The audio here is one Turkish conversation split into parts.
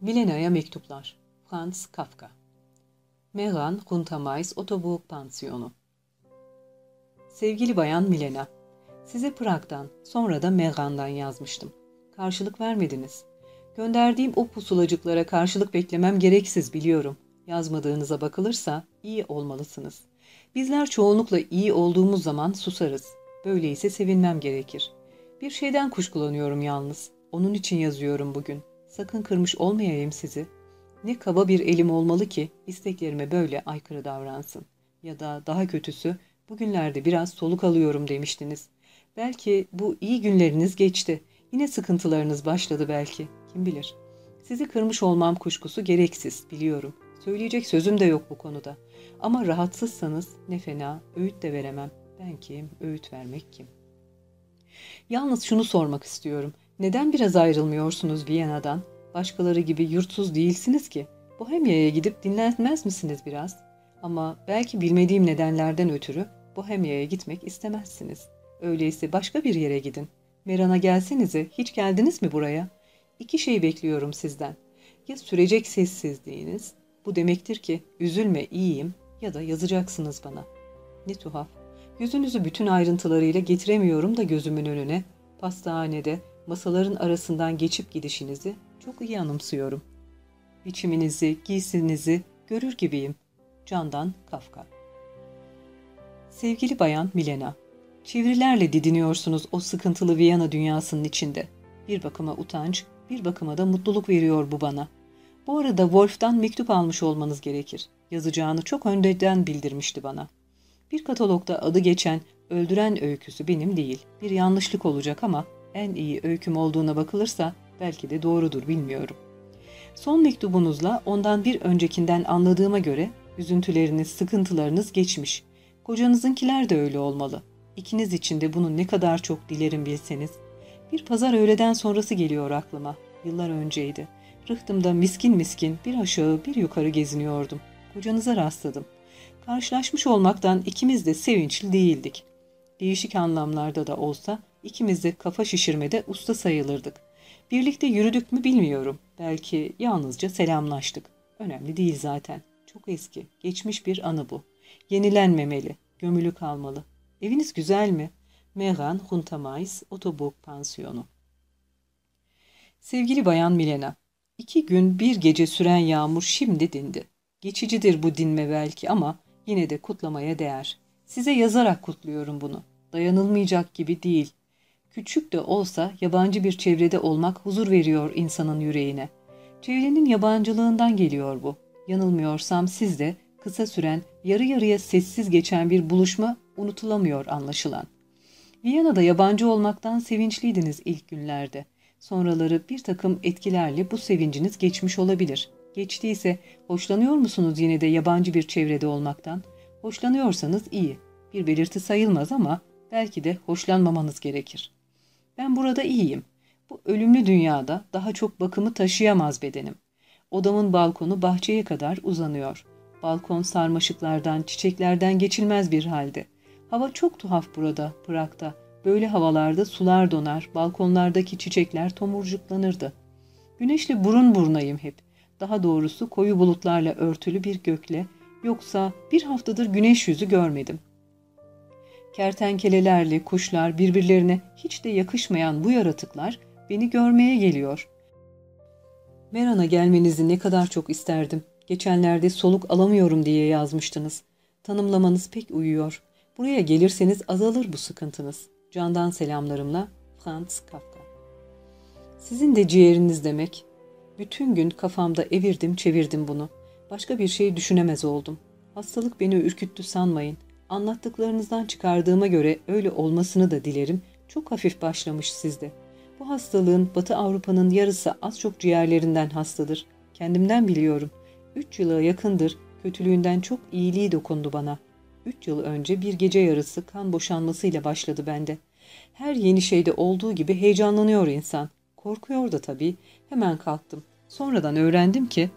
Milena'ya mektuplar. Franz Kafka. Meran Runtamais Otoburg Pansiyonu. Sevgili Bayan Milena, size Prag'dan, sonra da Meran'dan yazmıştım. Karşılık vermediniz. Gönderdiğim o pusulacıklara karşılık beklemem gereksiz biliyorum. Yazmadığınıza bakılırsa iyi olmalısınız. Bizler çoğunlukla iyi olduğumuz zaman susarız. Böyleyse sevinmem gerekir. Bir şeyden kuşkulanıyorum yalnız. Onun için yazıyorum bugün. Sakın kırmış olmayayım sizi. Ne kaba bir elim olmalı ki isteklerime böyle aykırı davransın. Ya da daha kötüsü bugünlerde biraz soluk alıyorum demiştiniz. Belki bu iyi günleriniz geçti. Yine sıkıntılarınız başladı belki. Kim bilir. Sizi kırmış olmam kuşkusu gereksiz biliyorum. Söyleyecek sözüm de yok bu konuda. Ama rahatsızsanız ne fena öğüt de veremem. Ben kim, öğüt vermek kim? Yalnız şunu sormak istiyorum. Neden biraz ayrılmıyorsunuz Viyana'dan? Başkaları gibi yurtsuz değilsiniz ki. Bohemya'ya gidip dinlenmez misiniz biraz? Ama belki bilmediğim nedenlerden ötürü Bohemya'ya gitmek istemezsiniz. Öyleyse başka bir yere gidin. Meran'a gelsenize, hiç geldiniz mi buraya? İki şey bekliyorum sizden. Ya sürecek sessizliğiniz, bu demektir ki üzülme iyiyim ya da yazacaksınız bana. Ne tuhaf. Yüzünüzü bütün ayrıntılarıyla getiremiyorum da gözümün önüne. Pastahanede, masaların arasından geçip gidişinizi çok iyi anımsıyorum. Biçiminizi, giysinizi görür gibiyim. Candan Kafka Sevgili Bayan Milena, çevirilerle didiniyorsunuz o sıkıntılı Viyana dünyasının içinde. Bir bakıma utanç, bir bakıma da mutluluk veriyor bu bana. Bu arada Wolf'tan mektup almış olmanız gerekir. Yazacağını çok önceden bildirmişti bana. Bir katalogda adı geçen öldüren öyküsü benim değil. Bir yanlışlık olacak ama en iyi öyküm olduğuna bakılırsa belki de doğrudur bilmiyorum. Son mektubunuzla ondan bir öncekinden anladığıma göre üzüntüleriniz, sıkıntılarınız geçmiş. Kocanızınkiler de öyle olmalı. İkiniz için de bunu ne kadar çok dilerim bilseniz. Bir pazar öğleden sonrası geliyor aklıma. Yıllar önceydi. Rıhtımda miskin miskin bir aşağı bir yukarı geziniyordum. Kocanıza rastladım. Karşılaşmış olmaktan ikimiz de sevinçli değildik. Değişik anlamlarda da olsa ikimiz de kafa şişirmede usta sayılırdık. Birlikte yürüdük mü bilmiyorum. Belki yalnızca selamlaştık. Önemli değil zaten. Çok eski, geçmiş bir anı bu. Yenilenmemeli, gömülü kalmalı. Eviniz güzel mi? Meran Huntamais Otoburg Pansiyonu. Sevgili Bayan Milena, iki gün bir gece süren yağmur şimdi dindi. Geçicidir bu dinme belki ama yine de kutlamaya değer. Size yazarak kutluyorum bunu. Dayanılmayacak gibi değil. Küçük de olsa yabancı bir çevrede olmak huzur veriyor insanın yüreğine. Çevrenin yabancılığından geliyor bu. Yanılmıyorsam siz de kısa süren, yarı yarıya sessiz geçen bir buluşma unutulamıyor anlaşılan. Viyana'da yabancı olmaktan sevinçliydiniz ilk günlerde. Sonraları bir takım etkilerle bu sevinciniz geçmiş olabilir. Geçtiyse hoşlanıyor musunuz yine de yabancı bir çevrede olmaktan? Hoşlanıyorsanız iyi. Bir belirti sayılmaz ama belki de hoşlanmamanız gerekir. Ben burada iyiyim. Bu ölümlü dünyada daha çok bakımı taşıyamaz bedenim. Odamın balkonu bahçeye kadar uzanıyor. Balkon sarmaşıklardan, çiçeklerden geçilmez bir halde. Hava çok tuhaf burada, Prag'da. Böyle havalarda sular donar, balkonlardaki çiçekler tomurcuklanırdı. Güneşle burun burnayım hep. Daha doğrusu koyu bulutlarla örtülü bir gökle, yoksa bir haftadır güneş yüzü görmedim. Kertenkelelerle kuşlar birbirlerine hiç de yakışmayan bu yaratıklar beni görmeye geliyor. Meran'a gelmenizi ne kadar çok isterdim. Geçenlerde soluk alamıyorum diye yazmıştınız. Tanımlamanız pek uyuyor. Buraya gelirseniz azalır bu sıkıntınız. Candan selamlarımla Franz Kafka. Sizin de ciğeriniz demek. Bütün gün kafamda evirdim çevirdim bunu. Başka bir şey düşünemez oldum. Hastalık beni ürküttü sanmayın. Anlattıklarınızdan çıkardığıma göre öyle olmasını da dilerim. Çok hafif başlamış sizde. Bu hastalığın Batı Avrupa'nın yarısı az çok ciğerlerinden hastadır. Kendimden biliyorum. Üç yıla yakındır kötülüğünden çok iyiliği dokundu bana. Üç yıl önce bir gece yarısı kan boşanmasıyla başladı bende. Her yeni şeyde olduğu gibi heyecanlanıyor insan. Korkuyor da tabii. Hemen kalktım. Sonradan öğrendim ki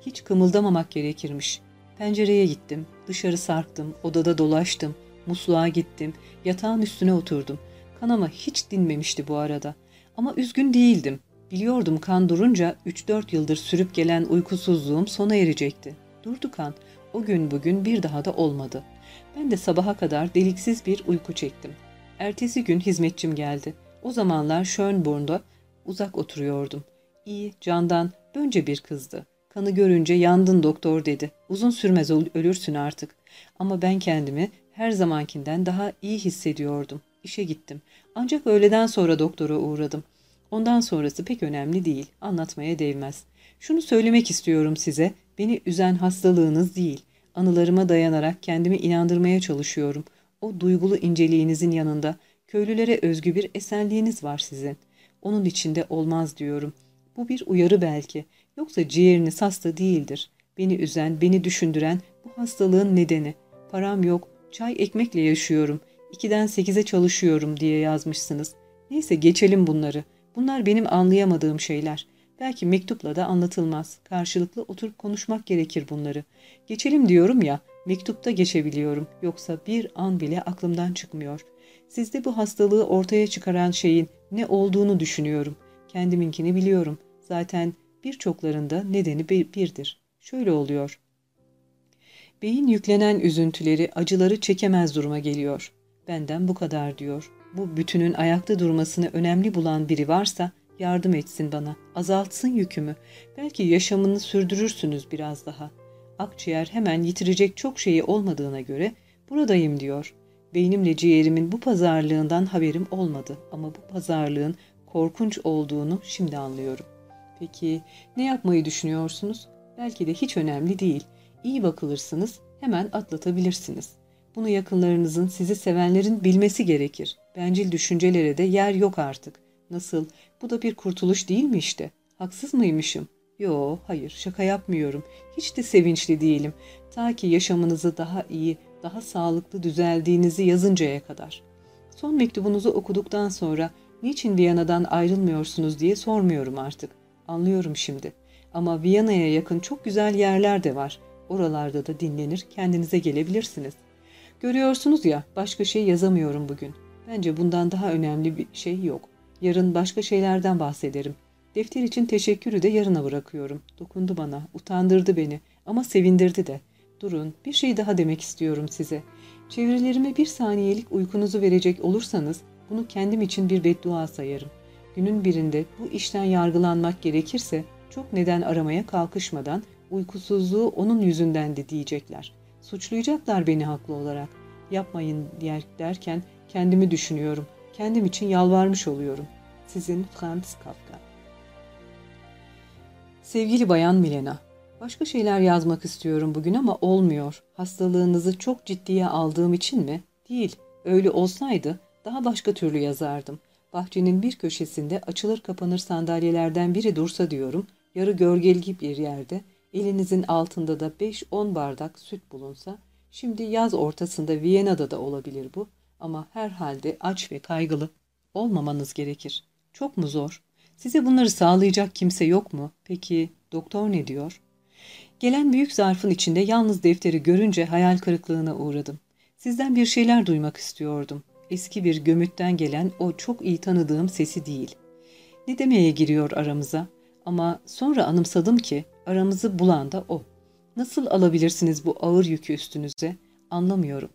hiç kımıldamamak gerekirmiş. Pencereye gittim, dışarı sarktım, odada dolaştım, musluğa gittim, yatağın üstüne oturdum. Kanama hiç dinmemişti bu arada. Ama üzgün değildim. Biliyordum kan durunca 3-4 yıldır sürüp gelen uykusuzluğum sona erecekti. Durdu kan. O gün bugün bir daha da olmadı. Ben de sabaha kadar deliksiz bir uyku çektim. Ertesi gün hizmetçim geldi. O zamanlar Schönborn'da uzak oturuyordum. İyi, candan, bönce bir kızdı. Kanı görünce yandın doktor dedi. Uzun sürmez ölürsün artık. Ama ben kendimi her zamankinden daha iyi hissediyordum. İşe gittim. Ancak öğleden sonra doktora uğradım. Ondan sonrası pek önemli değil. Anlatmaya değmez. Şunu söylemek istiyorum size. Beni üzen hastalığınız değil. Anılarıma dayanarak kendimi inandırmaya çalışıyorum. O duygulu inceliğinizin yanında köylülere özgü bir esenliğiniz var sizin. Onun içinde olmaz diyorum. Bu bir uyarı belki. Yoksa ciğeriniz hasta değildir. Beni üzen, beni düşündüren bu hastalığın nedeni. Param yok, çay ekmekle yaşıyorum. İkiden sekize çalışıyorum diye yazmışsınız. Neyse geçelim bunları. Bunlar benim anlayamadığım şeyler. Belki mektupla da anlatılmaz. Karşılıklı oturup konuşmak gerekir bunları. Geçelim diyorum ya, mektupta geçebiliyorum. Yoksa bir an bile aklımdan çıkmıyor. Sizde bu hastalığı ortaya çıkaran şeyin ne olduğunu düşünüyorum. Kendiminkini biliyorum. Zaten birçoklarında nedeni birdir. Şöyle oluyor. Beyin yüklenen üzüntüleri, acıları çekemez duruma geliyor. Benden bu kadar diyor. Bu bütünün ayakta durmasını önemli bulan biri varsa yardım etsin bana, azaltsın yükümü. Belki yaşamını sürdürürsünüz biraz daha. Akciğer hemen yitirecek çok şeyi olmadığına göre buradayım diyor. Beynimle ciğerimin bu pazarlığından haberim olmadı ama bu pazarlığın korkunç olduğunu şimdi anlıyorum. Peki ne yapmayı düşünüyorsunuz? Belki de hiç önemli değil. İyi bakılırsınız, hemen atlatabilirsiniz. Bunu yakınlarınızın, sizi sevenlerin bilmesi gerekir. Bencil düşüncelere de yer yok artık. Nasıl? Bu da bir kurtuluş değil mi işte? Haksız mıymışım? Yo, hayır, şaka yapmıyorum. Hiç de sevinçli değilim. Ta ki yaşamınızı daha iyi, daha sağlıklı düzeldiğinizi yazıncaya kadar. Son mektubunuzu okuduktan sonra niçin Viyana'dan ayrılmıyorsunuz diye sormuyorum artık. Anlıyorum şimdi. Ama Viyana'ya yakın çok güzel yerler de var. Oralarda da dinlenir, kendinize gelebilirsiniz. Görüyorsunuz ya, başka şey yazamıyorum bugün. Bence bundan daha önemli bir şey yok. Yarın başka şeylerden bahsederim. Defter için teşekkürü de yarına bırakıyorum. Dokundu bana, utandırdı beni ama sevindirdi de. Durun, bir şey daha demek istiyorum size. Çevirilerime bir saniyelik uykunuzu verecek olursanız bunu kendim için bir beddua sayarım. Günün birinde bu işten yargılanmak gerekirse çok neden aramaya kalkışmadan uykusuzluğu onun yüzündendi diyecekler. Suçlayacaklar beni haklı olarak. Yapmayın derken kendimi düşünüyorum. Kendim için yalvarmış oluyorum. Sizin Franz Kafka Sevgili Bayan Milena, başka şeyler yazmak istiyorum bugün ama olmuyor. Hastalığınızı çok ciddiye aldığım için mi? Değil. Öyle olsaydı daha başka türlü yazardım. Bahçenin bir köşesinde açılır kapanır sandalyelerden biri dursa diyorum, yarı gölgeli bir yerde, elinizin altında da 5-10 bardak süt bulunsa, şimdi yaz ortasında Viyana'da da olabilir bu ama herhalde aç ve kaygılı olmamanız gerekir. Çok mu zor? Size bunları sağlayacak kimse yok mu? Peki doktor ne diyor? Gelen büyük zarfın içinde yalnız defteri görünce hayal kırıklığına uğradım. Sizden bir şeyler duymak istiyordum. Eski bir gömütten gelen o çok iyi tanıdığım sesi değil. Ne demeye giriyor aramıza? Ama sonra anımsadım ki aramızı bulan da o. Nasıl alabilirsiniz bu ağır yükü üstünüze? Anlamıyorum.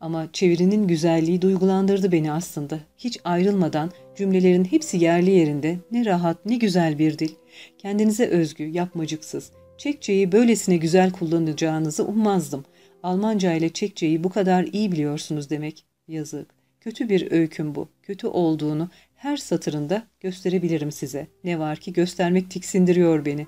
Ama çevirinin güzelliği duygulandırdı beni aslında. Hiç ayrılmadan cümlelerin hepsi yerli yerinde ne rahat ne güzel bir dil. Kendinize özgü, yapmacıksız. Çekçeyi böylesine güzel kullanacağınızı ummazdım. Almanca ile Çekçeyi bu kadar iyi biliyorsunuz demek. Yazık. Kötü bir öyküm bu. Kötü olduğunu her satırında gösterebilirim size. Ne var ki göstermek tiksindiriyor beni.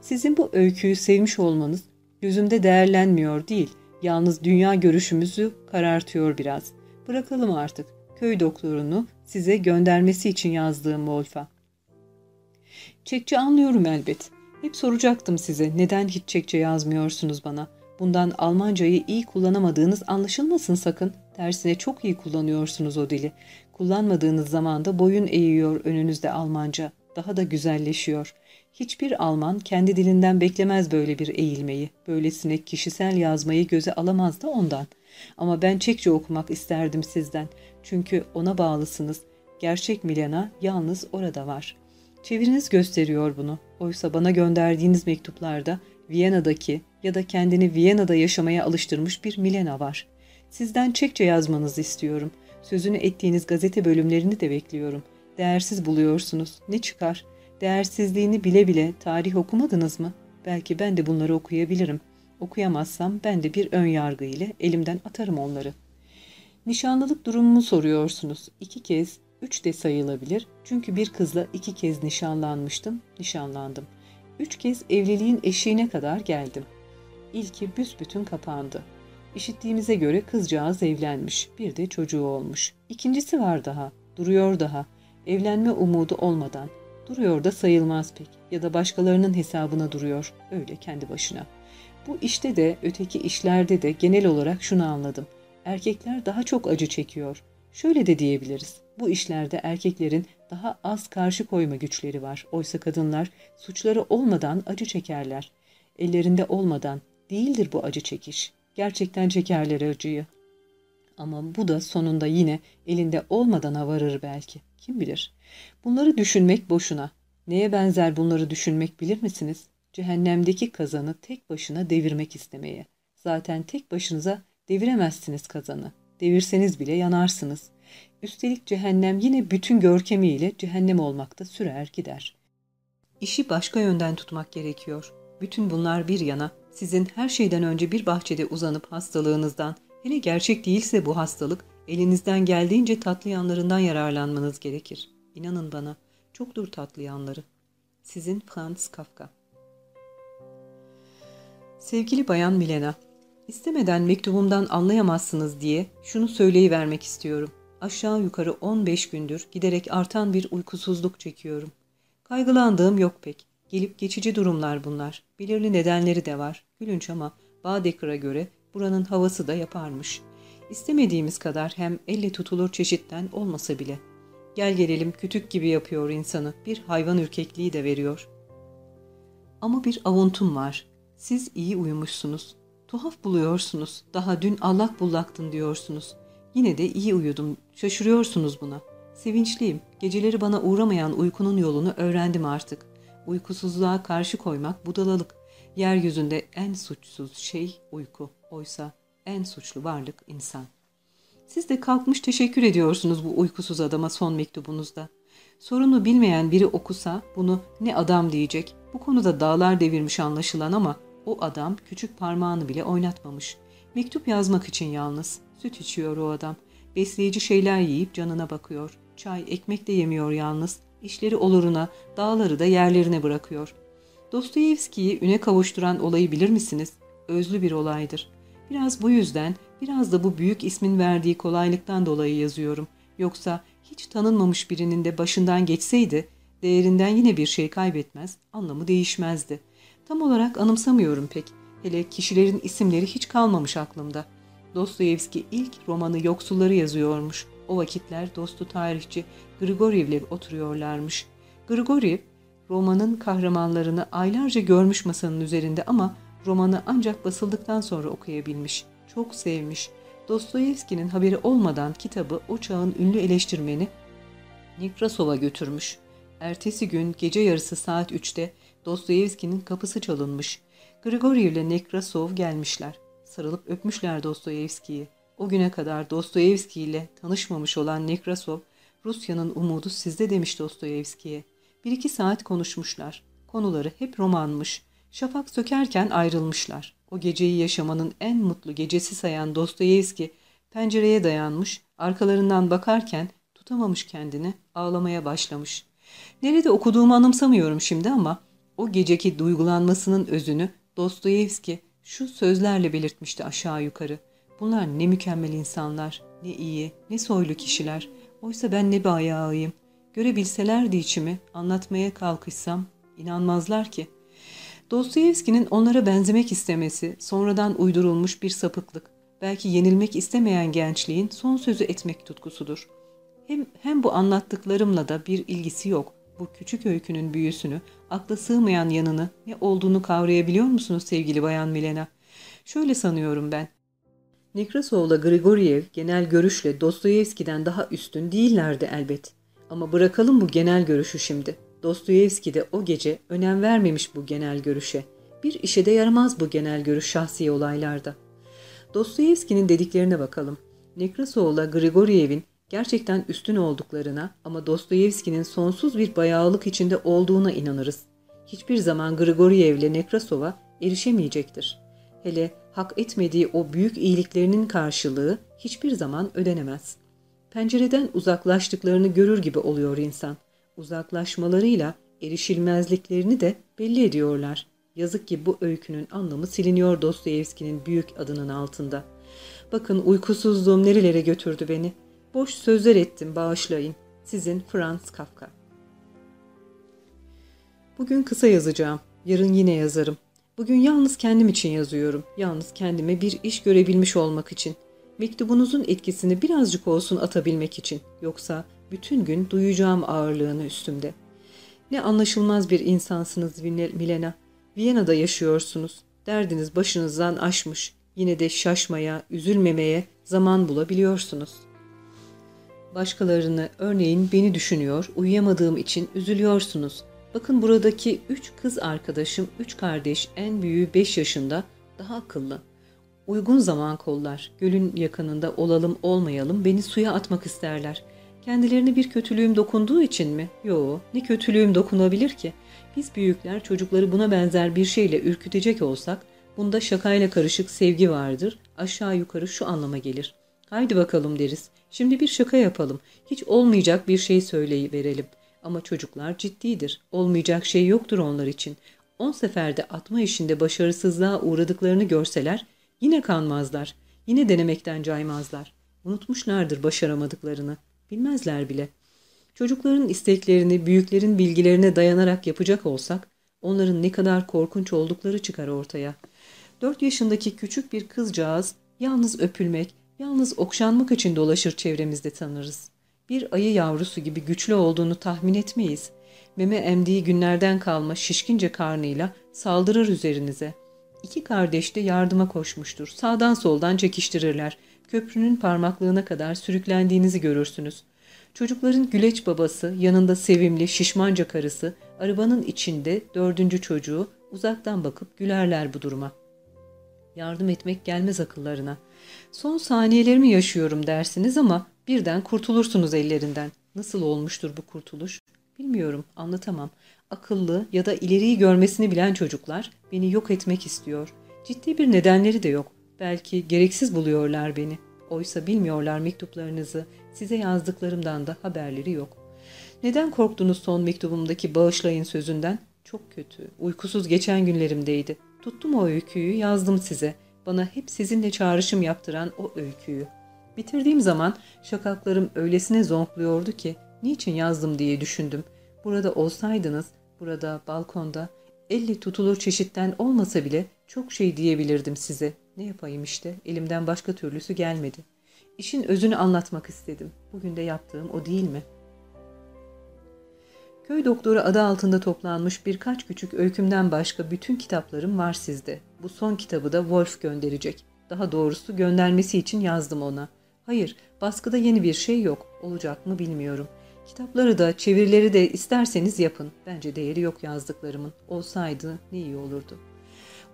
Sizin bu öyküyü sevmiş olmanız gözümde değerlenmiyor değil. Yalnız dünya görüşümüzü karartıyor biraz. Bırakalım artık. Köy doktorunu size göndermesi için yazdığım Wolf'a. Çekçe anlıyorum elbet. Hep soracaktım size neden hiç Çekçe yazmıyorsunuz bana. Bundan Almancayı iyi kullanamadığınız anlaşılmasın sakın. Tersine çok iyi kullanıyorsunuz o dili. Kullanmadığınız zaman da boyun eğiyor önünüzde Almanca. Daha da güzelleşiyor. Hiçbir Alman kendi dilinden beklemez böyle bir eğilmeyi. Böylesine kişisel yazmayı göze alamaz da ondan. Ama ben Çekçe okumak isterdim sizden. Çünkü ona bağlısınız. Gerçek Milena yalnız orada var. Çeviriniz gösteriyor bunu. Oysa bana gönderdiğiniz mektuplarda Viyana'daki ya da kendini Viyana'da yaşamaya alıştırmış bir Milena var. Sizden Çekçe yazmanızı istiyorum. Sözünü ettiğiniz gazete bölümlerini de bekliyorum. Değersiz buluyorsunuz. Ne çıkar? Değersizliğini bile bile tarih okumadınız mı? Belki ben de bunları okuyabilirim. Okuyamazsam ben de bir ön yargı ile elimden atarım onları. Nişanlılık durumumu soruyorsunuz. İki kez, üç de sayılabilir. Çünkü bir kızla iki kez nişanlanmıştım, nişanlandım. Üç kez evliliğin eşiğine kadar geldim. İlki büsbütün kapandı. İşittiğimize göre kızcağız evlenmiş, bir de çocuğu olmuş. İkincisi var daha, duruyor daha. Evlenme umudu olmadan. Duruyor da sayılmaz pek ya da başkalarının hesabına duruyor, öyle kendi başına. Bu işte de öteki işlerde de genel olarak şunu anladım. Erkekler daha çok acı çekiyor. Şöyle de diyebiliriz. Bu işlerde erkeklerin daha az karşı koyma güçleri var. Oysa kadınlar suçları olmadan acı çekerler. Ellerinde olmadan değildir bu acı çekiş. Gerçekten çekerler acıyı. Ama bu da sonunda yine elinde olmadan varır belki. Kim bilir? Bunları düşünmek boşuna. Neye benzer bunları düşünmek bilir misiniz? Cehennemdeki kazanı tek başına devirmek istemeye. Zaten tek başınıza deviremezsiniz kazanı. Devirseniz bile yanarsınız. Üstelik cehennem yine bütün görkemiyle cehennem olmakta sürer gider. İşi başka yönden tutmak gerekiyor. Bütün bunlar bir yana, sizin her şeyden önce bir bahçede uzanıp hastalığınızdan, hele gerçek değilse bu hastalık, elinizden geldiğince tatlı yanlarından yararlanmanız gerekir. İnanın bana, çoktur tatlı yanları. Sizin Franz Kafka Sevgili Bayan Milena, istemeden mektubumdan anlayamazsınız diye şunu söyleyivermek istiyorum. Aşağı yukarı 15 gündür giderek artan bir uykusuzluk çekiyorum. Kaygılandığım yok pek. Gelip geçici durumlar bunlar. Belirli nedenleri de var. Gülünç ama Badeker'a göre buranın havası da yaparmış. İstemediğimiz kadar hem elle tutulur çeşitten olmasa bile. Gel gelelim kütük gibi yapıyor insanı. Bir hayvan ürkekliği de veriyor. Ama bir avuntum var. Siz iyi uyumuşsunuz. Tuhaf buluyorsunuz. Daha dün allak bullaktın diyorsunuz. Yine de iyi uyudum. Şaşırıyorsunuz buna. Sevinçliyim. Geceleri bana uğramayan uykunun yolunu öğrendim artık. Uykusuzluğa karşı koymak budalalık. Yeryüzünde en suçsuz şey uyku. Oysa en suçlu varlık insan. Siz de kalkmış teşekkür ediyorsunuz bu uykusuz adama son mektubunuzda. Sorunu bilmeyen biri okusa bunu ne adam diyecek. Bu konuda dağlar devirmiş anlaşılan ama o adam küçük parmağını bile oynatmamış. Mektup yazmak için yalnız. Süt içiyor o adam. Besleyici şeyler yiyip canına bakıyor. Çay, ekmek de yemiyor yalnız. İşleri oluruna, dağları da yerlerine bırakıyor. Dostoyevski'yi üne kavuşturan olayı bilir misiniz? Özlü bir olaydır. Biraz bu yüzden, biraz da bu büyük ismin verdiği kolaylıktan dolayı yazıyorum. Yoksa hiç tanınmamış birinin de başından geçseydi, değerinden yine bir şey kaybetmez, anlamı değişmezdi. Tam olarak anımsamıyorum pek. Hele kişilerin isimleri hiç kalmamış aklımda. Dostoyevski ilk romanı Yoksulları yazıyormuş. O vakitler dostu tarihçi Grigoriev'le oturuyorlarmış. Grigoriev, romanın kahramanlarını aylarca görmüş masanın üzerinde ama romanı ancak basıldıktan sonra okuyabilmiş. Çok sevmiş. Dostoyevski'nin haberi olmadan kitabı o çağın ünlü eleştirmeni Nekrasov'a götürmüş. Ertesi gün gece yarısı saat 3'te Dostoyevski'nin kapısı çalınmış. Grigoriev ile Nekrasov gelmişler. Sarılıp öpmüşler Dostoyevski'yi. O güne kadar Dostoyevski ile tanışmamış olan Nekrasov, Rusya'nın umudu sizde demiş Dostoyevski'ye. Bir iki saat konuşmuşlar. Konuları hep romanmış. Şafak sökerken ayrılmışlar. O geceyi yaşamanın en mutlu gecesi sayan Dostoyevski pencereye dayanmış, arkalarından bakarken tutamamış kendini, ağlamaya başlamış. Nerede okuduğumu anımsamıyorum şimdi ama o geceki duygulanmasının özünü Dostoyevski şu sözlerle belirtmişti aşağı yukarı. Bunlar ne mükemmel insanlar, ne iyi, ne soylu kişiler. Oysa ben ne bir ayağıyım. Görebilselerdi içimi, anlatmaya kalkışsam inanmazlar ki. Dostoyevski'nin onlara benzemek istemesi sonradan uydurulmuş bir sapıklık. Belki yenilmek istemeyen gençliğin son sözü etmek tutkusudur. Hem, hem bu anlattıklarımla da bir ilgisi yok. Bu küçük öykünün büyüsünü, akla sığmayan yanını, ne olduğunu kavrayabiliyor musunuz sevgili Bayan Milena? Şöyle sanıyorum ben. Nekrasov'la Grigoriev genel görüşle Dostoyevski'den daha üstün değillerdi elbet. Ama bırakalım bu genel görüşü şimdi. Dostoyevski de o gece önem vermemiş bu genel görüşe. Bir işe de yaramaz bu genel görüş şahsi olaylarda. Dostoyevski'nin dediklerine bakalım. Nekrasov'la Grigoriev'in gerçekten üstün olduklarına ama Dostoyevski'nin sonsuz bir bayağılık içinde olduğuna inanırız. Hiçbir zaman Grigoriev'le Nekrasov'a erişemeyecektir. Hele hak etmediği o büyük iyiliklerinin karşılığı hiçbir zaman ödenemez. Pencereden uzaklaştıklarını görür gibi oluyor insan. Uzaklaşmalarıyla erişilmezliklerini de belli ediyorlar. Yazık ki bu öykünün anlamı siliniyor Dostoyevski'nin büyük adının altında. Bakın uykusuzluğum nerelere götürdü beni. Boş sözler ettim bağışlayın. Sizin Franz Kafka. Bugün kısa yazacağım. Yarın yine yazarım. Bugün yalnız kendim için yazıyorum. Yalnız kendime bir iş görebilmiş olmak için. Mektubunuzun etkisini birazcık olsun atabilmek için. Yoksa bütün gün duyacağım ağırlığını üstümde. Ne anlaşılmaz bir insansınız Milena. Viyana'da yaşıyorsunuz. Derdiniz başınızdan aşmış. Yine de şaşmaya, üzülmemeye zaman bulabiliyorsunuz. Başkalarını, örneğin beni düşünüyor, uyuyamadığım için üzülüyorsunuz. Bakın buradaki üç kız arkadaşım, üç kardeş, en büyüğü beş yaşında, daha akıllı. Uygun zaman kollar, gölün yakınında olalım olmayalım beni suya atmak isterler. Kendilerine bir kötülüğüm dokunduğu için mi? Yo, ne kötülüğüm dokunabilir ki? Biz büyükler çocukları buna benzer bir şeyle ürkütecek olsak, bunda şakayla karışık sevgi vardır, aşağı yukarı şu anlama gelir. Haydi bakalım deriz, şimdi bir şaka yapalım, hiç olmayacak bir şey söyleyiverelim. Ama çocuklar ciddidir, olmayacak şey yoktur onlar için. On seferde atma işinde başarısızlığa uğradıklarını görseler, yine kanmazlar, yine denemekten caymazlar. Unutmuşlardır başaramadıklarını, bilmezler bile.'' Çocukların isteklerini büyüklerin bilgilerine dayanarak yapacak olsak, onların ne kadar korkunç oldukları çıkar ortaya. Dört yaşındaki küçük bir kızcağız yalnız öpülmek, yalnız okşanmak için dolaşır çevremizde tanırız. Bir ayı yavrusu gibi güçlü olduğunu tahmin etmeyiz. Meme emdiği günlerden kalma şişkince karnıyla saldırır üzerinize. İki kardeş de yardıma koşmuştur. Sağdan soldan çekiştirirler. Köprünün parmaklığına kadar sürüklendiğinizi görürsünüz. Çocukların güleç babası, yanında sevimli, şişmanca karısı, arabanın içinde dördüncü çocuğu uzaktan bakıp gülerler bu duruma. Yardım etmek gelmez akıllarına. Son saniyelerimi yaşıyorum dersiniz ama birden kurtulursunuz ellerinden. Nasıl olmuştur bu kurtuluş? Bilmiyorum, anlatamam. Akıllı ya da ileriyi görmesini bilen çocuklar beni yok etmek istiyor. Ciddi bir nedenleri de yok. Belki gereksiz buluyorlar beni. Oysa bilmiyorlar mektuplarınızı, size yazdıklarımdan da haberleri yok. Neden korktunuz son mektubumdaki bağışlayın sözünden? Çok kötü, uykusuz geçen günlerimdeydi. Tuttum o öyküyü, yazdım size. Bana hep sizinle çağrışım yaptıran o öyküyü. Bitirdiğim zaman şakaklarım öylesine zonkluyordu ki niçin yazdım diye düşündüm. Burada olsaydınız, burada balkonda, elle tutulur çeşitten olmasa bile çok şey diyebilirdim size. Ne yapayım işte, elimden başka türlüsü gelmedi. İşin özünü anlatmak istedim. Bugün de yaptığım o değil mi? Köy doktoru adı altında toplanmış birkaç küçük öykümden başka bütün kitaplarım var sizde. Bu son kitabı da Wolf gönderecek. Daha doğrusu göndermesi için yazdım ona. Hayır, baskıda yeni bir şey yok. Olacak mı bilmiyorum. Kitapları da, çevirileri de isterseniz yapın. Bence değeri yok yazdıklarımın. Olsaydı ne iyi olurdu.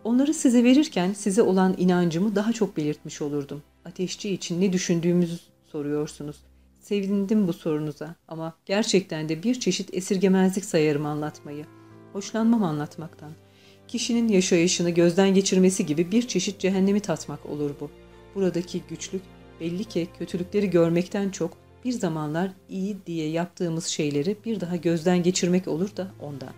Onları size verirken size olan inancımı daha çok belirtmiş olurdum. Ateşçi için ne düşündüğümüzü soruyorsunuz. Sevindim bu sorunuza ama gerçekten de bir çeşit esirgemezlik sayarım anlatmayı. Hoşlanmam anlatmaktan. Kişinin yaşayışını gözden geçirmesi gibi bir çeşit cehennemi tatmak olur bu. Buradaki güçlük belli ki kötülükleri görmekten çok bir zamanlar iyi diye yaptığımız şeyleri bir daha gözden geçirmek olur da ondan.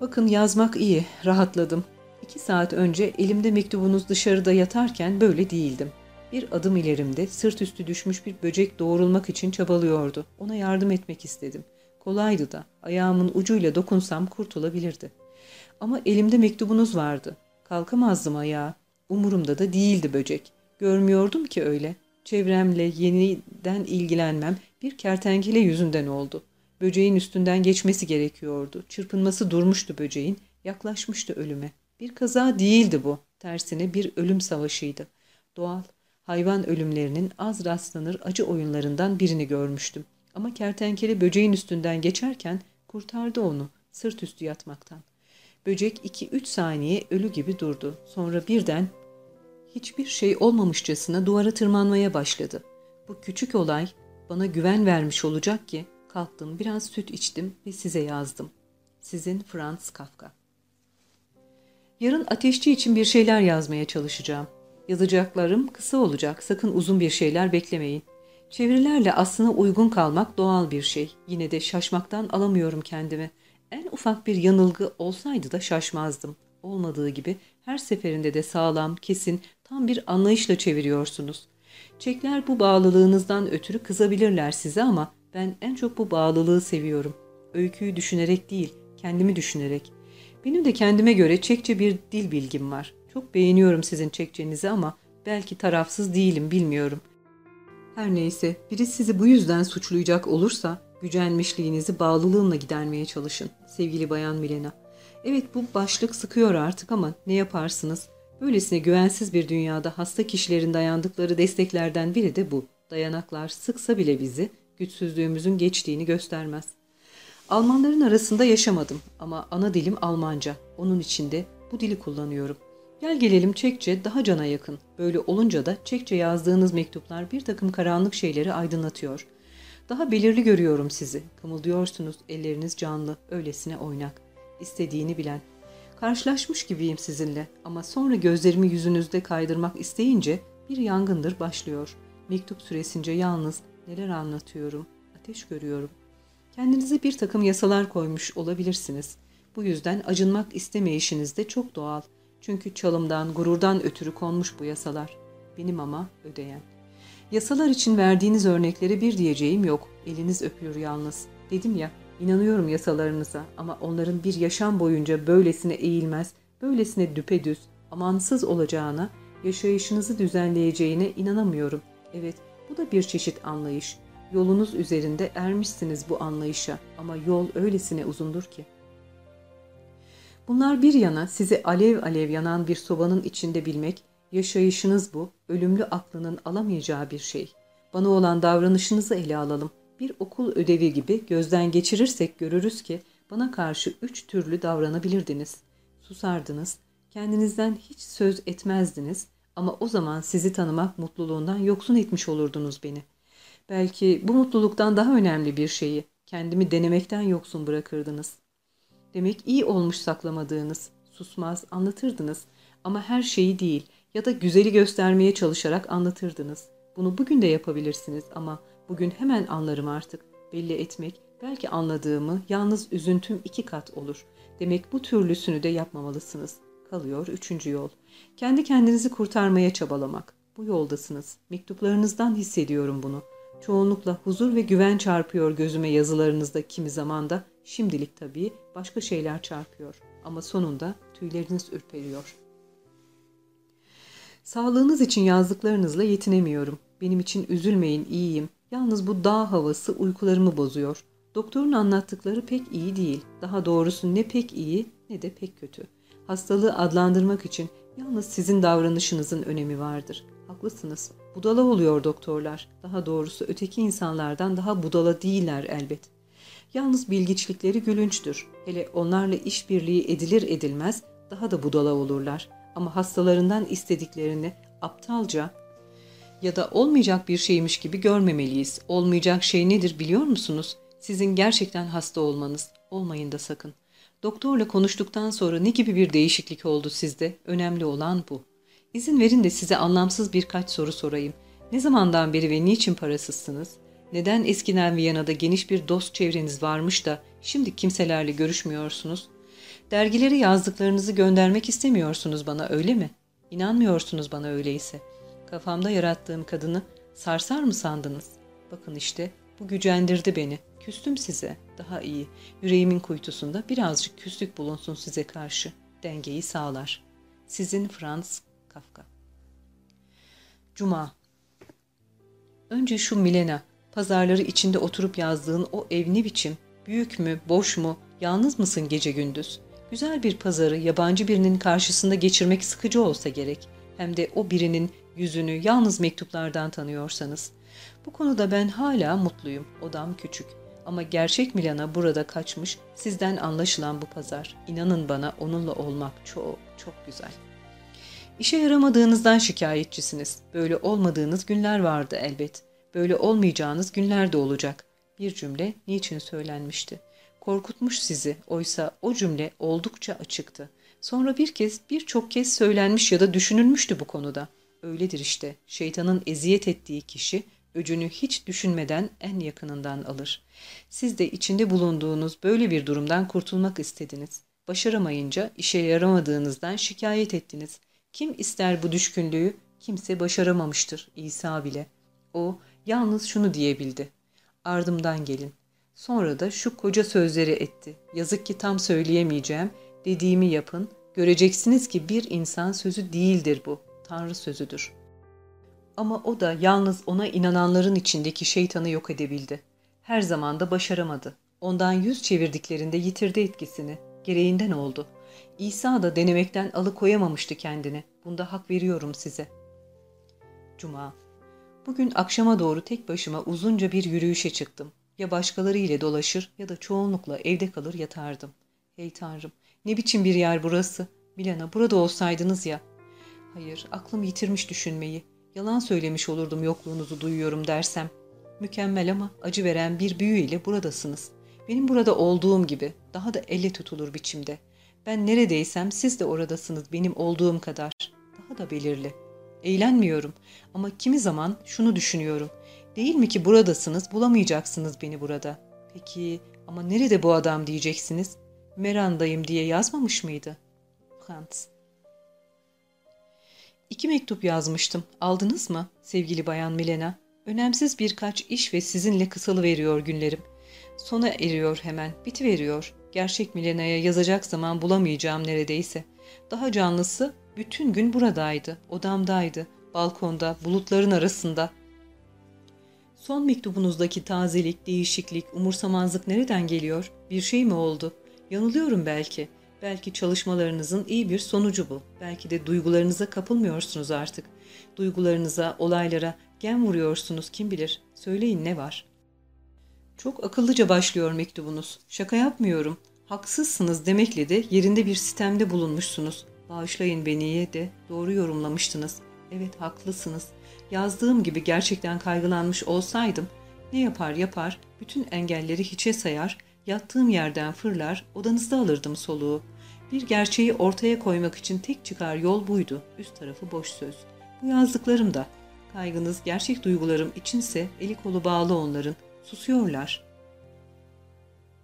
Bakın yazmak iyi, rahatladım. İki saat önce elimde mektubunuz dışarıda yatarken böyle değildim. Bir adım ilerimde sırt üstü düşmüş bir böcek doğrulmak için çabalıyordu. Ona yardım etmek istedim. Kolaydı da ayağımın ucuyla dokunsam kurtulabilirdi. Ama elimde mektubunuz vardı. Kalkamazdım ayağa. Umurumda da değildi böcek. Görmüyordum ki öyle. Çevremle yeniden ilgilenmem bir kertenkele yüzünden oldu. Böceğin üstünden geçmesi gerekiyordu. Çırpınması durmuştu böceğin. Yaklaşmıştı ölüme. Bir kaza değildi bu. Tersine bir ölüm savaşıydı. Doğal, hayvan ölümlerinin az rastlanır acı oyunlarından birini görmüştüm. Ama kertenkele böceğin üstünden geçerken Kurtardı onu sırt üstü yatmaktan. Böcek iki üç saniye ölü gibi durdu. Sonra birden hiçbir şey olmamışçasına duvara tırmanmaya başladı. Bu küçük olay bana güven vermiş olacak ki kalktım biraz süt içtim ve size yazdım. Sizin Franz Kafka. Yarın ateşçi için bir şeyler yazmaya çalışacağım. Yazacaklarım kısa olacak. Sakın uzun bir şeyler beklemeyin. Çevirilerle aslına uygun kalmak doğal bir şey. Yine de şaşmaktan alamıyorum kendimi. En ufak bir yanılgı olsaydı da şaşmazdım. Olmadığı gibi her seferinde de sağlam, kesin, tam bir anlayışla çeviriyorsunuz. Çekler bu bağlılığınızdan ötürü kızabilirler size ama ben en çok bu bağlılığı seviyorum. Öyküyü düşünerek değil, kendimi düşünerek. Benim de kendime göre Çekçe bir dil bilgim var. Çok beğeniyorum sizin Çekçenizi ama belki tarafsız değilim bilmiyorum. Her neyse biri sizi bu yüzden suçlayacak olursa gücenmişliğinizi bağlılığımla gidermeye çalışın sevgili bayan Milena. Evet bu başlık sıkıyor artık ama ne yaparsınız? Böylesine güvensiz bir dünyada hasta kişilerin dayandıkları desteklerden biri de bu. Dayanaklar sıksa bile bizi güçsüzlüğümüzün geçtiğini göstermez. Almanların arasında yaşamadım ama ana dilim Almanca. Onun içinde bu dili kullanıyorum. Gel gelelim Çekçe daha cana yakın. Böyle olunca da Çekçe yazdığınız mektuplar bir takım karanlık şeyleri aydınlatıyor. Daha belirli görüyorum sizi. Kımıldıyorsunuz, elleriniz canlı, öylesine oynak. İstediğini bilen. Karşılaşmış gibiyim sizinle ama sonra gözlerimi yüzünüzde kaydırmak isteyince bir yangındır başlıyor. Mektup süresince yalnız neler anlatıyorum, ateş görüyorum. Kendinize bir takım yasalar koymuş olabilirsiniz. Bu yüzden acınmak istemeyişiniz de çok doğal. Çünkü çalımdan, gururdan ötürü konmuş bu yasalar. Benim ama ödeyen. Yasalar için verdiğiniz örnekleri bir diyeceğim yok. Eliniz öpülür yalnız. Dedim ya, inanıyorum yasalarınıza ama onların bir yaşam boyunca böylesine eğilmez, böylesine düpedüz, amansız olacağına, yaşayışınızı düzenleyeceğine inanamıyorum. Evet, bu da bir çeşit anlayış. Yolunuz üzerinde ermişsiniz bu anlayışa ama yol öylesine uzundur ki. Bunlar bir yana sizi alev alev yanan bir sobanın içinde bilmek, yaşayışınız bu, ölümlü aklının alamayacağı bir şey. Bana olan davranışınızı ele alalım. Bir okul ödevi gibi gözden geçirirsek görürüz ki bana karşı üç türlü davranabilirdiniz. Susardınız, kendinizden hiç söz etmezdiniz ama o zaman sizi tanımak mutluluğundan yoksun etmiş olurdunuz beni. Belki bu mutluluktan daha önemli bir şeyi, kendimi denemekten yoksun bırakırdınız. Demek iyi olmuş saklamadığınız, susmaz anlatırdınız ama her şeyi değil ya da güzeli göstermeye çalışarak anlatırdınız. Bunu bugün de yapabilirsiniz ama bugün hemen anlarım artık. Belli etmek, belki anladığımı yalnız üzüntüm iki kat olur. Demek bu türlüsünü de yapmamalısınız. Kalıyor üçüncü yol. Kendi kendinizi kurtarmaya çabalamak. Bu yoldasınız. Mektuplarınızdan hissediyorum bunu. Çoğunlukla huzur ve güven çarpıyor gözüme yazılarınızda kimi zaman da şimdilik tabii başka şeyler çarpıyor. Ama sonunda tüyleriniz ürperiyor. Sağlığınız için yazdıklarınızla yetinemiyorum. Benim için üzülmeyin iyiyim. Yalnız bu dağ havası uykularımı bozuyor. Doktorun anlattıkları pek iyi değil. Daha doğrusu ne pek iyi ne de pek kötü. Hastalığı adlandırmak için yalnız sizin davranışınızın önemi vardır. Haklısınız. Budala oluyor doktorlar. Daha doğrusu öteki insanlardan daha budala değiller elbet. Yalnız bilgiçlikleri gülünçtür. Hele onlarla işbirliği edilir edilmez daha da budala olurlar. Ama hastalarından istediklerini aptalca ya da olmayacak bir şeymiş gibi görmemeliyiz. Olmayacak şey nedir biliyor musunuz? Sizin gerçekten hasta olmanız. Olmayın da sakın. Doktorla konuştuktan sonra ne gibi bir değişiklik oldu sizde? Önemli olan bu. İzin verin de size anlamsız birkaç soru sorayım. Ne zamandan beri ve niçin parasızsınız? Neden eskiden Viyana'da geniş bir dost çevreniz varmış da şimdi kimselerle görüşmüyorsunuz? Dergileri yazdıklarınızı göndermek istemiyorsunuz bana öyle mi? İnanmıyorsunuz bana öyleyse. Kafamda yarattığım kadını sarsar mı sandınız? Bakın işte bu gücendirdi beni. Küstüm size. Daha iyi. Yüreğimin kuytusunda birazcık küslük bulunsun size karşı. Dengeyi sağlar. Sizin Franz Kafka Cuma Önce şu Milena, pazarları içinde oturup yazdığın o ev ne biçim? Büyük mü, boş mu, yalnız mısın gece gündüz? Güzel bir pazarı yabancı birinin karşısında geçirmek sıkıcı olsa gerek. Hem de o birinin yüzünü yalnız mektuplardan tanıyorsanız. Bu konuda ben hala mutluyum. Odam küçük. Ama gerçek Milana burada kaçmış, sizden anlaşılan bu pazar. İnanın bana onunla olmak çok çok güzel. İşe yaramadığınızdan şikayetçisiniz. Böyle olmadığınız günler vardı elbet. Böyle olmayacağınız günler de olacak. Bir cümle niçin söylenmişti? Korkutmuş sizi. Oysa o cümle oldukça açıktı. Sonra bir kez birçok kez söylenmiş ya da düşünülmüştü bu konuda. Öyledir işte. Şeytanın eziyet ettiği kişi öcünü hiç düşünmeden en yakınından alır. Siz de içinde bulunduğunuz böyle bir durumdan kurtulmak istediniz. Başaramayınca işe yaramadığınızdan şikayet ettiniz. Kim ister bu düşkünlüğü? Kimse başaramamıştır İsa bile. O yalnız şunu diyebildi. Ardımdan gelin. Sonra da şu koca sözleri etti. Yazık ki tam söyleyemeyeceğim. Dediğimi yapın. Göreceksiniz ki bir insan sözü değildir bu. Tanrı sözüdür. Ama o da yalnız ona inananların içindeki şeytanı yok edebildi. Her zaman da başaramadı. Ondan yüz çevirdiklerinde yitirdi etkisini. Gereğinden oldu. İsa da denemekten alıkoyamamıştı kendini. Bunda hak veriyorum size. Cuma Bugün akşama doğru tek başıma uzunca bir yürüyüşe çıktım. Ya başkaları ile dolaşır ya da çoğunlukla evde kalır yatardım. Hey tanrım ne biçim bir yer burası. Milana burada olsaydınız ya. Hayır aklım yitirmiş düşünmeyi. Yalan söylemiş olurdum yokluğunuzu duyuyorum dersem. Mükemmel ama acı veren bir büyü ile buradasınız. Benim burada olduğum gibi daha da elle tutulur biçimde. Ben neredeysem siz de oradasınız benim olduğum kadar. Daha da belirli. Eğlenmiyorum ama kimi zaman şunu düşünüyorum. Değil mi ki buradasınız bulamayacaksınız beni burada. Peki ama nerede bu adam diyeceksiniz? Merandayım diye yazmamış mıydı? Hans İki mektup yazmıştım. Aldınız mı sevgili bayan Milena? Önemsiz birkaç iş ve sizinle kısalı veriyor günlerim. Sona eriyor hemen, bitiveriyor. Gerçek Milena'ya yazacak zaman bulamayacağım neredeyse. Daha canlısı bütün gün buradaydı, odamdaydı, balkonda, bulutların arasında. Son mektubunuzdaki tazelik, değişiklik, umursamazlık nereden geliyor? Bir şey mi oldu? Yanılıyorum belki. Belki çalışmalarınızın iyi bir sonucu bu. Belki de duygularınıza kapılmıyorsunuz artık. Duygularınıza, olaylara gem vuruyorsunuz kim bilir. Söyleyin ne var? Çok akıllıca başlıyor mektubunuz. Şaka yapmıyorum. Haksızsınız demekle de yerinde bir sistemde bulunmuşsunuz. Bağışlayın beniye de doğru yorumlamıştınız. Evet haklısınız. Yazdığım gibi gerçekten kaygılanmış olsaydım ne yapar yapar bütün engelleri hiçe sayar, yattığım yerden fırlar, odanızda alırdım soluğu. Bir gerçeği ortaya koymak için tek çıkar yol buydu. Üst tarafı boş söz. Bu yazdıklarım da. Kaygınız gerçek duygularım içinse eli kolu bağlı onların. Susuyorlar.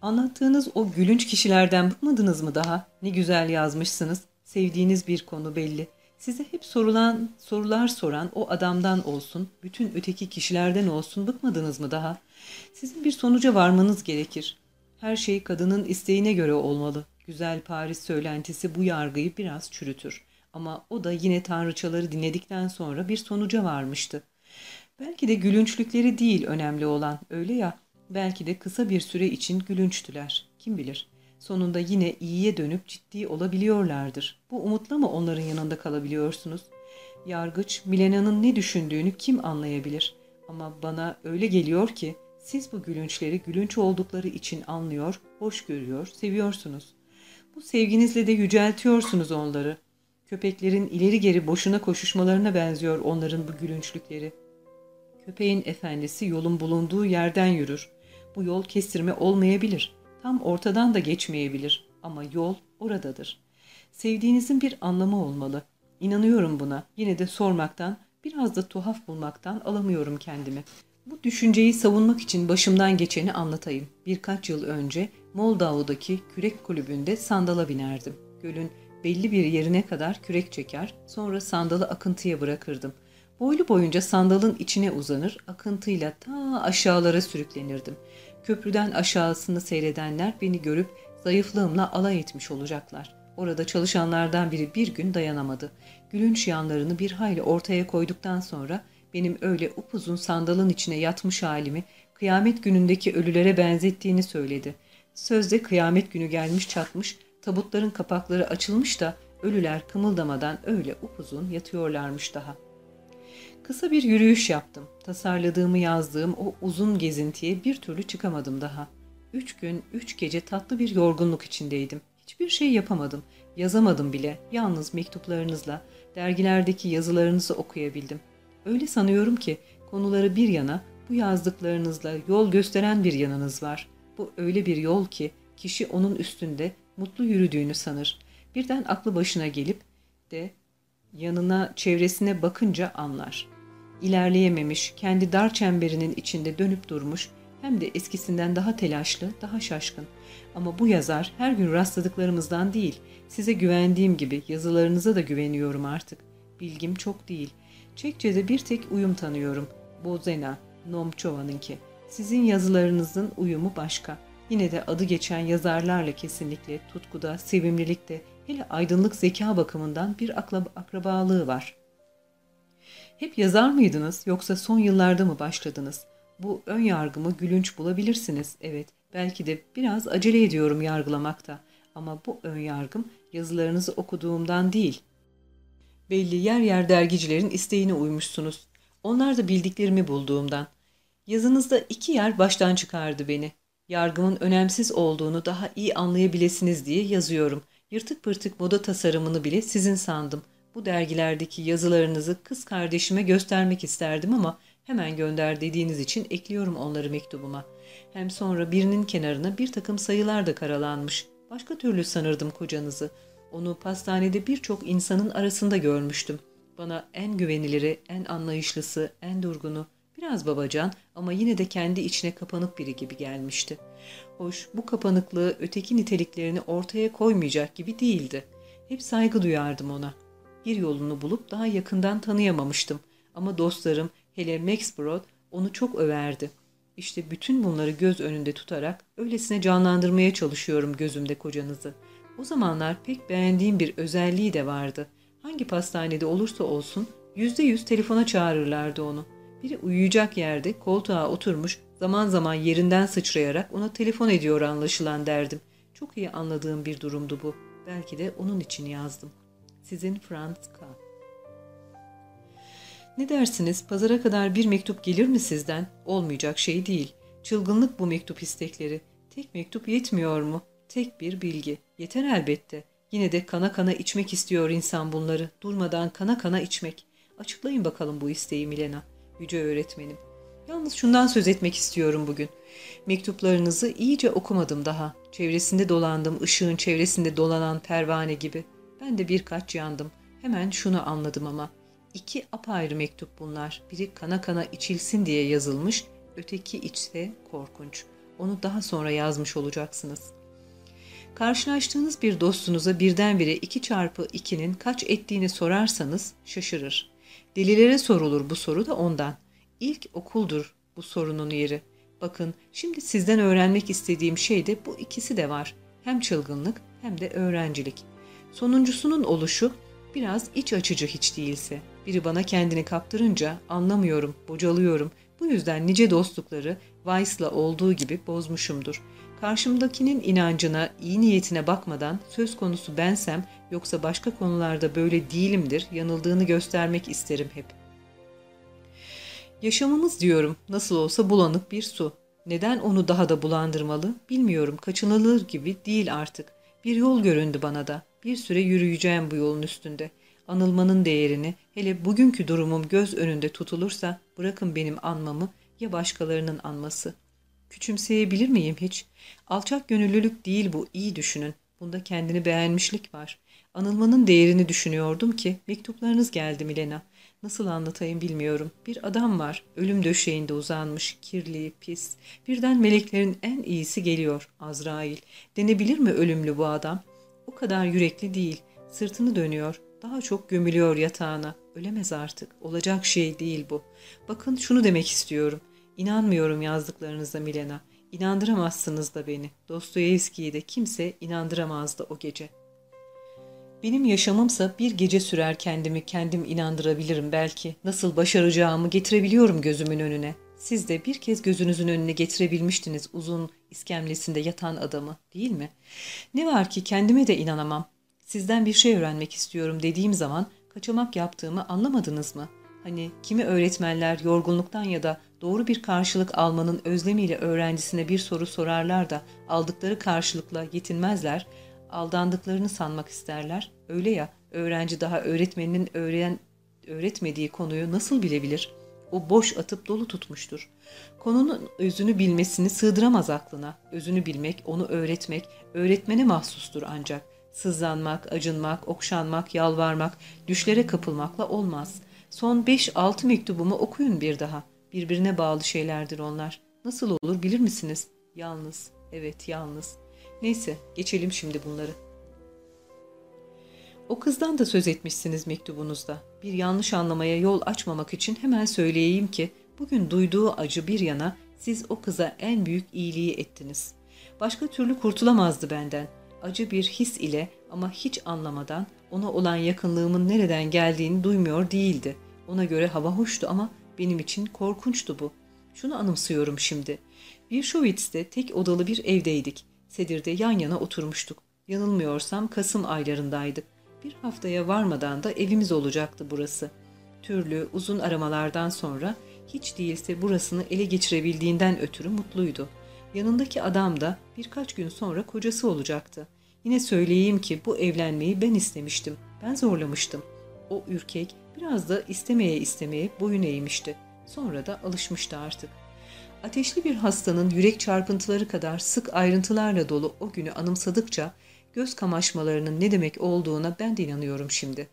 Anlattığınız o gülünç kişilerden bıkmadınız mı daha? Ne güzel yazmışsınız. Sevdiğiniz bir konu belli. Size hep sorulan, sorular soran o adamdan olsun, bütün öteki kişilerden olsun bıkmadınız mı daha? Sizin bir sonuca varmanız gerekir. Her şey kadının isteğine göre olmalı. Güzel Paris söylentisi bu yargıyı biraz çürütür. Ama o da yine tanrıçaları dinledikten sonra bir sonuca varmıştı. Belki de gülünçlükleri değil önemli olan, öyle ya, belki de kısa bir süre için gülünçtüler. Kim bilir? Sonunda yine iyiye dönüp ciddi olabiliyorlardır. Bu umutla mı onların yanında kalabiliyorsunuz? Yargıç, Milena'nın ne düşündüğünü kim anlayabilir? Ama bana öyle geliyor ki siz bu gülünçleri gülünç oldukları için anlıyor, hoş görüyor, seviyorsunuz. Bu sevginizle de yüceltiyorsunuz onları. Köpeklerin ileri geri boşuna koşuşmalarına benziyor onların bu gülünçlükleri. Köpeğin efendisi yolun bulunduğu yerden yürür. Bu yol kestirme olmayabilir. Tam ortadan da geçmeyebilir ama yol oradadır. Sevdiğinizin bir anlamı olmalı. İnanıyorum buna. Yine de sormaktan, biraz da tuhaf bulmaktan alamıyorum kendimi. Bu düşünceyi savunmak için başımdan geçeni anlatayım. Birkaç yıl önce Moldava'daki kürek kulübünde sandala binerdim. Gölün belli bir yerine kadar kürek çeker, sonra sandalı akıntıya bırakırdım. Boylu boyunca sandalın içine uzanır, akıntıyla ta aşağılara sürüklenirdim. Köprüden aşağısını seyredenler beni görüp zayıflığımla alay etmiş olacaklar. Orada çalışanlardan biri bir gün dayanamadı. Gülünç yanlarını bir hayli ortaya koyduktan sonra benim öyle upuzun sandalın içine yatmış halimi kıyamet günündeki ölülere benzettiğini söyledi. Sözde kıyamet günü gelmiş çatmış, tabutların kapakları açılmış da ölüler kımıldamadan öyle upuzun yatıyorlarmış daha.'' Kısa bir yürüyüş yaptım. Tasarladığımı yazdığım o uzun gezintiye bir türlü çıkamadım daha. Üç gün, üç gece tatlı bir yorgunluk içindeydim. Hiçbir şey yapamadım. Yazamadım bile. Yalnız mektuplarınızla, dergilerdeki yazılarınızı okuyabildim. Öyle sanıyorum ki konuları bir yana, bu yazdıklarınızla yol gösteren bir yanınız var. Bu öyle bir yol ki kişi onun üstünde mutlu yürüdüğünü sanır. Birden aklı başına gelip de yanına, çevresine bakınca anlar. İlerleyememiş, kendi dar çemberinin içinde dönüp durmuş, hem de eskisinden daha telaşlı, daha şaşkın. Ama bu yazar her gün rastladıklarımızdan değil, size güvendiğim gibi yazılarınıza da güveniyorum artık. Bilgim çok değil. Çekçe'de bir tek uyum tanıyorum. Bozena, Nomçova'nınki. Sizin yazılarınızın uyumu başka. Yine de adı geçen yazarlarla kesinlikle tutkuda, sevimlilikte, hele aydınlık zeka bakımından bir akrabalığı var. Hep yazar mıydınız yoksa son yıllarda mı başladınız? Bu ön yargımı gülünç bulabilirsiniz. Evet, belki de biraz acele ediyorum yargılamakta. Ama bu ön yargım yazılarınızı okuduğumdan değil. Belli yer yer dergicilerin isteğine uymuşsunuz. Onlar da bildiklerimi bulduğumdan. Yazınızda iki yer baştan çıkardı beni. Yargımın önemsiz olduğunu daha iyi anlayabilesiniz diye yazıyorum. Yırtık pırtık moda tasarımını bile sizin sandım. Bu dergilerdeki yazılarınızı kız kardeşime göstermek isterdim ama hemen gönder dediğiniz için ekliyorum onları mektubuma. Hem sonra birinin kenarına bir takım sayılar da karalanmış. Başka türlü sanırdım kocanızı. Onu pastanede birçok insanın arasında görmüştüm. Bana en güveniliri, en anlayışlısı, en durgunu, biraz babacan ama yine de kendi içine kapanık biri gibi gelmişti. Hoş, bu kapanıklığı öteki niteliklerini ortaya koymayacak gibi değildi. Hep saygı duyardım ona. Bir yolunu bulup daha yakından tanıyamamıştım. Ama dostlarım, hele Max Brod onu çok överdi. İşte bütün bunları göz önünde tutarak öylesine canlandırmaya çalışıyorum gözümde kocanızı. O zamanlar pek beğendiğim bir özelliği de vardı. Hangi pastanede olursa olsun yüzde yüz telefona çağırırlardı onu. Biri uyuyacak yerde koltuğa oturmuş zaman zaman yerinden sıçrayarak ona telefon ediyor anlaşılan derdim. Çok iyi anladığım bir durumdu bu. Belki de onun için yazdım. Sizin Franz K. Ne dersiniz pazara kadar bir mektup gelir mi sizden? Olmayacak şey değil. Çılgınlık bu mektup istekleri. Tek mektup yetmiyor mu? Tek bir bilgi. Yeter elbette. Yine de kana kana içmek istiyor insan bunları. Durmadan kana kana içmek. Açıklayın bakalım bu isteği Milena. Yüce öğretmenim. Yalnız şundan söz etmek istiyorum bugün. Mektuplarınızı iyice okumadım daha. Çevresinde dolandım, ışığın çevresinde dolanan pervane gibi. Ben de birkaç yandım. Hemen şunu anladım ama. İki apayrı mektup bunlar. Biri kana kana içilsin diye yazılmış, öteki içse korkunç. Onu daha sonra yazmış olacaksınız. Karşılaştığınız bir dostunuza birdenbire 2 çarpı 2'nin kaç ettiğini sorarsanız şaşırır. Delilere sorulur bu soru da ondan. İlk okuldur bu sorunun yeri. Bakın şimdi sizden öğrenmek istediğim şey de bu ikisi de var. Hem çılgınlık hem de öğrencilik. Sonuncusunun oluşu biraz iç açıcı hiç değilse. Biri bana kendini kaptırınca anlamıyorum, bocalıyorum. Bu yüzden nice dostlukları Weiss'la olduğu gibi bozmuşumdur. Karşımdakinin inancına, iyi niyetine bakmadan söz konusu bensem yoksa başka konularda böyle değilimdir, yanıldığını göstermek isterim hep. Yaşamımız diyorum, nasıl olsa bulanık bir su. Neden onu daha da bulandırmalı bilmiyorum, kaçınılır gibi değil artık. Bir yol göründü bana da. Bir süre yürüyeceğim bu yolun üstünde. Anılmanın değerini, hele bugünkü durumum göz önünde tutulursa bırakın benim anmamı ya başkalarının anması. Küçümseyebilir miyim hiç? Alçak gönüllülük değil bu, iyi düşünün. Bunda kendini beğenmişlik var. Anılmanın değerini düşünüyordum ki mektuplarınız geldi Milena. Nasıl anlatayım bilmiyorum. Bir adam var, ölüm döşeğinde uzanmış, kirli, pis. Birden meleklerin en iyisi geliyor, Azrail. Denebilir mi ölümlü bu adam? O kadar yürekli değil. Sırtını dönüyor, daha çok gömülüyor yatağına. Ölemez artık. Olacak şey değil bu. Bakın şunu demek istiyorum. İnanmıyorum yazdıklarınıza Milena. İnandıramazsınız da beni. Dostoyevski'yi de kimse inandıramazdı o gece. Benim yaşamımsa bir gece sürer kendimi kendim inandırabilirim belki. Nasıl başaracağımı getirebiliyorum gözümün önüne. Siz de bir kez gözünüzün önüne getirebilmiştiniz uzun iskemlesinde yatan adamı değil mi? Ne var ki kendime de inanamam. Sizden bir şey öğrenmek istiyorum dediğim zaman kaçamak yaptığımı anlamadınız mı? Hani kimi öğretmenler yorgunluktan ya da doğru bir karşılık almanın özlemiyle öğrencisine bir soru sorarlar da aldıkları karşılıkla yetinmezler, aldandıklarını sanmak isterler. Öyle ya öğrenci daha öğretmeninin öğren, öğretmediği konuyu nasıl bilebilir? O boş atıp dolu tutmuştur. Konunun özünü bilmesini sığdıramaz aklına. Özünü bilmek, onu öğretmek, öğretmene mahsustur ancak. Sızlanmak, acınmak, okşanmak, yalvarmak, düşlere kapılmakla olmaz. Son 5-6 mektubumu okuyun bir daha. Birbirine bağlı şeylerdir onlar. Nasıl olur bilir misiniz? Yalnız, evet yalnız. Neyse, geçelim şimdi bunları. O kızdan da söz etmişsiniz mektubunuzda. Bir yanlış anlamaya yol açmamak için hemen söyleyeyim ki bugün duyduğu acı bir yana siz o kıza en büyük iyiliği ettiniz. Başka türlü kurtulamazdı benden. Acı bir his ile ama hiç anlamadan ona olan yakınlığımın nereden geldiğini duymuyor değildi. Ona göre hava hoştu ama benim için korkunçtu bu. Şunu anımsıyorum şimdi. Bir Şovitz'te tek odalı bir evdeydik. Sedir'de yan yana oturmuştuk. Yanılmıyorsam Kasım aylarındaydık. Bir haftaya varmadan da evimiz olacaktı burası. Türlü uzun aramalardan sonra hiç değilse burasını ele geçirebildiğinden ötürü mutluydu. Yanındaki adam da birkaç gün sonra kocası olacaktı. Yine söyleyeyim ki bu evlenmeyi ben istemiştim. Ben zorlamıştım. O ürkek biraz da istemeye istemeye boyun eğmişti. Sonra da alışmıştı artık. Ateşli bir hastanın yürek çarpıntıları kadar sık ayrıntılarla dolu o günü anımsadıkça göz kamaşmalarının ne demek olduğuna ben de inanıyorum şimdi.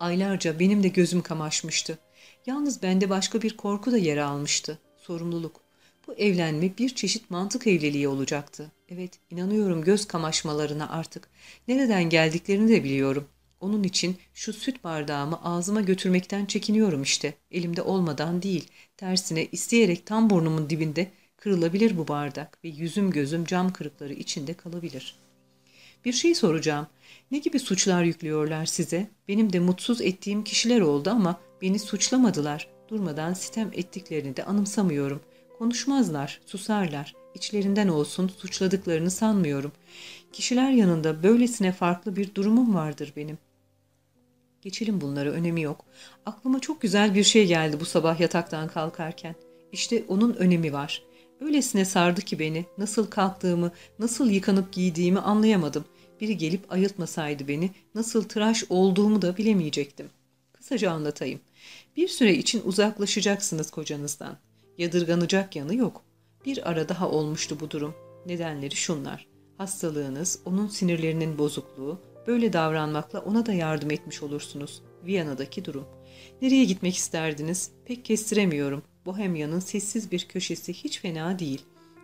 Aylarca benim de gözüm kamaşmıştı. Yalnız bende başka bir korku da yer almıştı. Sorumluluk. Bu evlenme bir çeşit mantık evliliği olacaktı. Evet, inanıyorum göz kamaşmalarına artık. Nereden geldiklerini de biliyorum. Onun için şu süt bardağımı ağzıma götürmekten çekiniyorum işte. Elimde olmadan değil. Tersine isteyerek tam burnumun dibinde kırılabilir bu bardak ve yüzüm gözüm cam kırıkları içinde kalabilir. Bir şey soracağım. Ne gibi suçlar yüklüyorlar size? Benim de mutsuz ettiğim kişiler oldu ama beni suçlamadılar. Durmadan sitem ettiklerini de anımsamıyorum. Konuşmazlar, susarlar. İçlerinden olsun suçladıklarını sanmıyorum. Kişiler yanında böylesine farklı bir durumum vardır benim. Geçelim bunları önemi yok. Aklıma çok güzel bir şey geldi bu sabah yataktan kalkarken. İşte onun önemi var. Öylesine sardı ki beni, nasıl kalktığımı, nasıl yıkanıp giydiğimi anlayamadım. Biri gelip ayıltmasaydı beni, nasıl tıraş olduğumu da bilemeyecektim. Kısaca anlatayım. Bir süre için uzaklaşacaksınız kocanızdan. Yadırganacak yanı yok. Bir ara daha olmuştu bu durum. Nedenleri şunlar. Hastalığınız, onun sinirlerinin bozukluğu, böyle davranmakla ona da yardım etmiş olursunuz. Viyana'daki durum. Nereye gitmek isterdiniz? Pek kestiremiyorum. Bohemya'nın sessiz bir köşesi hiç fena değil.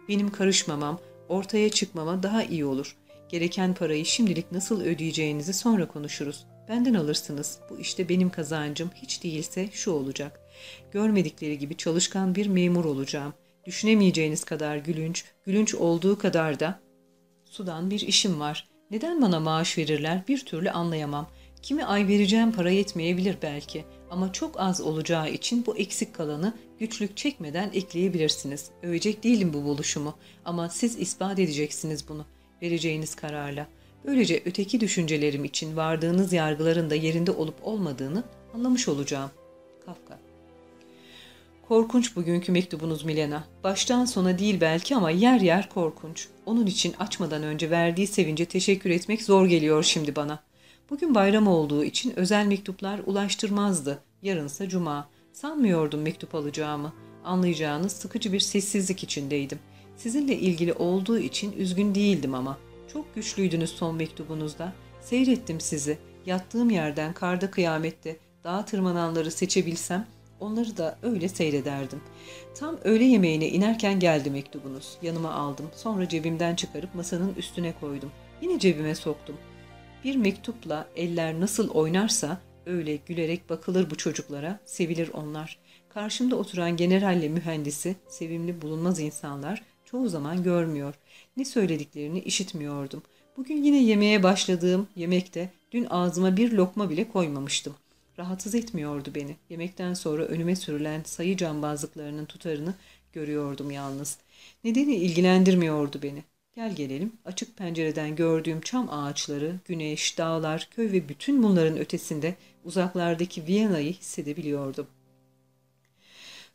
Benim karışmamam, ortaya çıkmama daha iyi olur. Gereken parayı şimdilik nasıl ödeyeceğinizi sonra konuşuruz. Benden alırsınız. Bu işte benim kazancım hiç değilse şu olacak. Görmedikleri gibi çalışkan bir memur olacağım. Düşünemeyeceğiniz kadar gülünç, gülünç olduğu kadar da sudan bir işim var. Neden bana maaş verirler bir türlü anlayamam. Kimi ay vereceğim para yetmeyebilir belki ama çok az olacağı için bu eksik kalanı güçlük çekmeden ekleyebilirsiniz. Övecek değilim bu buluşumu ama siz ispat edeceksiniz bunu vereceğiniz kararla. Böylece öteki düşüncelerim için vardığınız yargıların da yerinde olup olmadığını anlamış olacağım. Kafka Korkunç bugünkü mektubunuz Milena. Baştan sona değil belki ama yer yer korkunç. Onun için açmadan önce verdiği sevince teşekkür etmek zor geliyor şimdi bana. Bugün bayram olduğu için özel mektuplar ulaştırmazdı. Yarınsa cuma. Sanmıyordum mektup alacağımı. Anlayacağınız sıkıcı bir sessizlik içindeydim. Sizinle ilgili olduğu için üzgün değildim ama. Çok güçlüydünüz son mektubunuzda. Seyrettim sizi. Yattığım yerden karda kıyamette dağa tırmananları seçebilsem onları da öyle seyrederdim. Tam öğle yemeğine inerken geldi mektubunuz. Yanıma aldım. Sonra cebimden çıkarıp masanın üstüne koydum. Yine cebime soktum. Bir mektupla eller nasıl oynarsa öyle gülerek bakılır bu çocuklara, sevilir onlar. Karşımda oturan generalle mühendisi, sevimli bulunmaz insanlar çoğu zaman görmüyor. Ne söylediklerini işitmiyordum. Bugün yine yemeğe başladığım yemekte dün ağzıma bir lokma bile koymamıştım. Rahatsız etmiyordu beni. Yemekten sonra önüme sürülen sayı cambazlıklarının tutarını görüyordum yalnız. Nedeni ilgilendirmiyordu beni. Gel gelelim açık pencereden gördüğüm çam ağaçları, güneş, dağlar, köy ve bütün bunların ötesinde uzaklardaki Viyana'yı hissedebiliyordum.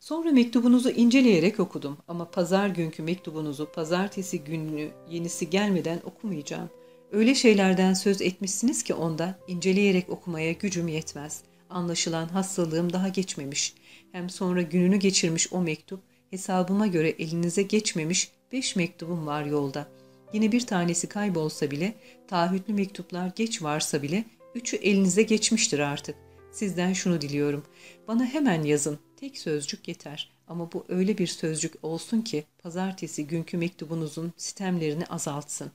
Sonra mektubunuzu inceleyerek okudum ama pazar günkü mektubunuzu pazartesi günü yenisi gelmeden okumayacağım. Öyle şeylerden söz etmişsiniz ki onda inceleyerek okumaya gücüm yetmez. Anlaşılan hastalığım daha geçmemiş. Hem sonra gününü geçirmiş o mektup hesabıma göre elinize geçmemiş beş mektubum var yolda. Yine bir tanesi kaybolsa bile, taahhütlü mektuplar geç varsa bile üçü elinize geçmiştir artık. Sizden şunu diliyorum. Bana hemen yazın. Tek sözcük yeter. Ama bu öyle bir sözcük olsun ki pazartesi günkü mektubunuzun sistemlerini azaltsın.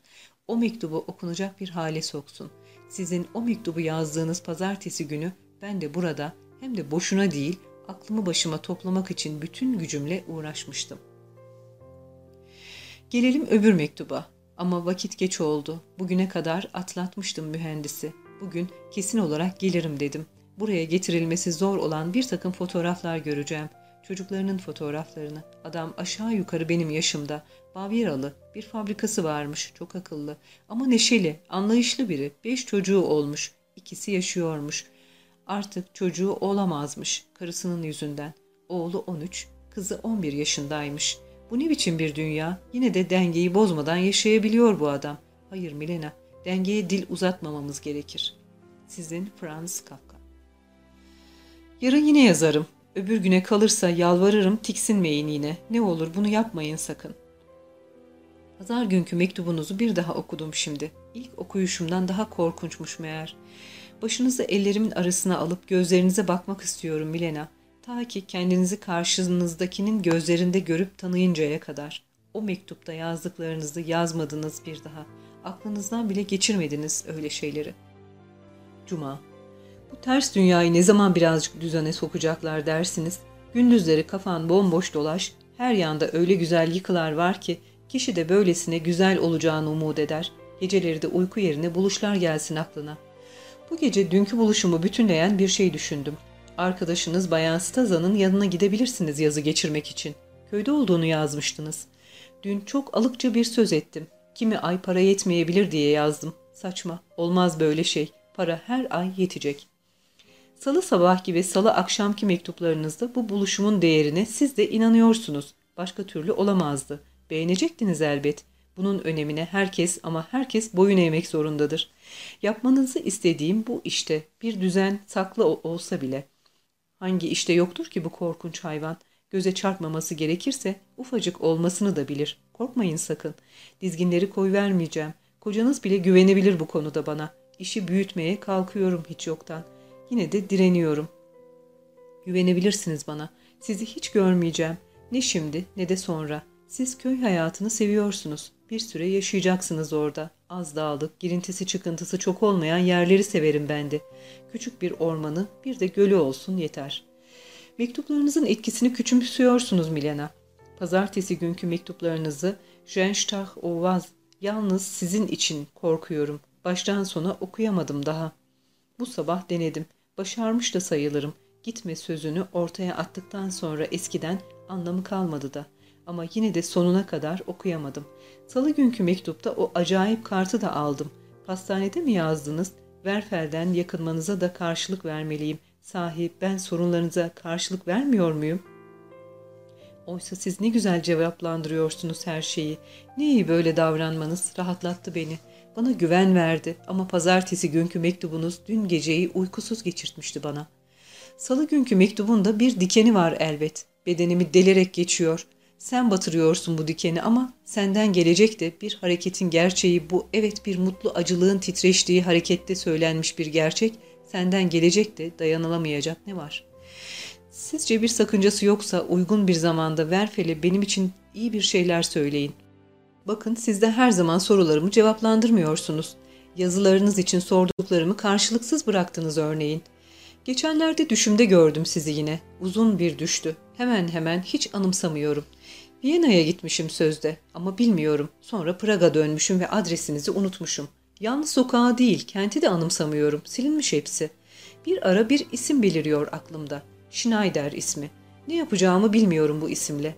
O mektubu okunacak bir hale soksun. Sizin o mektubu yazdığınız pazartesi günü ben de burada hem de boşuna değil aklımı başıma toplamak için bütün gücümle uğraşmıştım. Gelelim öbür mektuba. Ama vakit geç oldu. Bugüne kadar atlatmıştım mühendisi. Bugün kesin olarak gelirim dedim. Buraya getirilmesi zor olan bir takım fotoğraflar göreceğim. Çocuklarının fotoğraflarını. Adam aşağı yukarı benim yaşımda. Bavyeralı. Bir fabrikası varmış. Çok akıllı. Ama neşeli, anlayışlı biri. Beş çocuğu olmuş. İkisi yaşıyormuş. Artık çocuğu olamazmış karısının yüzünden. Oğlu 13, kızı 11 yaşındaymış. Bu ne biçim bir dünya? Yine de dengeyi bozmadan yaşayabiliyor bu adam. Hayır Milena, dengeye dil uzatmamamız gerekir. Sizin Franz Kafka Yarın yine yazarım. Öbür güne kalırsa yalvarırım tiksinmeyin yine. Ne olur bunu yapmayın sakın. Pazar günkü mektubunuzu bir daha okudum şimdi. İlk okuyuşumdan daha korkunçmuş meğer. Başınızı ellerimin arasına alıp gözlerinize bakmak istiyorum Milena. Ta ki kendinizi karşınızdakinin gözlerinde görüp tanıyıncaya kadar. O mektupta yazdıklarınızı yazmadınız bir daha. Aklınızdan bile geçirmediniz öyle şeyleri. Cuma Bu ters dünyayı ne zaman birazcık düzene sokacaklar dersiniz. Gündüzleri kafan bomboş dolaş, her yanda öyle güzel yıkılar var ki kişi de böylesine güzel olacağını umut eder. Geceleri de uyku yerine buluşlar gelsin aklına. Bu gece dünkü buluşumu bütünleyen bir şey düşündüm. Arkadaşınız Bayan Staza'nın yanına gidebilirsiniz yazı geçirmek için. Köyde olduğunu yazmıştınız. Dün çok alıkça bir söz ettim. Kimi ay para yetmeyebilir diye yazdım. Saçma, olmaz böyle şey. Para her ay yetecek. Salı sabahki ve salı akşamki mektuplarınızda bu buluşumun değerine siz de inanıyorsunuz. Başka türlü olamazdı. Beğenecektiniz elbet. Bunun önemine herkes ama herkes boyun eğmek zorundadır. Yapmanızı istediğim bu işte bir düzen saklı olsa bile. Hangi işte yoktur ki bu korkunç hayvan? Göze çarpmaması gerekirse ufacık olmasını da bilir. Korkmayın sakın. Dizginleri koy vermeyeceğim. Kocanız bile güvenebilir bu konuda bana. İşi büyütmeye kalkıyorum hiç yoktan. Yine de direniyorum. Güvenebilirsiniz bana. Sizi hiç görmeyeceğim. Ne şimdi ne de sonra. Siz köy hayatını seviyorsunuz. Bir süre yaşayacaksınız orada. Az dağlık, girintisi çıkıntısı çok olmayan yerleri severim ben de. Küçük bir ormanı, bir de gölü olsun yeter. Mektuplarınızın etkisini küçümsüyorsunuz Milena. Pazartesi günkü mektuplarınızı Jenstach Ovaz yalnız sizin için korkuyorum. Baştan sona okuyamadım daha. Bu sabah denedim. Başarmış da sayılırım. Gitme sözünü ortaya attıktan sonra eskiden anlamı kalmadı da. Ama yine de sonuna kadar okuyamadım. Salı günkü mektupta o acayip kartı da aldım. Pastanede mi yazdınız? Verfel'den yakınmanıza da karşılık vermeliyim. Sahi ben sorunlarınıza karşılık vermiyor muyum? Oysa siz ne güzel cevaplandırıyorsunuz her şeyi. Ne iyi böyle davranmanız rahatlattı beni. Bana güven verdi ama pazartesi günkü mektubunuz dün geceyi uykusuz geçirtmişti bana. Salı günkü mektubunda bir dikeni var elbet. Bedenimi delerek geçiyor. Sen batırıyorsun bu dikeni ama senden gelecek de bir hareketin gerçeği bu evet bir mutlu acılığın titreştiği harekette söylenmiş bir gerçek senden gelecek de dayanılamayacak ne var? Sizce bir sakıncası yoksa uygun bir zamanda Verfel'e benim için iyi bir şeyler söyleyin. Bakın siz de her zaman sorularımı cevaplandırmıyorsunuz. Yazılarınız için sorduklarımı karşılıksız bıraktınız örneğin. Geçenlerde düşümde gördüm sizi yine. Uzun bir düştü. Hemen hemen hiç anımsamıyorum. Viyana'ya gitmişim sözde ama bilmiyorum. Sonra Praga dönmüşüm ve adresinizi unutmuşum. Yalnız sokağı değil, kenti de anımsamıyorum. Silinmiş hepsi. Bir ara bir isim beliriyor aklımda. Schneider ismi. Ne yapacağımı bilmiyorum bu isimle.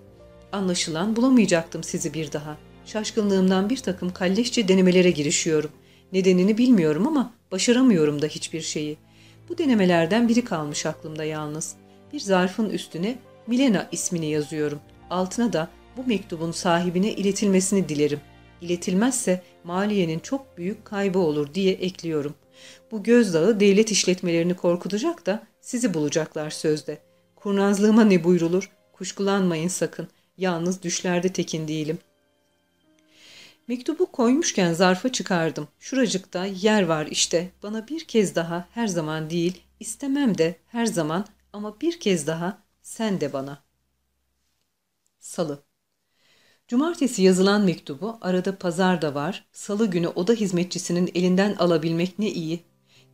Anlaşılan bulamayacaktım sizi bir daha. Şaşkınlığımdan bir takım kalleşçe denemelere girişiyorum. Nedenini bilmiyorum ama başaramıyorum da hiçbir şeyi. Bu denemelerden biri kalmış aklımda yalnız. Bir zarfın üstüne Milena ismini yazıyorum. Altına da bu mektubun sahibine iletilmesini dilerim. İletilmezse maliyenin çok büyük kaybı olur diye ekliyorum. Bu gözdağı devlet işletmelerini korkutacak da sizi bulacaklar sözde. Kurnazlığıma ne buyrulur? Kuşkulanmayın sakın. Yalnız düşlerde tekin değilim. Mektubu koymuşken zarfa çıkardım. Şuracıkta yer var işte. Bana bir kez daha her zaman değil, istemem de her zaman ama bir kez daha sen de bana. Salı Cumartesi yazılan mektubu arada pazar da var. Salı günü oda hizmetçisinin elinden alabilmek ne iyi.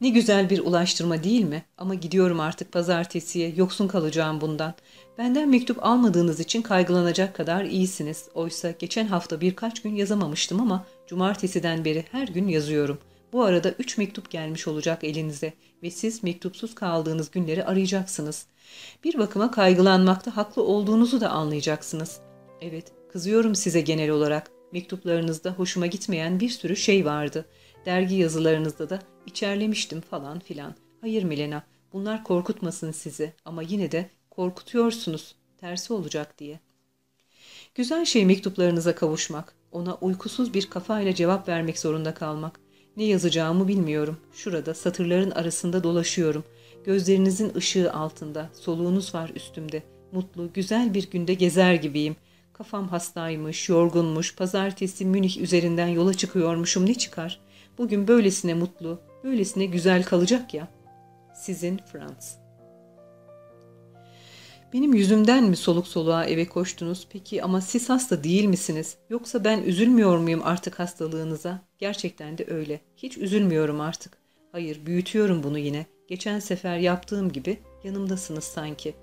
Ne güzel bir ulaştırma değil mi? Ama gidiyorum artık pazartesiye. Yoksun kalacağım bundan. Benden mektup almadığınız için kaygılanacak kadar iyisiniz. Oysa geçen hafta birkaç gün yazamamıştım ama cumartesiden beri her gün yazıyorum. Bu arada üç mektup gelmiş olacak elinize ve siz mektupsuz kaldığınız günleri arayacaksınız. Bir bakıma kaygılanmakta haklı olduğunuzu da anlayacaksınız. Evet, kızıyorum size genel olarak. Mektuplarınızda hoşuma gitmeyen bir sürü şey vardı. Dergi yazılarınızda da içerlemiştim falan filan. Hayır Milena, bunlar korkutmasın sizi ama yine de korkutuyorsunuz. Tersi olacak diye. Güzel şey mektuplarınıza kavuşmak. Ona uykusuz bir kafayla cevap vermek zorunda kalmak. Ne yazacağımı bilmiyorum. Şurada satırların arasında dolaşıyorum. Gözlerinizin ışığı altında, soluğunuz var üstümde. Mutlu, güzel bir günde gezer gibiyim. Kafam hastaymış, yorgunmuş, pazartesi Münih üzerinden yola çıkıyormuşum ne çıkar? Bugün böylesine mutlu, böylesine güzel kalacak ya. Sizin Frans. Benim yüzümden mi soluk soluğa eve koştunuz peki ama siz hasta değil misiniz? Yoksa ben üzülmüyor muyum artık hastalığınıza? Gerçekten de öyle. Hiç üzülmüyorum artık. Hayır büyütüyorum bunu yine. Geçen sefer yaptığım gibi yanımdasınız sanki.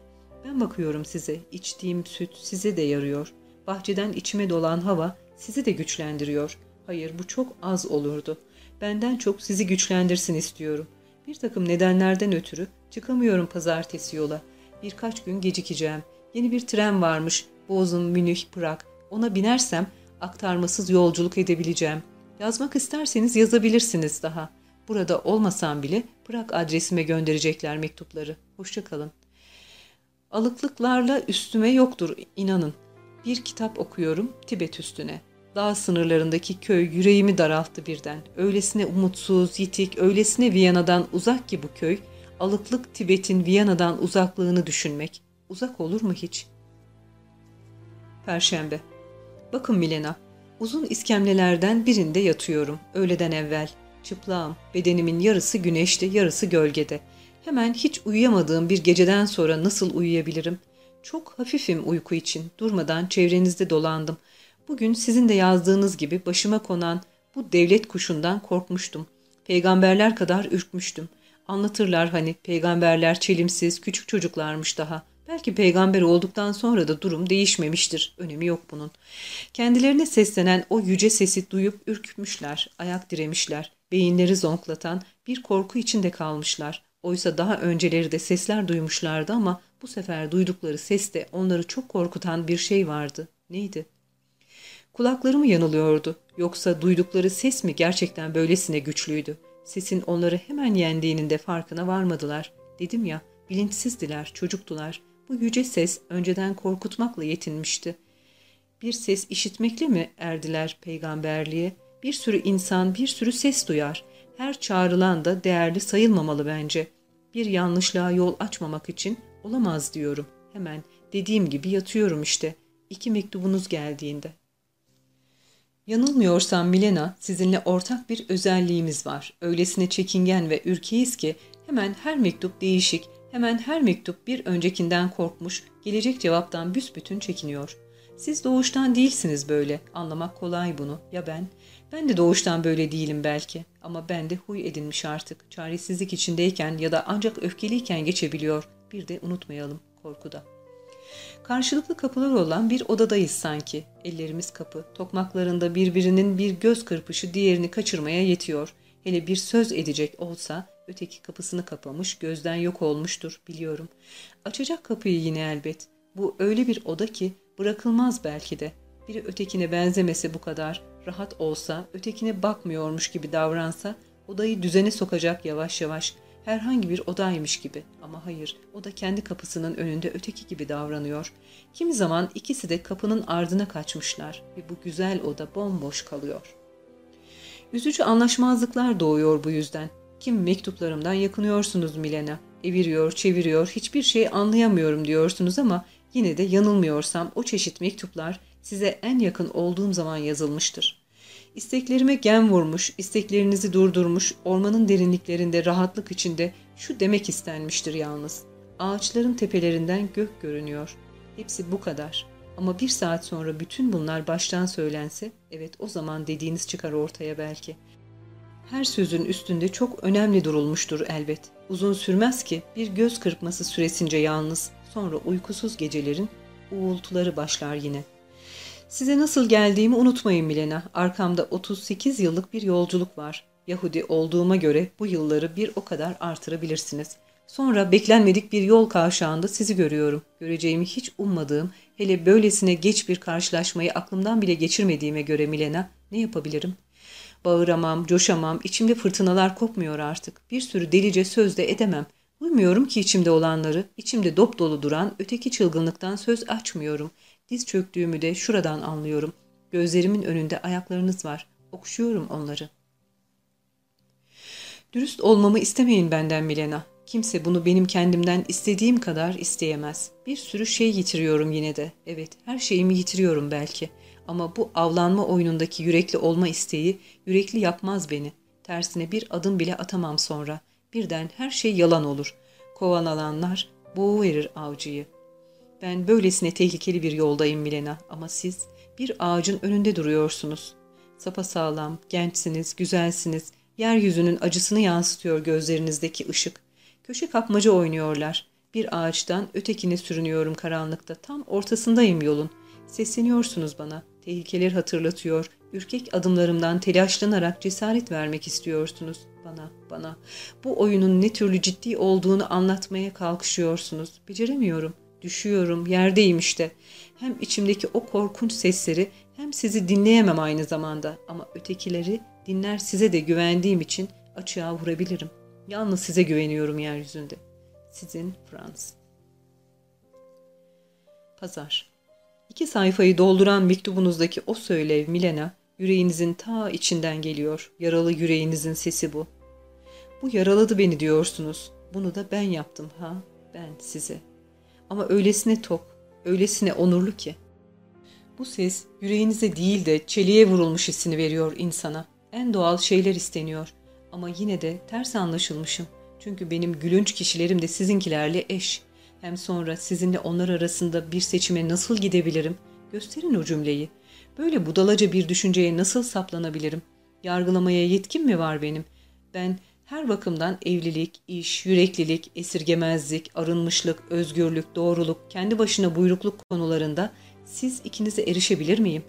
Ben bakıyorum size. İçtiğim süt size de yarıyor. Bahçeden içime dolan hava sizi de güçlendiriyor. Hayır bu çok az olurdu. Benden çok sizi güçlendirsin istiyorum. Bir takım nedenlerden ötürü çıkamıyorum pazartesi yola. Birkaç gün gecikeceğim. Yeni bir tren varmış. Bozum, Münih, Prag. Ona binersem aktarmasız yolculuk edebileceğim. Yazmak isterseniz yazabilirsiniz daha. Burada olmasam bile Prag adresime gönderecekler mektupları. Hoşçakalın. Alıklıklarla üstüme yoktur inanın. Bir kitap okuyorum Tibet üstüne. Dağ sınırlarındaki köy yüreğimi daralttı birden. Öylesine umutsuz, yitik, öylesine Viyana'dan uzak ki bu köy, alıklık Tibet'in Viyana'dan uzaklığını düşünmek. Uzak olur mu hiç? Perşembe. Bakın Milena, uzun iskemlelerden birinde yatıyorum, öğleden evvel. Çıplağım, bedenimin yarısı güneşte, yarısı gölgede. Hemen hiç uyuyamadığım bir geceden sonra nasıl uyuyabilirim? Çok hafifim uyku için, durmadan çevrenizde dolandım. Bugün sizin de yazdığınız gibi başıma konan bu devlet kuşundan korkmuştum. Peygamberler kadar ürkmüştüm. Anlatırlar hani peygamberler çelimsiz, küçük çocuklarmış daha. Belki peygamber olduktan sonra da durum değişmemiştir. Önemi yok bunun. Kendilerine seslenen o yüce sesi duyup ürkmüşler, ayak diremişler. Beyinleri zonklatan bir korku içinde kalmışlar. Oysa daha önceleri de sesler duymuşlardı ama bu sefer duydukları seste onları çok korkutan bir şey vardı. Neydi? Kulakları mı yanılıyordu? Yoksa duydukları ses mi gerçekten böylesine güçlüydü? Sesin onları hemen yendiğinin de farkına varmadılar. Dedim ya, bilinçsizdiler, çocuktular. Bu yüce ses önceden korkutmakla yetinmişti. Bir ses işitmekle mi erdiler peygamberliğe? Bir sürü insan bir sürü ses duyar. Her çağrılan da değerli sayılmamalı bence. Bir yanlışlığa yol açmamak için olamaz diyorum. Hemen dediğim gibi yatıyorum işte. İki mektubunuz geldiğinde. Yanılmıyorsam Milena, sizinle ortak bir özelliğimiz var. Öylesine çekingen ve ürkeyiz ki hemen her mektup değişik, hemen her mektup bir öncekinden korkmuş, gelecek cevaptan büsbütün çekiniyor. Siz doğuştan değilsiniz böyle, anlamak kolay bunu. Ya ben? Ben de doğuştan böyle değilim belki. Ama ben de huy edinmiş artık. Çaresizlik içindeyken ya da ancak öfkeliyken geçebiliyor. Bir de unutmayalım korkuda. Karşılıklı kapılar olan bir odadayız sanki. Ellerimiz kapı, tokmaklarında birbirinin bir göz kırpışı diğerini kaçırmaya yetiyor. Hele bir söz edecek olsa öteki kapısını kapamış, gözden yok olmuştur biliyorum. Açacak kapıyı yine elbet. Bu öyle bir oda ki bırakılmaz belki de. Biri ötekine benzemese bu kadar, rahat olsa, ötekine bakmıyormuş gibi davransa, odayı düzene sokacak yavaş yavaş, herhangi bir odaymış gibi. Ama hayır, o da kendi kapısının önünde öteki gibi davranıyor. Kimi zaman ikisi de kapının ardına kaçmışlar ve bu güzel oda bomboş kalıyor. Üzücü anlaşmazlıklar doğuyor bu yüzden. Kim mektuplarımdan yakınıyorsunuz Milena. Eviriyor, çeviriyor, hiçbir şey anlayamıyorum diyorsunuz ama yine de yanılmıyorsam o çeşit mektuplar size en yakın olduğum zaman yazılmıştır. İsteklerime gen vurmuş, isteklerinizi durdurmuş, ormanın derinliklerinde rahatlık içinde şu demek istenmiştir yalnız. Ağaçların tepelerinden gök görünüyor. Hepsi bu kadar. Ama bir saat sonra bütün bunlar baştan söylense, evet o zaman dediğiniz çıkar ortaya belki. Her sözün üstünde çok önemli durulmuştur elbet. Uzun sürmez ki bir göz kırpması süresince yalnız, sonra uykusuz gecelerin uğultuları başlar yine. Size nasıl geldiğimi unutmayın Milena. Arkamda 38 yıllık bir yolculuk var. Yahudi olduğuma göre bu yılları bir o kadar artırabilirsiniz. Sonra beklenmedik bir yol kavşağında sizi görüyorum. Göreceğimi hiç ummadığım, hele böylesine geç bir karşılaşmayı aklımdan bile geçirmediğime göre Milena ne yapabilirim? Bağıramam, coşamam, içimde fırtınalar kopmuyor artık. Bir sürü delice söz de edemem. Uymuyorum ki içimde olanları, içimde dop dolu duran öteki çılgınlıktan söz açmıyorum. Diz çöktüğümü de şuradan anlıyorum. Gözlerimin önünde ayaklarınız var. Okşuyorum onları. Dürüst olmamı istemeyin benden Milena. Kimse bunu benim kendimden istediğim kadar isteyemez. Bir sürü şey yitiriyorum yine de. Evet, her şeyimi yitiriyorum belki. Ama bu avlanma oyunundaki yürekli olma isteği yürekli yapmaz beni. Tersine bir adım bile atamam sonra. Birden her şey yalan olur. Kovan alanlar boğuverir avcıyı. Ben böylesine tehlikeli bir yoldayım Milena ama siz bir ağacın önünde duruyorsunuz. Sapa sağlam, gençsiniz, güzelsiniz. Yeryüzünün acısını yansıtıyor gözlerinizdeki ışık. Köşe kapmaca oynuyorlar. Bir ağaçtan ötekine sürünüyorum karanlıkta. Tam ortasındayım yolun. Sesleniyorsunuz bana. Tehlikeler hatırlatıyor. Ürkek adımlarımdan telaşlanarak cesaret vermek istiyorsunuz bana, bana. Bu oyunun ne türlü ciddi olduğunu anlatmaya kalkışıyorsunuz. Beceremiyorum. Düşüyorum, yerdeyim işte. Hem içimdeki o korkunç sesleri hem sizi dinleyemem aynı zamanda ama ötekileri dinler size de güvendiğim için açığa vurabilirim. Yalnız size güveniyorum yeryüzünde. Sizin Frans. Pazar. İki sayfayı dolduran mektubunuzdaki o söylev Milena, yüreğinizin ta içinden geliyor. Yaralı yüreğinizin sesi bu. Bu yaraladı beni diyorsunuz. Bunu da ben yaptım ha, ben size. Ama öylesine tok, öylesine onurlu ki. Bu ses yüreğinize değil de çeliğe vurulmuş hissini veriyor insana. En doğal şeyler isteniyor. Ama yine de ters anlaşılmışım. Çünkü benim gülünç kişilerim de sizinkilerle eş. Hem sonra sizinle onlar arasında bir seçime nasıl gidebilirim? Gösterin o cümleyi. Böyle budalaca bir düşünceye nasıl saplanabilirim? Yargılamaya yetkim mi var benim? Ben her bakımdan evlilik, iş, yüreklilik, esirgemezlik, arınmışlık, özgürlük, doğruluk, kendi başına buyrukluk konularında siz ikinize erişebilir miyim?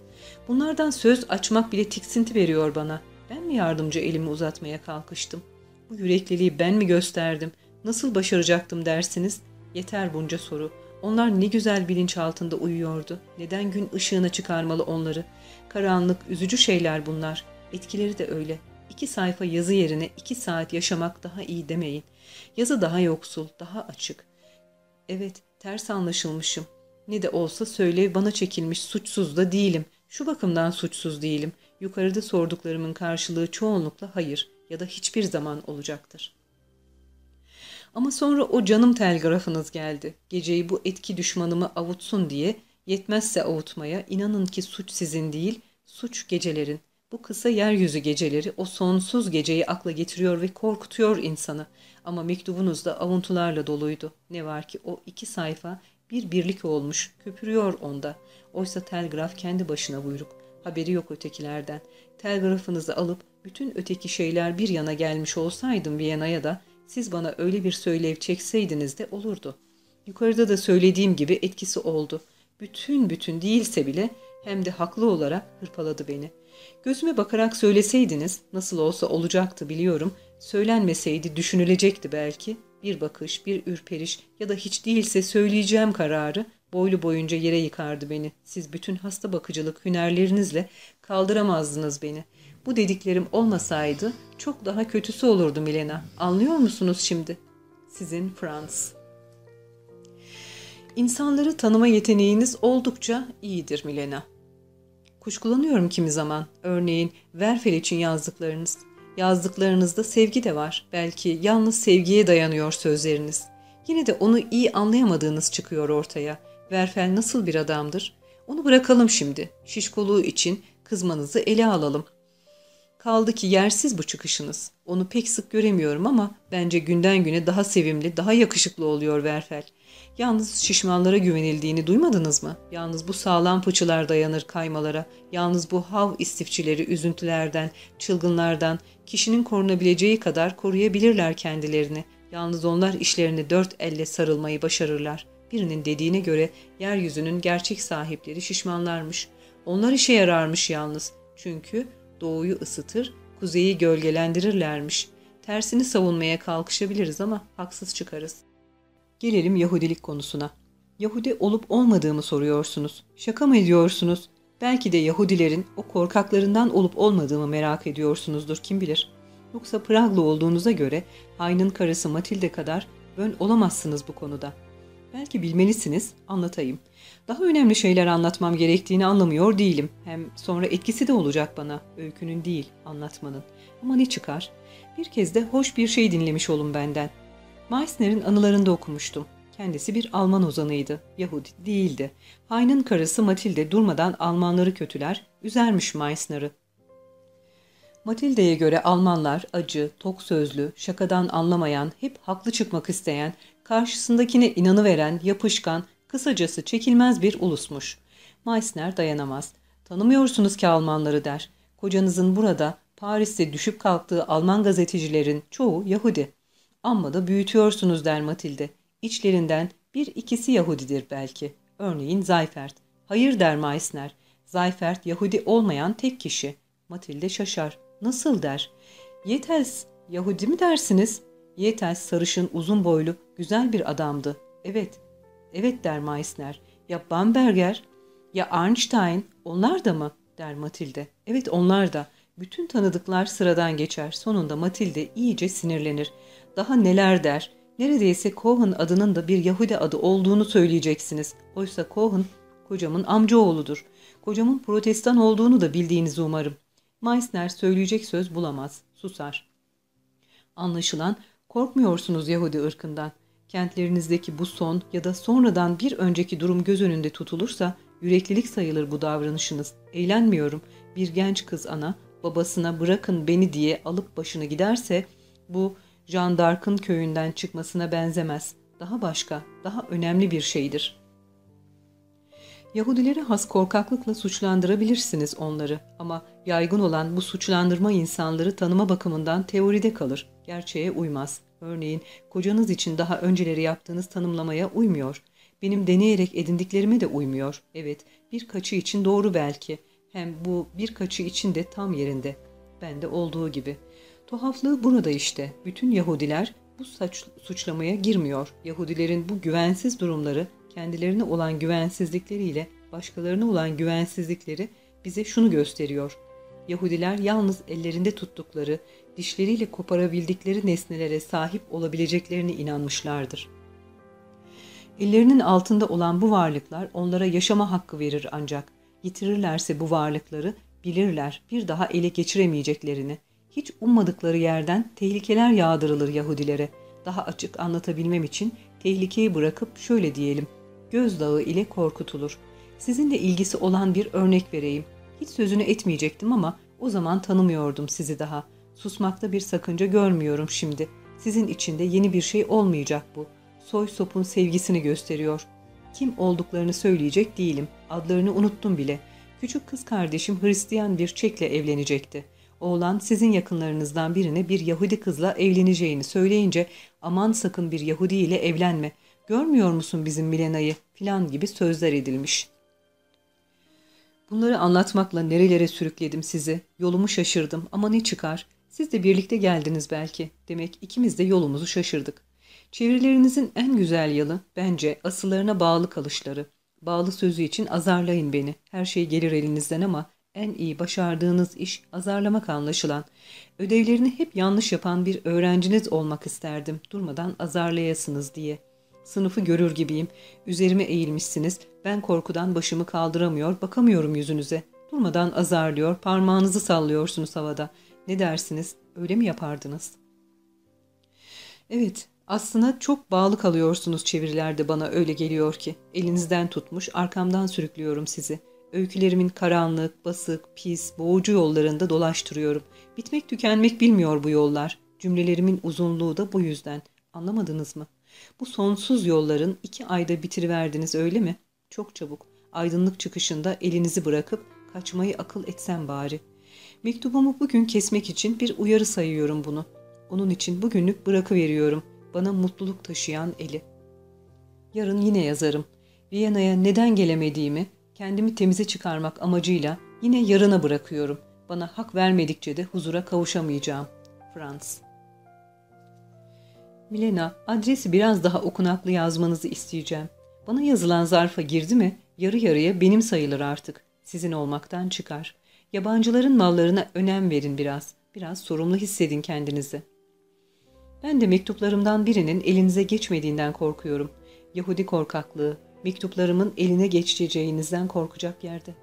Bunlardan söz açmak bile tiksinti veriyor bana. Ben mi yardımcı elimi uzatmaya kalkıştım? Bu yürekliliği ben mi gösterdim? Nasıl başaracaktım dersiniz? Yeter bunca soru. Onlar ne güzel bilinç altında uyuyordu. Neden gün ışığına çıkarmalı onları? Karanlık, üzücü şeyler bunlar. Etkileri de öyle. İki sayfa yazı yerine iki saat yaşamak daha iyi demeyin. Yazı daha yoksul, daha açık. Evet, ters anlaşılmışım. Ne de olsa söyle bana çekilmiş suçsuz da değilim. Şu bakımdan suçsuz değilim. Yukarıda sorduklarımın karşılığı çoğunlukla hayır ya da hiçbir zaman olacaktır. Ama sonra o canım telgrafınız geldi. Geceyi bu etki düşmanımı avutsun diye yetmezse avutmaya inanın ki suç sizin değil, suç gecelerin. Bu kısa yeryüzü geceleri o sonsuz geceyi akla getiriyor ve korkutuyor insanı. Ama mektubunuz da avuntularla doluydu. Ne var ki o iki sayfa bir birlik olmuş, köpürüyor onda. Oysa telgraf kendi başına buyruk. Haberi yok ötekilerden. Telgrafınızı alıp bütün öteki şeyler bir yana gelmiş olsaydım Viyana'ya da siz bana öyle bir söylev çekseydiniz de olurdu. Yukarıda da söylediğim gibi etkisi oldu. Bütün bütün değilse bile hem de haklı olarak hırpaladı beni. Gözüme bakarak söyleseydiniz nasıl olsa olacaktı biliyorum. Söylenmeseydi düşünülecekti belki. Bir bakış, bir ürperiş ya da hiç değilse söyleyeceğim kararı boylu boyunca yere yıkardı beni. Siz bütün hasta bakıcılık hünerlerinizle kaldıramazdınız beni. Bu dediklerim olmasaydı çok daha kötüsü olurdu Milena. Anlıyor musunuz şimdi? Sizin Frans. İnsanları tanıma yeteneğiniz oldukça iyidir Milena. Kuşkulanıyorum kimi zaman. Örneğin Verfel için yazdıklarınız. Yazdıklarınızda sevgi de var. Belki yalnız sevgiye dayanıyor sözleriniz. Yine de onu iyi anlayamadığınız çıkıyor ortaya. Verfel nasıl bir adamdır? Onu bırakalım şimdi. Şişkoluğu için kızmanızı ele alalım. Kaldı ki yersiz bu çıkışınız. Onu pek sık göremiyorum ama bence günden güne daha sevimli, daha yakışıklı oluyor Verfel. Yalnız şişmanlara güvenildiğini duymadınız mı? Yalnız bu sağlam fıçılar dayanır kaymalara. Yalnız bu hav istifçileri üzüntülerden, çılgınlardan, kişinin korunabileceği kadar koruyabilirler kendilerini. Yalnız onlar işlerini dört elle sarılmayı başarırlar. Birinin dediğine göre yeryüzünün gerçek sahipleri şişmanlarmış. Onlar işe yararmış yalnız. Çünkü doğuyu ısıtır, kuzeyi gölgelendirirlermiş. Tersini savunmaya kalkışabiliriz ama haksız çıkarız. Gelelim Yahudilik konusuna. Yahudi olup olmadığımı soruyorsunuz. Şaka mı ediyorsunuz? Belki de Yahudilerin o korkaklarından olup olmadığımı merak ediyorsunuzdur kim bilir. Yoksa Praglı olduğunuza göre Hayn'ın karısı Matilde kadar bön olamazsınız bu konuda. Belki bilmelisiniz, anlatayım. Daha önemli şeyler anlatmam gerektiğini anlamıyor değilim. Hem sonra etkisi de olacak bana, öykünün değil, anlatmanın. Ama ne çıkar? Bir kez de hoş bir şey dinlemiş olun benden. Meissner'in anılarında okumuştum. Kendisi bir Alman ozanıydı. Yahudi değildi. Hayn'ın karısı Matilde durmadan Almanları kötüler, üzermiş Meissner'ı. Matilde'ye göre Almanlar acı, tok sözlü, şakadan anlamayan, hep haklı çıkmak isteyen, karşısındakine inanıveren, yapışkan, kısacası çekilmez bir ulusmuş. Meissner dayanamaz. Tanımıyorsunuz ki Almanları der. Kocanızın burada, Paris'te düşüp kalktığı Alman gazetecilerin çoğu Yahudi. Amma da büyütüyorsunuz der Matilde. İçlerinden bir ikisi Yahudidir belki. Örneğin Zayfert. Hayır der Meissner. Zayfert Yahudi olmayan tek kişi. Matilde şaşar. Nasıl der. Yetels Yahudi mi dersiniz? Yetels sarışın uzun boylu güzel bir adamdı. Evet. Evet der Meissner. Ya Bamberger ya Arnstein onlar da mı? der Matilde. Evet onlar da. Bütün tanıdıklar sıradan geçer. Sonunda Matilde iyice sinirlenir. Daha neler der. Neredeyse Cohen adının da bir Yahudi adı olduğunu söyleyeceksiniz. Oysa Cohen kocamın amcaoğludur. Kocamın protestan olduğunu da bildiğinizi umarım. Meissner söyleyecek söz bulamaz. Susar. Anlaşılan korkmuyorsunuz Yahudi ırkından. Kentlerinizdeki bu son ya da sonradan bir önceki durum göz önünde tutulursa yüreklilik sayılır bu davranışınız. Eğlenmiyorum. Bir genç kız ana babasına bırakın beni diye alıp başını giderse bu Jean d'Arc'ın köyünden çıkmasına benzemez. Daha başka, daha önemli bir şeydir. Yahudileri has korkaklıkla suçlandırabilirsiniz onları ama yaygın olan bu suçlandırma insanları tanıma bakımından teoride kalır, gerçeğe uymaz. Örneğin kocanız için daha önceleri yaptığınız tanımlamaya uymuyor. Benim deneyerek edindiklerime de uymuyor. Evet, birkaçı için doğru belki. Hem bu birkaçı için de tam yerinde. Bende olduğu gibi. Tuhaflığı burada işte. Bütün Yahudiler bu saç, suçlamaya girmiyor. Yahudilerin bu güvensiz durumları kendilerine olan güvensizlikleriyle başkalarına olan güvensizlikleri bize şunu gösteriyor. Yahudiler yalnız ellerinde tuttukları, dişleriyle koparabildikleri nesnelere sahip olabileceklerine inanmışlardır. Ellerinin altında olan bu varlıklar onlara yaşama hakkı verir ancak yitirirlerse bu varlıkları bilirler bir daha ele geçiremeyeceklerini. Hiç ummadıkları yerden tehlikeler yağdırılır Yahudilere. Daha açık anlatabilmem için tehlikeyi bırakıp şöyle diyelim. Gözdağı ile korkutulur. Sizinle ilgisi olan bir örnek vereyim. Hiç sözünü etmeyecektim ama o zaman tanımıyordum sizi daha. Susmakta bir sakınca görmüyorum şimdi. Sizin içinde yeni bir şey olmayacak bu. Soy sopun sevgisini gösteriyor. Kim olduklarını söyleyecek değilim. Adlarını unuttum bile. Küçük kız kardeşim Hristiyan bir Çek'le evlenecekti. Oğlan sizin yakınlarınızdan birine bir Yahudi kızla evleneceğini söyleyince aman sakın bir Yahudi ile evlenme. Görmüyor musun bizim Milena'yı filan gibi sözler edilmiş. Bunları anlatmakla nerelere sürükledim sizi. Yolumu şaşırdım ama ne çıkar? Siz de birlikte geldiniz belki. Demek ikimiz de yolumuzu şaşırdık. Çevirilerinizin en güzel yalı bence asıllarına bağlı kalışları. Bağlı sözü için azarlayın beni. Her şey gelir elinizden ama en iyi başardığınız iş azarlamak anlaşılan. Ödevlerini hep yanlış yapan bir öğrenciniz olmak isterdim. Durmadan azarlayasınız diye. Sınıfı görür gibiyim. Üzerime eğilmişsiniz. Ben korkudan başımı kaldıramıyor, bakamıyorum yüzünüze. Durmadan azarlıyor, parmağınızı sallıyorsunuz havada. Ne dersiniz? Öyle mi yapardınız? Evet, aslında çok bağlı kalıyorsunuz çevirilerde bana öyle geliyor ki. Elinizden tutmuş, arkamdan sürüklüyorum sizi. Öykülerimin karanlık, basık, pis, boğucu yollarında dolaştırıyorum. Bitmek tükenmek bilmiyor bu yollar. Cümlelerimin uzunluğu da bu yüzden. Anlamadınız mı? Bu sonsuz yolların iki ayda bitiriverdiniz öyle mi? Çok çabuk. Aydınlık çıkışında elinizi bırakıp kaçmayı akıl etsem bari. Mektubumu bugün kesmek için bir uyarı sayıyorum bunu. Onun için bugünlük bırakıveriyorum. Bana mutluluk taşıyan eli. Yarın yine yazarım. Viyana'ya neden gelemediğimi, kendimi temize çıkarmak amacıyla yine yarına bırakıyorum. Bana hak vermedikçe de huzura kavuşamayacağım. Frans Milena, adresi biraz daha okunaklı yazmanızı isteyeceğim. Bana yazılan zarfa girdi mi, yarı yarıya benim sayılır artık. Sizin olmaktan çıkar. Yabancıların mallarına önem verin biraz. Biraz sorumlu hissedin kendinizi. Ben de mektuplarımdan birinin elinize geçmediğinden korkuyorum. Yahudi korkaklığı, mektuplarımın eline geçeceğinizden korkacak yerde.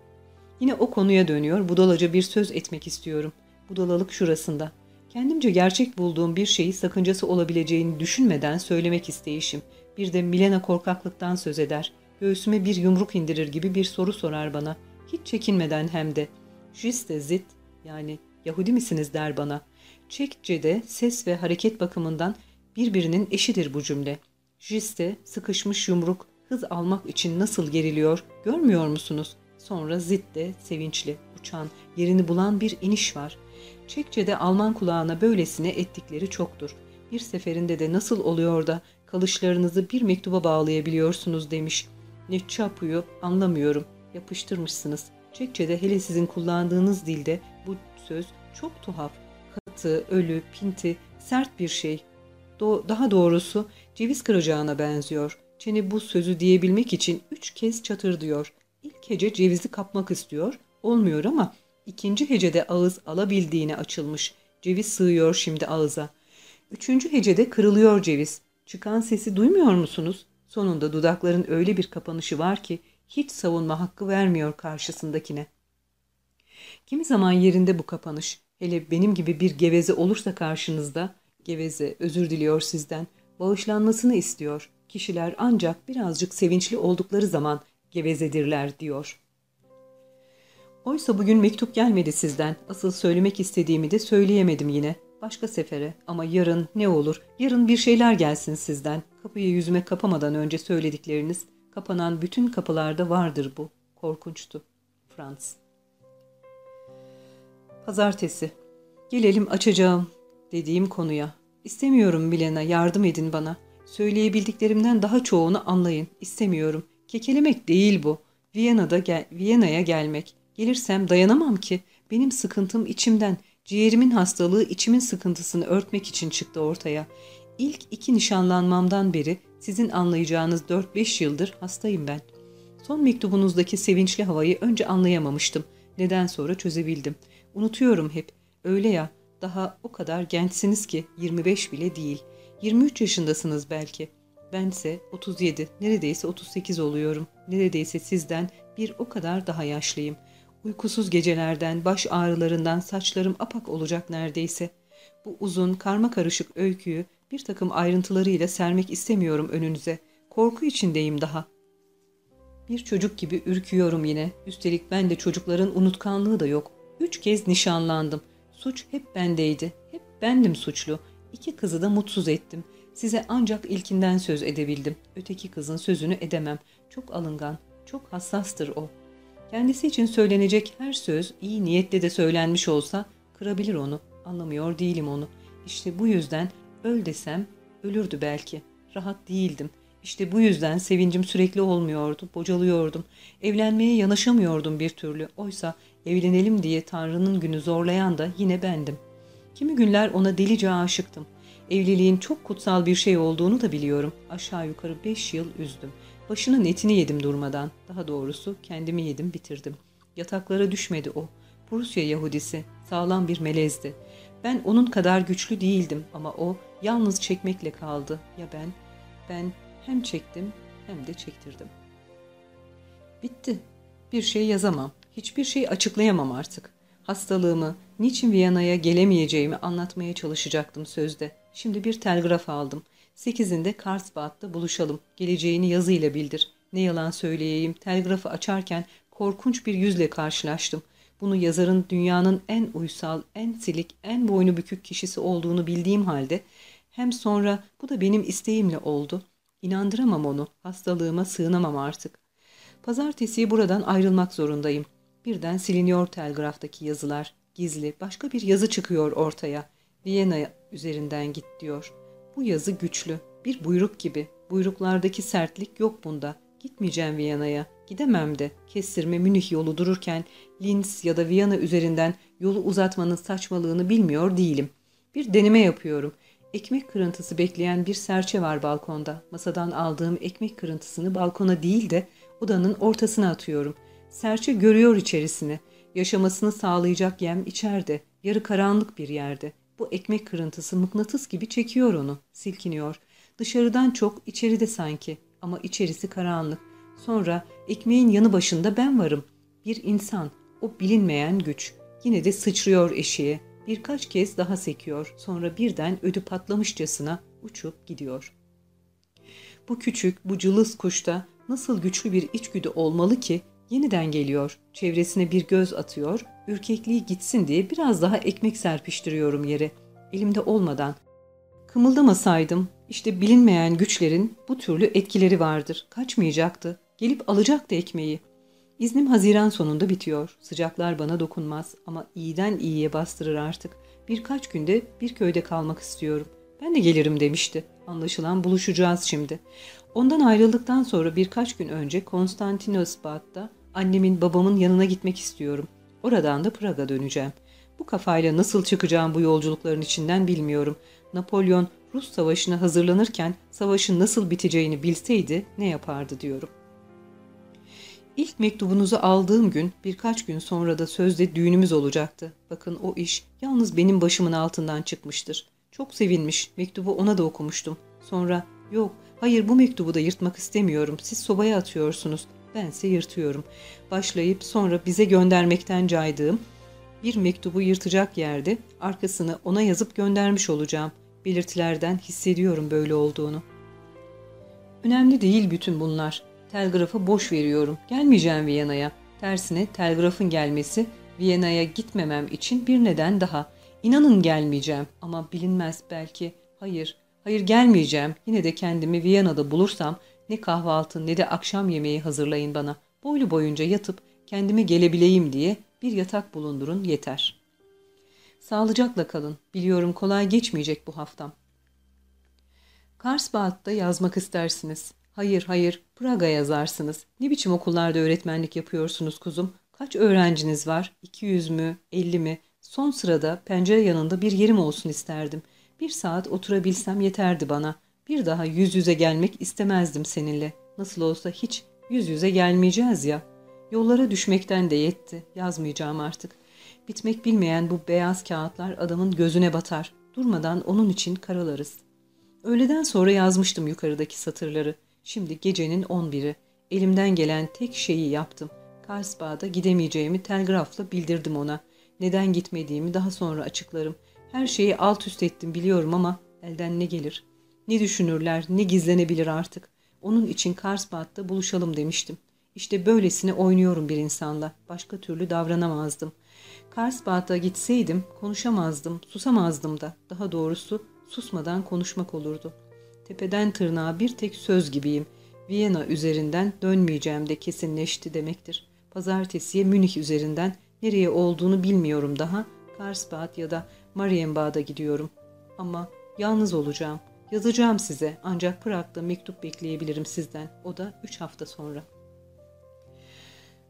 Yine o konuya dönüyor, budalaca bir söz etmek istiyorum. Budalalık şurasında. Kendimce gerçek bulduğum bir şeyi sakıncası olabileceğini düşünmeden söylemek isteyişim. Bir de Milena korkaklıktan söz eder. Göğsüme bir yumruk indirir gibi bir soru sorar bana. Hiç çekinmeden hem de. Jiste zit yani Yahudi misiniz der bana. Çekçe'de ses ve hareket bakımından birbirinin eşidir bu cümle. Jiste sıkışmış yumruk hız almak için nasıl geriliyor görmüyor musunuz? Sonra zit de sevinçli, uçan, yerini bulan bir iniş var. Çekçe'de Alman kulağına böylesine ettikleri çoktur. Bir seferinde de nasıl oluyor da kalışlarınızı bir mektuba bağlayabiliyorsunuz demiş. Ne çapuyu anlamıyorum. Yapıştırmışsınız. Çekçe'de hele sizin kullandığınız dilde bu söz çok tuhaf. Katı, ölü, pinti, sert bir şey. Do daha doğrusu ceviz kıracağına benziyor. Çeni bu sözü diyebilmek için üç kez çatır diyor. İlk hece cevizi kapmak istiyor. Olmuyor ama ikinci hecede ağız alabildiğine açılmış. Ceviz sığıyor şimdi ağıza. Üçüncü hecede kırılıyor ceviz. Çıkan sesi duymuyor musunuz? Sonunda dudakların öyle bir kapanışı var ki hiç savunma hakkı vermiyor karşısındakine. Kimi zaman yerinde bu kapanış. Hele benim gibi bir geveze olursa karşınızda, geveze özür diliyor sizden, bağışlanmasını istiyor. Kişiler ancak birazcık sevinçli oldukları zaman gevezedirler diyor. Oysa bugün mektup gelmedi sizden. Asıl söylemek istediğimi de söyleyemedim yine. Başka sefere ama yarın ne olur, yarın bir şeyler gelsin sizden. Kapıyı yüzüme kapamadan önce söyledikleriniz, kapanan bütün kapılarda vardır bu. Korkunçtu. Frans Pazartesi. Gelelim açacağım dediğim konuya. İstemiyorum Milena yardım edin bana. Söyleyebildiklerimden daha çoğunu anlayın. İstemiyorum. Kekelemek değil bu. Viyana'da gel Viyana'ya gelmek. Gelirsem dayanamam ki. Benim sıkıntım içimden. Ciğerimin hastalığı içimin sıkıntısını örtmek için çıktı ortaya. İlk iki nişanlanmamdan beri sizin anlayacağınız 4-5 yıldır hastayım ben. Son mektubunuzdaki sevinçli havayı önce anlayamamıştım. Neden sonra çözebildim. Unutuyorum hep. Öyle ya, daha o kadar gençsiniz ki 25 bile değil. 23 yaşındasınız belki. Bense 37, neredeyse 38 oluyorum. Neredeyse sizden bir o kadar daha yaşlıyım. Uykusuz gecelerden, baş ağrılarından saçlarım apak olacak neredeyse. Bu uzun, karma karışık öyküyü bir takım ayrıntılarıyla sermek istemiyorum önünüze. Korku içindeyim daha. Bir çocuk gibi ürküyorum yine. Üstelik ben de çocukların unutkanlığı da yok. Üç kez nişanlandım. Suç hep bendeydi. Hep bendim suçlu. İki kızı da mutsuz ettim. Size ancak ilkinden söz edebildim. Öteki kızın sözünü edemem. Çok alıngan, çok hassastır o. Kendisi için söylenecek her söz iyi niyetle de söylenmiş olsa kırabilir onu. Anlamıyor değilim onu. İşte bu yüzden öl desem ölürdü belki. Rahat değildim. İşte bu yüzden sevincim sürekli olmuyordu, bocalıyordum. Evlenmeye yanaşamıyordum bir türlü. Oysa evlenelim diye Tanrı'nın günü zorlayan da yine bendim. Kimi günler ona delice aşıktım. Evliliğin çok kutsal bir şey olduğunu da biliyorum. Aşağı yukarı beş yıl üzdüm. Başının etini yedim durmadan. Daha doğrusu kendimi yedim bitirdim. Yataklara düşmedi o. Prusya Yahudisi, sağlam bir melezdi. Ben onun kadar güçlü değildim ama o yalnız çekmekle kaldı. Ya ben? Ben hem çektim hem de çektirdim. Bitti. Bir şey yazamam. Hiçbir şey açıklayamam artık. Hastalığımı, niçin Viyana'ya gelemeyeceğimi anlatmaya çalışacaktım sözde. Şimdi bir telgraf aldım. Sekizinde Karlsbad'da buluşalım. Geleceğini yazıyla bildir. Ne yalan söyleyeyim, telgrafı açarken korkunç bir yüzle karşılaştım. Bunu yazarın dünyanın en uysal, en silik, en boynu bükük kişisi olduğunu bildiğim halde hem sonra bu da benim isteğimle oldu. İnandıramam onu, hastalığıma sığınamam artık. Pazartesiyi buradan ayrılmak zorundayım. Birden siliniyor telgraftaki yazılar. Gizli, başka bir yazı çıkıyor ortaya. Viyana üzerinden git diyor. Bu yazı güçlü, bir buyruk gibi. Buyruklardaki sertlik yok bunda. Gitmeyeceğim Viyana'ya. Gidemem de. Kestirme Münih yolu dururken Linz ya da Viyana üzerinden yolu uzatmanın saçmalığını bilmiyor değilim. Bir deneme yapıyorum. Ekmek kırıntısı bekleyen bir serçe var balkonda. Masadan aldığım ekmek kırıntısını balkona değil de odanın ortasına atıyorum. Serçe görüyor içerisini. Yaşamasını sağlayacak yem içeride. Yarı karanlık bir yerde. Bu ekmek kırıntısı mıknatıs gibi çekiyor onu. Silkiniyor. Dışarıdan çok içeride sanki. Ama içerisi karanlık. Sonra ekmeğin yanı başında ben varım. Bir insan. O bilinmeyen güç. Yine de sıçrıyor eşiğe. Birkaç kez daha sekiyor. Sonra birden ödü patlamışçasına uçup gidiyor. Bu küçük, bu cılız kuşta nasıl güçlü bir içgüdü olmalı ki yeniden geliyor. Çevresine bir göz atıyor. Ürkekliği gitsin diye biraz daha ekmek serpiştiriyorum yere. Elimde olmadan. Kımıldamasaydım işte bilinmeyen güçlerin bu türlü etkileri vardır. Kaçmayacaktı. Gelip alacaktı ekmeği. İznim Haziran sonunda bitiyor. Sıcaklar bana dokunmaz ama iyiden iyiye bastırır artık. Birkaç günde bir köyde kalmak istiyorum. Ben de gelirim demişti. Anlaşılan buluşacağız şimdi. Ondan ayrıldıktan sonra birkaç gün önce Konstantinosbat'ta annemin babamın yanına gitmek istiyorum. Oradan da Praga döneceğim. Bu kafayla nasıl çıkacağım bu yolculukların içinden bilmiyorum. Napolyon Rus savaşına hazırlanırken savaşın nasıl biteceğini bilseydi ne yapardı diyorum. İlk mektubunuzu aldığım gün birkaç gün sonra da sözde düğünümüz olacaktı. Bakın o iş yalnız benim başımın altından çıkmıştır. Çok sevinmiş. Mektubu ona da okumuştum. Sonra yok hayır bu mektubu da yırtmak istemiyorum. Siz sobaya atıyorsunuz. Bense yırtıyorum. Başlayıp sonra bize göndermekten caydığım bir mektubu yırtacak yerde arkasını ona yazıp göndermiş olacağım. Belirtilerden hissediyorum böyle olduğunu. Önemli değil bütün bunlar. Telgrafı boş veriyorum. Gelmeyeceğim Viyana'ya. Tersine telgrafın gelmesi Viyana'ya gitmemem için bir neden daha. İnanın gelmeyeceğim ama bilinmez belki. Hayır, hayır gelmeyeceğim. Yine de kendimi Viyana'da bulursam ne kahvaltı ne de akşam yemeği hazırlayın bana. Boylu boyunca yatıp kendime gelebileyim diye bir yatak bulundurun yeter. Sağlıcakla kalın. Biliyorum kolay geçmeyecek bu haftam. Karsbad'da yazmak istersiniz. Hayır hayır Praga yazarsınız. Ne biçim okullarda öğretmenlik yapıyorsunuz kuzum? Kaç öğrenciniz var? 200 mü? 50 mi? Son sırada pencere yanında bir yerim olsun isterdim. Bir saat oturabilsem yeterdi bana. Bir daha yüz yüze gelmek istemezdim seninle. Nasıl olsa hiç yüz yüze gelmeyeceğiz ya. Yollara düşmekten de yetti. Yazmayacağım artık. Bitmek bilmeyen bu beyaz kağıtlar adamın gözüne batar. Durmadan onun için karalarız. Öğleden sonra yazmıştım yukarıdaki satırları. Şimdi gecenin on biri. Elimden gelen tek şeyi yaptım. Karlsbad'a gidemeyeceğimi telgrafla bildirdim ona. Neden gitmediğimi daha sonra açıklarım. Her şeyi alt üst ettim biliyorum ama elden ne gelir? Ne düşünürler, ne gizlenebilir artık? Onun için Karlsbad'da buluşalım demiştim. İşte böylesine oynuyorum bir insanla. Başka türlü davranamazdım. Karlsbad'a gitseydim konuşamazdım, susamazdım da. Daha doğrusu susmadan konuşmak olurdu. Tepeden tırnağa bir tek söz gibiyim. Viyana üzerinden dönmeyeceğim de kesinleşti demektir. Pazartesiye Münih üzerinden nereye olduğunu bilmiyorum daha. Karlsbad ya da Marienbad'a gidiyorum. Ama yalnız olacağım. Yazacağım size ancak Prag'da mektup bekleyebilirim sizden. O da üç hafta sonra.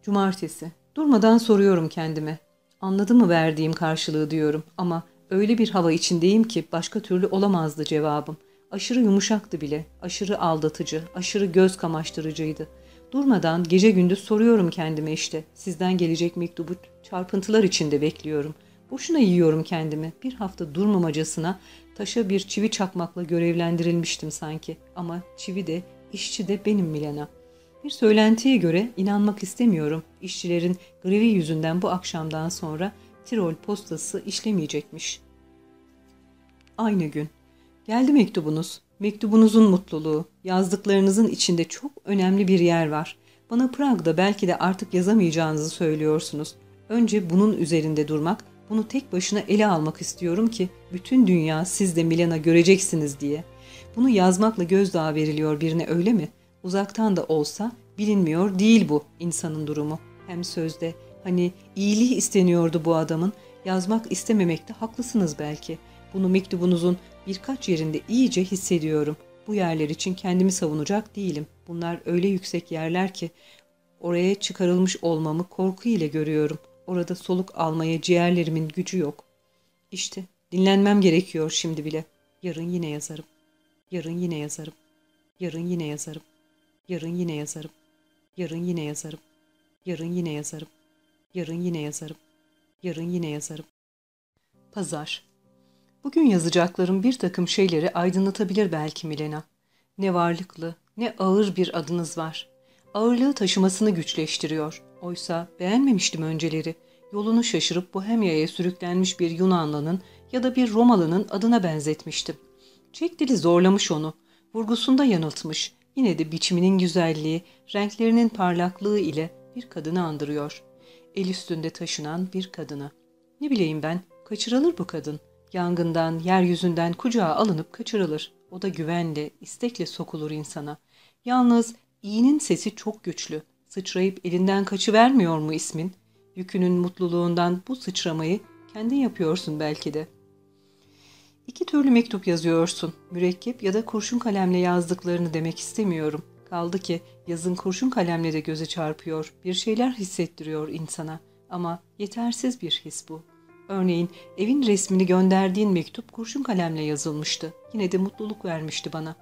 Cumartesi. Durmadan soruyorum kendime. Anladı mı verdiğim karşılığı diyorum ama öyle bir hava içindeyim ki başka türlü olamazdı cevabım. Aşırı yumuşaktı bile, aşırı aldatıcı, aşırı göz kamaştırıcıydı. Durmadan gece gündüz soruyorum kendime işte. Sizden gelecek mektubu çarpıntılar içinde bekliyorum. Boşuna yiyorum kendimi. Bir hafta durmamacasına taşa bir çivi çakmakla görevlendirilmiştim sanki. Ama çivi de, işçi de benim Milena. Bir söylentiye göre inanmak istemiyorum. İşçilerin grevi yüzünden bu akşamdan sonra Tirol postası işlemeyecekmiş. Aynı gün. Geldi mektubunuz. Mektubunuzun mutluluğu, yazdıklarınızın içinde çok önemli bir yer var. Bana Prag'da belki de artık yazamayacağınızı söylüyorsunuz. Önce bunun üzerinde durmak, bunu tek başına ele almak istiyorum ki bütün dünya siz de Milana göreceksiniz diye. Bunu yazmakla gözdağı veriliyor birine öyle mi? Uzaktan da olsa bilinmiyor değil bu insanın durumu. Hem sözde hani iyiliği isteniyordu bu adamın, yazmak istememekte haklısınız belki. Bunu mektubunuzun birkaç yerinde iyice hissediyorum. Bu yerler için kendimi savunacak değilim. Bunlar öyle yüksek yerler ki oraya çıkarılmış olmamı korku ile görüyorum. Orada soluk almaya ciğerlerimin gücü yok. İşte dinlenmem gerekiyor şimdi bile. Yarın yine yazarım. Yarın yine yazarım. Yarın yine yazarım. Yarın yine yazarım. Yarın yine yazarım. Yarın yine yazarım. Yarın yine yazarım. Yarın yine yazarım. Pazar Bugün yazacaklarım bir takım şeyleri aydınlatabilir belki Milena. Ne varlıklı, ne ağır bir adınız var. Ağırlığı taşımasını güçleştiriyor. Oysa beğenmemiştim önceleri. Yolunu şaşırıp Bohemya'ya sürüklenmiş bir Yunanlının ya da bir Romalı'nın adına benzetmiştim. Çek dili zorlamış onu. Vurgusunda yanıltmış. Yine de biçiminin güzelliği, renklerinin parlaklığı ile bir kadını andırıyor. El üstünde taşınan bir kadını. Ne bileyim ben, kaçırılır bu kadın. Yangından, yeryüzünden kucağa alınıp kaçırılır. O da güvenle, istekle sokulur insana. Yalnız iyinin sesi çok güçlü. Sıçrayıp elinden kaçıvermiyor mu ismin? Yükünün mutluluğundan bu sıçramayı kendin yapıyorsun belki de. İki türlü mektup yazıyorsun. Mürekkep ya da kurşun kalemle yazdıklarını demek istemiyorum. Kaldı ki yazın kurşun kalemle de göze çarpıyor. Bir şeyler hissettiriyor insana. Ama yetersiz bir his bu. Örneğin evin resmini gönderdiğin mektup kurşun kalemle yazılmıştı. Yine de mutluluk vermişti bana.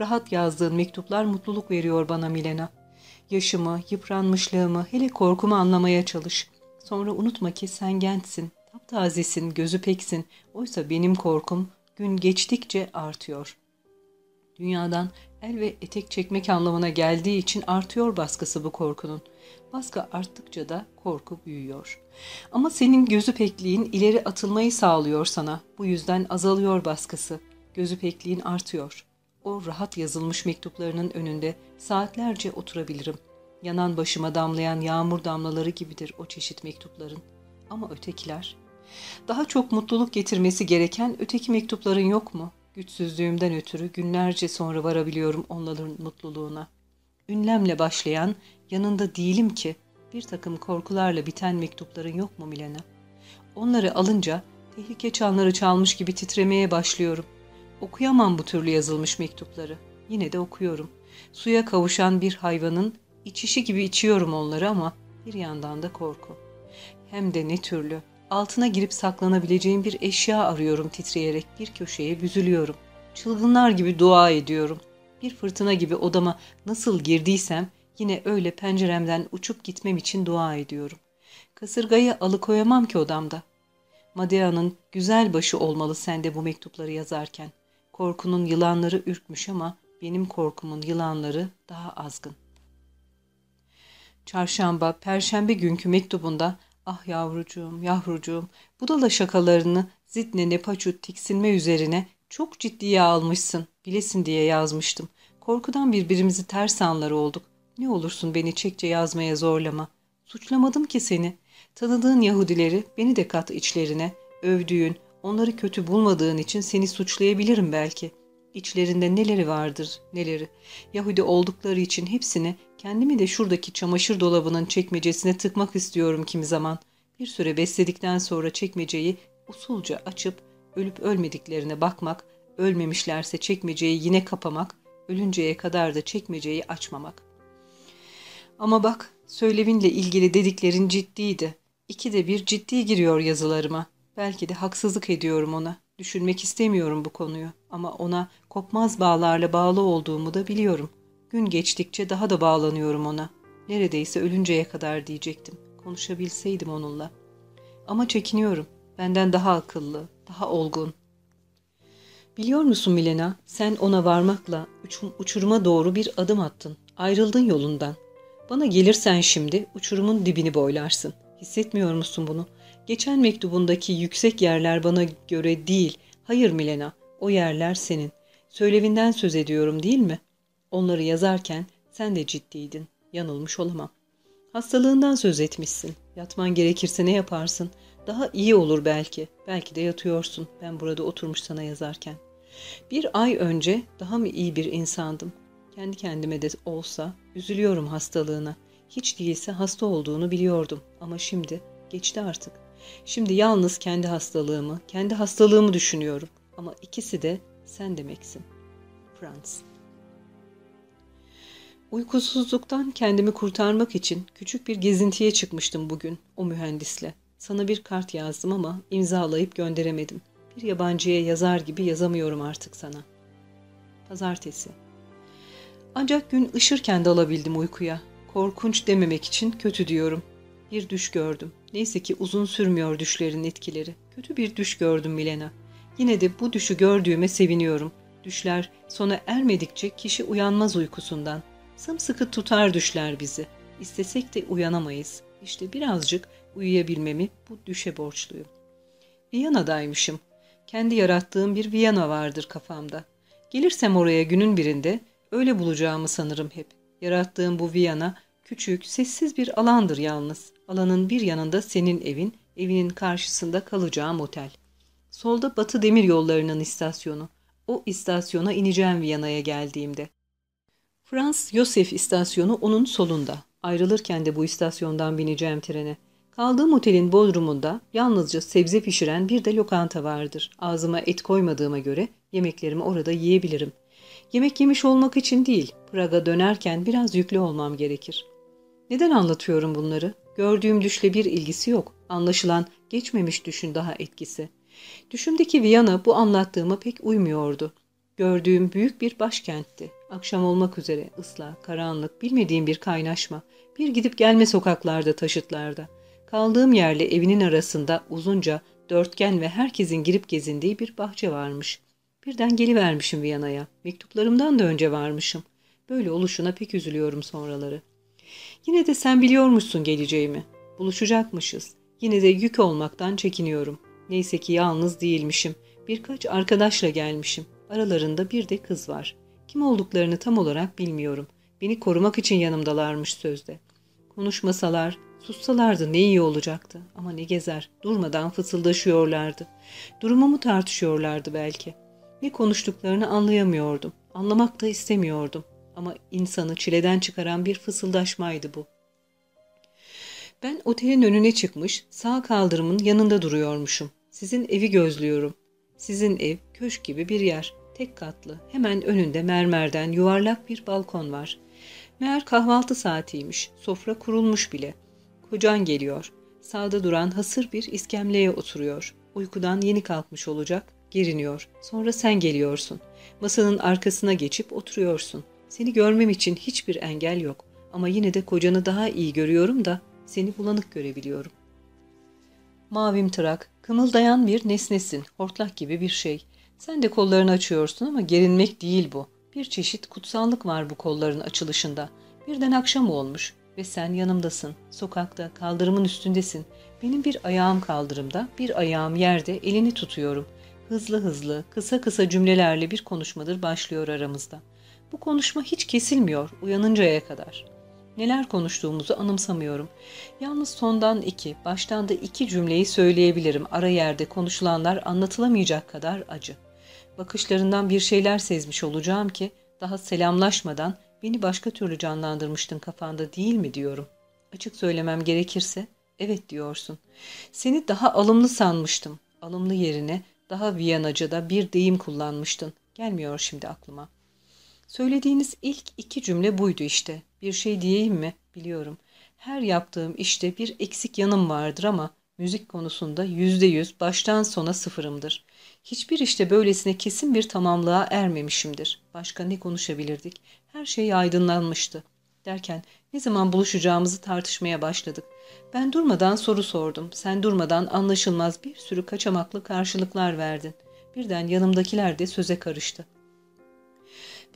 Rahat yazdığın mektuplar mutluluk veriyor bana Milena. Yaşımı, yıpranmışlığımı, hele korkumu anlamaya çalış. Sonra unutma ki sen gençsin, taptazesin, gözü peksin. Oysa benim korkum gün geçtikçe artıyor. Dünyadan el ve etek çekmek anlamına geldiği için artıyor baskısı bu korkunun. Baskı arttıkça da korku büyüyor. Ama senin gözü pekliğin ileri atılmayı sağlıyor sana. Bu yüzden azalıyor baskısı. Gözü pekliğin artıyor. O rahat yazılmış mektuplarının önünde saatlerce oturabilirim. Yanan başıma damlayan yağmur damlaları gibidir o çeşit mektupların. Ama ötekiler? Daha çok mutluluk getirmesi gereken öteki mektupların yok mu? Güçsüzlüğümden ötürü günlerce sonra varabiliyorum onların mutluluğuna. Ünlemle başlayan, yanında değilim ki, bir takım korkularla biten mektupların yok mu Milena? Onları alınca tehlike çanları çalmış gibi titremeye başlıyorum. Okuyamam bu türlü yazılmış mektupları. Yine de okuyorum. Suya kavuşan bir hayvanın içişi gibi içiyorum onları ama bir yandan da korku. Hem de ne türlü. Altına girip saklanabileceğim bir eşya arıyorum titreyerek bir köşeye büzülüyorum. Çılgınlar gibi dua ediyorum. Bir fırtına gibi odama nasıl girdiysem yine öyle penceremden uçup gitmem için dua ediyorum. Kasırgayı alıkoyamam ki odamda. Madea'nın güzel başı olmalı sende bu mektupları yazarken. Korkunun yılanları ürkmüş ama benim korkumun yılanları daha azgın. Çarşamba, perşembe günkü mektubunda ah yavrucuğum, yavrucuğum, budala şakalarını zidne nepaçut tiksinme üzerine çok ciddiye almışsın, bilesin diye yazmıştım. Korkudan birbirimizi ters anlar olduk. Ne olursun beni çekçe yazmaya zorlama. Suçlamadım ki seni. Tanıdığın Yahudileri beni de kat içlerine. Övdüğün, onları kötü bulmadığın için seni suçlayabilirim belki. İçlerinde neleri vardır, neleri. Yahudi oldukları için hepsini kendimi de şuradaki çamaşır dolabının çekmecesine tıkmak istiyorum kimi zaman. Bir süre besledikten sonra çekmeceyi usulca açıp ölüp ölmediklerine bakmak, ölmemişlerse çekmeceyi yine kapamak, ölünceye kadar da çekmeceyi açmamak. Ama bak, söylevinle ilgili dediklerin ciddiydi. İki de bir ciddi giriyor yazılarıma. Belki de haksızlık ediyorum ona. Düşünmek istemiyorum bu konuyu ama ona kopmaz bağlarla bağlı olduğumu da biliyorum. Gün geçtikçe daha da bağlanıyorum ona. Neredeyse ölünceye kadar diyecektim. Konuşabilseydim onunla. Ama çekiniyorum. Benden daha akıllı, daha olgun. Biliyor musun Milena, sen ona varmakla uçuruma doğru bir adım attın. Ayrıldın yolundan. Bana gelirsen şimdi uçurumun dibini boylarsın. Hissetmiyor musun bunu? Geçen mektubundaki yüksek yerler bana göre değil. Hayır Milena, o yerler senin. Söylevinden söz ediyorum değil mi? Onları yazarken sen de ciddiydin. Yanılmış olamam. Hastalığından söz etmişsin. Yatman gerekirse ne yaparsın? Daha iyi olur belki. Belki de yatıyorsun. Ben burada oturmuş sana yazarken. Bir ay önce daha mı iyi bir insandım? Kendi kendime de olsa üzülüyorum hastalığına. Hiç değilse hasta olduğunu biliyordum ama şimdi geçti artık. Şimdi yalnız kendi hastalığımı, kendi hastalığımı düşünüyorum. Ama ikisi de sen demeksin. Franz Uykusuzluktan kendimi kurtarmak için küçük bir gezintiye çıkmıştım bugün o mühendisle. Sana bir kart yazdım ama imzalayıp gönderemedim. Bir yabancıya yazar gibi yazamıyorum artık sana. Pazartesi. Ancak gün ışırken de alabildim uykuya. Korkunç dememek için kötü diyorum. Bir düş gördüm. Neyse ki uzun sürmüyor düşlerin etkileri. Kötü bir düş gördüm Milena. Yine de bu düşü gördüğüme seviniyorum. Düşler sona ermedikçe kişi uyanmaz uykusundan. Sımsıkı tutar düşler bizi. İstesek de uyanamayız. İşte birazcık uyuyabilmemi bu düşe borçluyum. Viyana'daymışım. Kendi yarattığım bir Viyana vardır kafamda. Gelirsem oraya günün birinde öyle bulacağımı sanırım hep. Yarattığım bu Viyana küçük, sessiz bir alandır yalnız. Alanın bir yanında senin evin, evinin karşısında kalacağım otel. Solda Batı Demir Yolları'nın istasyonu. O istasyona ineceğim Viyana'ya geldiğimde. Frans Yosef istasyonu onun solunda. Ayrılırken de bu istasyondan bineceğim trene. Kaldığım otelin bodrumunda yalnızca sebze pişiren bir de lokanta vardır. Ağzıma et koymadığıma göre yemeklerimi orada yiyebilirim. Yemek yemiş olmak için değil, Praga dönerken biraz yüklü olmam gerekir. Neden anlatıyorum bunları? Gördüğüm düşle bir ilgisi yok. Anlaşılan geçmemiş düşün daha etkisi. Düşümdeki Viyana bu anlattığıma pek uymuyordu. Gördüğüm büyük bir başkentti. Akşam olmak üzere ıslah, karanlık, bilmediğim bir kaynaşma. Bir gidip gelme sokaklarda, taşıtlarda. Kaldığım yerle evinin arasında uzunca, dörtgen ve herkesin girip gezindiği bir bahçe varmış. Birden gelivermişim Viyana'ya. Mektuplarımdan da önce varmışım. Böyle oluşuna pek üzülüyorum sonraları. Yine de sen biliyormuşsun geleceğimi. Buluşacakmışız. Yine de yük olmaktan çekiniyorum. Neyse ki yalnız değilmişim. Birkaç arkadaşla gelmişim. Aralarında bir de kız var. Kim olduklarını tam olarak bilmiyorum. Beni korumak için yanımdalarmış sözde. Konuşmasalar, sussalardı ne iyi olacaktı. Ama ne gezer, durmadan fısıldaşıyorlardı. Durumumu tartışıyorlardı belki. Ne konuştuklarını anlayamıyordum. Anlamak da istemiyordum. Ama insanı çileden çıkaran bir fısıldaşmaydı bu. Ben otelin önüne çıkmış, sağ kaldırımın yanında duruyormuşum. Sizin evi gözlüyorum. Sizin ev köşk gibi bir yer. Tek katlı. Hemen önünde mermerden yuvarlak bir balkon var. Meğer kahvaltı saatiymiş. Sofra kurulmuş bile. Kocan geliyor. Sağda duran hasır bir iskemleye oturuyor. Uykudan yeni kalkmış olacak. Geriniyor. Sonra sen geliyorsun. Masanın arkasına geçip oturuyorsun. Seni görmem için hiçbir engel yok. Ama yine de kocanı daha iyi görüyorum da seni bulanık görebiliyorum. Mavim tırak, kımıldayan bir nesnesin, hortlak gibi bir şey. Sen de kollarını açıyorsun ama gerinmek değil bu. Bir çeşit kutsallık var bu kolların açılışında. Birden akşam olmuş ve sen yanımdasın. Sokakta, kaldırımın üstündesin. Benim bir ayağım kaldırımda, bir ayağım yerde, elini tutuyorum. Hızlı hızlı, kısa kısa cümlelerle bir konuşmadır başlıyor aramızda. Bu konuşma hiç kesilmiyor, uyanıncaya kadar. Neler konuştuğumuzu anımsamıyorum. Yalnız sondan iki, baştan da iki cümleyi söyleyebilirim. Ara yerde konuşulanlar anlatılamayacak kadar acı. Bakışlarından bir şeyler sezmiş olacağım ki daha selamlaşmadan beni başka türlü canlandırmıştın kafanda değil mi diyorum. Açık söylemem gerekirse evet diyorsun. Seni daha alımlı sanmıştım. Alımlı yerine daha Viyanaca'da bir deyim kullanmıştın. Gelmiyor şimdi aklıma. Söylediğiniz ilk iki cümle buydu işte. Bir şey diyeyim mi? Biliyorum. Her yaptığım işte bir eksik yanım vardır ama Müzik konusunda yüzde yüz baştan sona sıfırımdır. Hiçbir işte böylesine kesin bir tamamlığa ermemişimdir. Başka ne konuşabilirdik? Her şey aydınlanmıştı. Derken ne zaman buluşacağımızı tartışmaya başladık. Ben durmadan soru sordum. Sen durmadan anlaşılmaz bir sürü kaçamaklı karşılıklar verdin. Birden yanımdakiler de söze karıştı.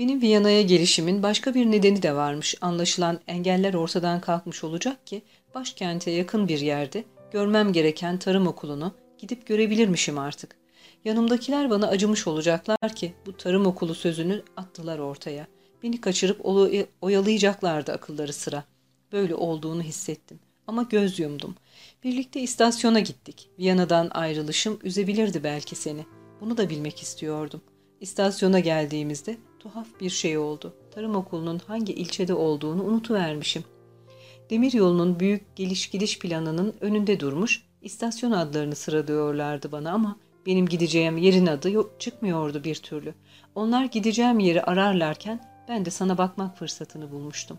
Benim Viyana'ya gelişimin başka bir nedeni de varmış. Anlaşılan engeller ortadan kalkmış olacak ki başkente yakın bir yerde görmem gereken tarım okulunu gidip görebilirmişim artık. Yanımdakiler bana acımış olacaklar ki bu tarım okulu sözünü attılar ortaya. Beni kaçırıp oyalayacaklardı akılları sıra. Böyle olduğunu hissettim. Ama göz yumdum. Birlikte istasyona gittik. Viyana'dan ayrılışım üzebilirdi belki seni. Bunu da bilmek istiyordum. İstasyona geldiğimizde tuhaf bir şey oldu. Tarım okulunun hangi ilçede olduğunu unutuvermişim. Demir yolunun büyük geliş gidiş planının önünde durmuş, istasyon adlarını sıralıyorlardı bana ama benim gideceğim yerin adı yok, çıkmıyordu bir türlü. Onlar gideceğim yeri ararlarken ben de sana bakmak fırsatını bulmuştum.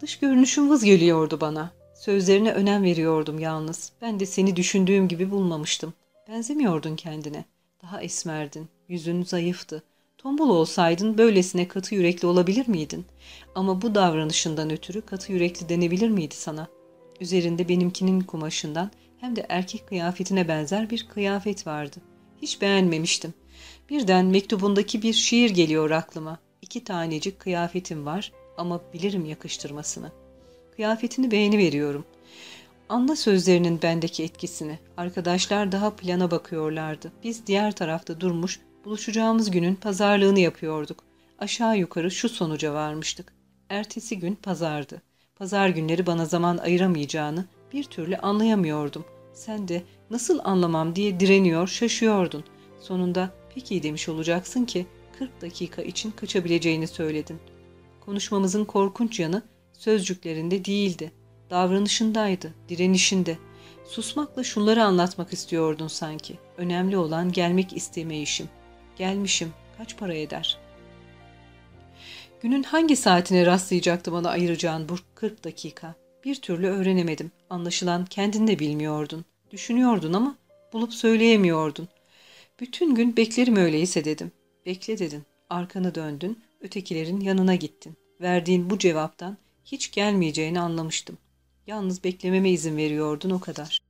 Dış görünüşün vız geliyordu bana. Sözlerine önem veriyordum yalnız. Ben de seni düşündüğüm gibi bulmamıştım. Benzemiyordun kendine. Daha esmerdin. Yüzün zayıftı. Tombul olsaydın böylesine katı yürekli olabilir miydin? Ama bu davranışından ötürü katı yürekli denebilir miydi sana? Üzerinde benimkinin kumaşından hem de erkek kıyafetine benzer bir kıyafet vardı. Hiç beğenmemiştim. Birden mektubundaki bir şiir geliyor aklıma. İki tanecik kıyafetim var ama bilirim yakıştırmasını. Kıyafetini beğeni veriyorum. Anla sözlerinin bendeki etkisini. Arkadaşlar daha plana bakıyorlardı. Biz diğer tarafta durmuş, buluşacağımız günün pazarlığını yapıyorduk. Aşağı yukarı şu sonuca varmıştık. Ertesi gün pazardı. Pazar günleri bana zaman ayıramayacağını bir türlü anlayamıyordum. Sen de nasıl anlamam diye direniyor, şaşıyordun. Sonunda peki demiş olacaksın ki 40 dakika için kaçabileceğini söyledin. Konuşmamızın korkunç yanı sözcüklerinde değildi. Davranışındaydı, direnişinde. Susmakla şunları anlatmak istiyordun sanki. Önemli olan gelmek istemeyişim. Gelmişim, kaç para eder? Günün hangi saatine rastlayacaktı bana ayıracağın bu 40 dakika? Bir türlü öğrenemedim. Anlaşılan kendin de bilmiyordun. Düşünüyordun ama bulup söyleyemiyordun. Bütün gün beklerim öyleyse dedim. Bekle dedin. Arkanı döndün, ötekilerin yanına gittin. Verdiğin bu cevaptan hiç gelmeyeceğini anlamıştım. Yalnız beklememe izin veriyordun o kadar.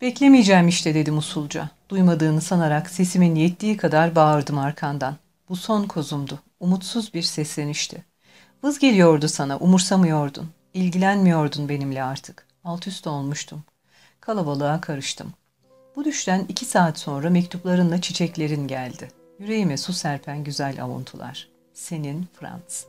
Beklemeyeceğim işte dedim usulca. Duymadığını sanarak sesimin yettiği kadar bağırdım arkandan. Bu son kozumdu. Umutsuz bir seslenişti. Vız geliyordu sana, umursamıyordun. İlgilenmiyordun benimle artık. Alt üst olmuştum. Kalabalığa karıştım. Bu düşten iki saat sonra mektuplarınla çiçeklerin geldi. Yüreğime su serpen güzel avuntular. Senin Frans.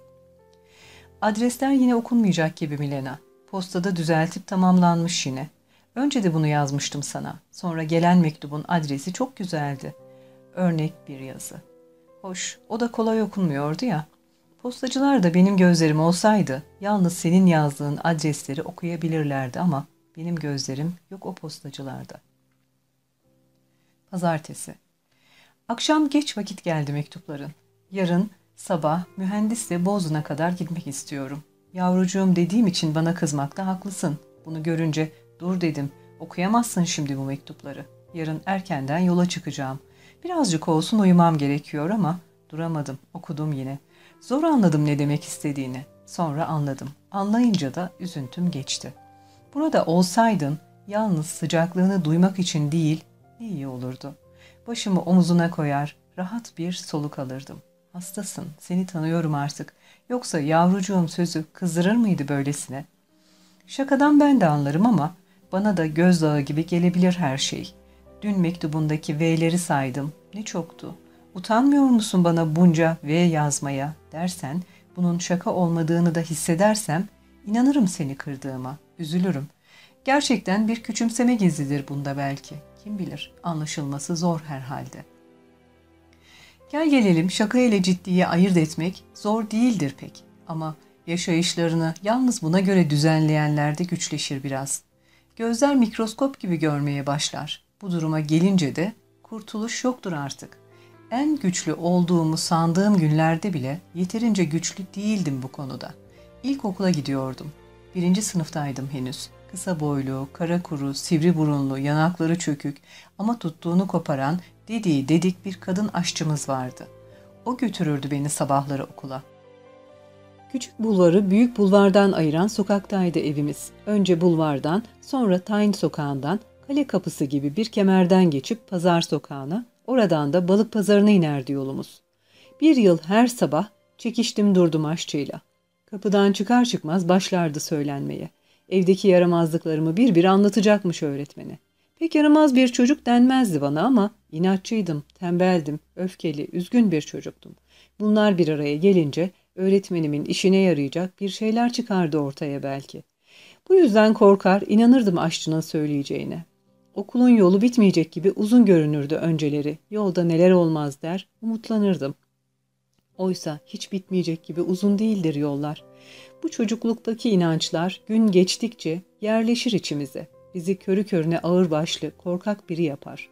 Adresler yine okunmayacak gibi Milena. Postada düzeltip tamamlanmış yine. Önce de bunu yazmıştım sana. Sonra gelen mektubun adresi çok güzeldi. Örnek bir yazı. Hoş, o da kolay okunmuyordu ya. Postacılar da benim gözlerim olsaydı yalnız senin yazdığın adresleri okuyabilirlerdi ama benim gözlerim yok o postacılarda. Pazartesi. Akşam geç vakit geldi mektupların. Yarın sabah mühendisle Bozun'a kadar gitmek istiyorum. Yavrucuğum dediğim için bana kızmakta haklısın. Bunu görünce dur dedim. Okuyamazsın şimdi bu mektupları. Yarın erkenden yola çıkacağım. Birazcık olsun uyumam gerekiyor ama duramadım. Okudum yine. Zor anladım ne demek istediğini. Sonra anladım. Anlayınca da üzüntüm geçti. Burada olsaydın yalnız sıcaklığını duymak için değil ne iyi olurdu. Başımı omuzuna koyar, rahat bir soluk alırdım. Hastasın, seni tanıyorum artık. Yoksa yavrucuğum sözü kızdırır mıydı böylesine? Şakadan ben de anlarım ama bana da gözdağı gibi gelebilir her şey. Dün mektubundaki V'leri saydım. Ne çoktu. Utanmıyor musun bana bunca V yazmaya dersen, bunun şaka olmadığını da hissedersem, inanırım seni kırdığıma, üzülürüm. Gerçekten bir küçümseme gizlidir bunda belki. Kim bilir, anlaşılması zor herhalde. Gel gelelim şaka ile ciddiye ayırt etmek zor değildir pek. Ama yaşayışlarını yalnız buna göre düzenleyenler de güçleşir biraz. Gözler mikroskop gibi görmeye başlar. Bu duruma gelince de kurtuluş yoktur artık. En güçlü olduğumu sandığım günlerde bile yeterince güçlü değildim bu konuda. İlkokula gidiyordum. Birinci sınıftaydım henüz. Kısa boylu, kara kuru, sivri burunlu, yanakları çökük ama tuttuğunu koparan dediği dedik bir kadın aşçımız vardı. O götürürdü beni sabahları okula. Küçük bulvarı büyük bulvardan ayıran sokaktaydı evimiz. Önce bulvardan, sonra Tayn sokağından, kale kapısı gibi bir kemerden geçip pazar sokağına, oradan da balık pazarına inerdi yolumuz. Bir yıl her sabah çekiştim durdum aşçıyla. Kapıdan çıkar çıkmaz başlardı söylenmeye. Evdeki yaramazlıklarımı bir bir anlatacakmış öğretmeni. Pek yaramaz bir çocuk denmezdi bana ama inatçıydım, tembeldim, öfkeli, üzgün bir çocuktum. Bunlar bir araya gelince öğretmenimin işine yarayacak bir şeyler çıkardı ortaya belki. Bu yüzden korkar, inanırdım aşçının söyleyeceğine. Okulun yolu bitmeyecek gibi uzun görünürdü önceleri. Yolda neler olmaz der, umutlanırdım. Oysa hiç bitmeyecek gibi uzun değildir yollar. Bu çocukluktaki inançlar gün geçtikçe yerleşir içimize. Bizi körü körüne ağırbaşlı, korkak biri yapar.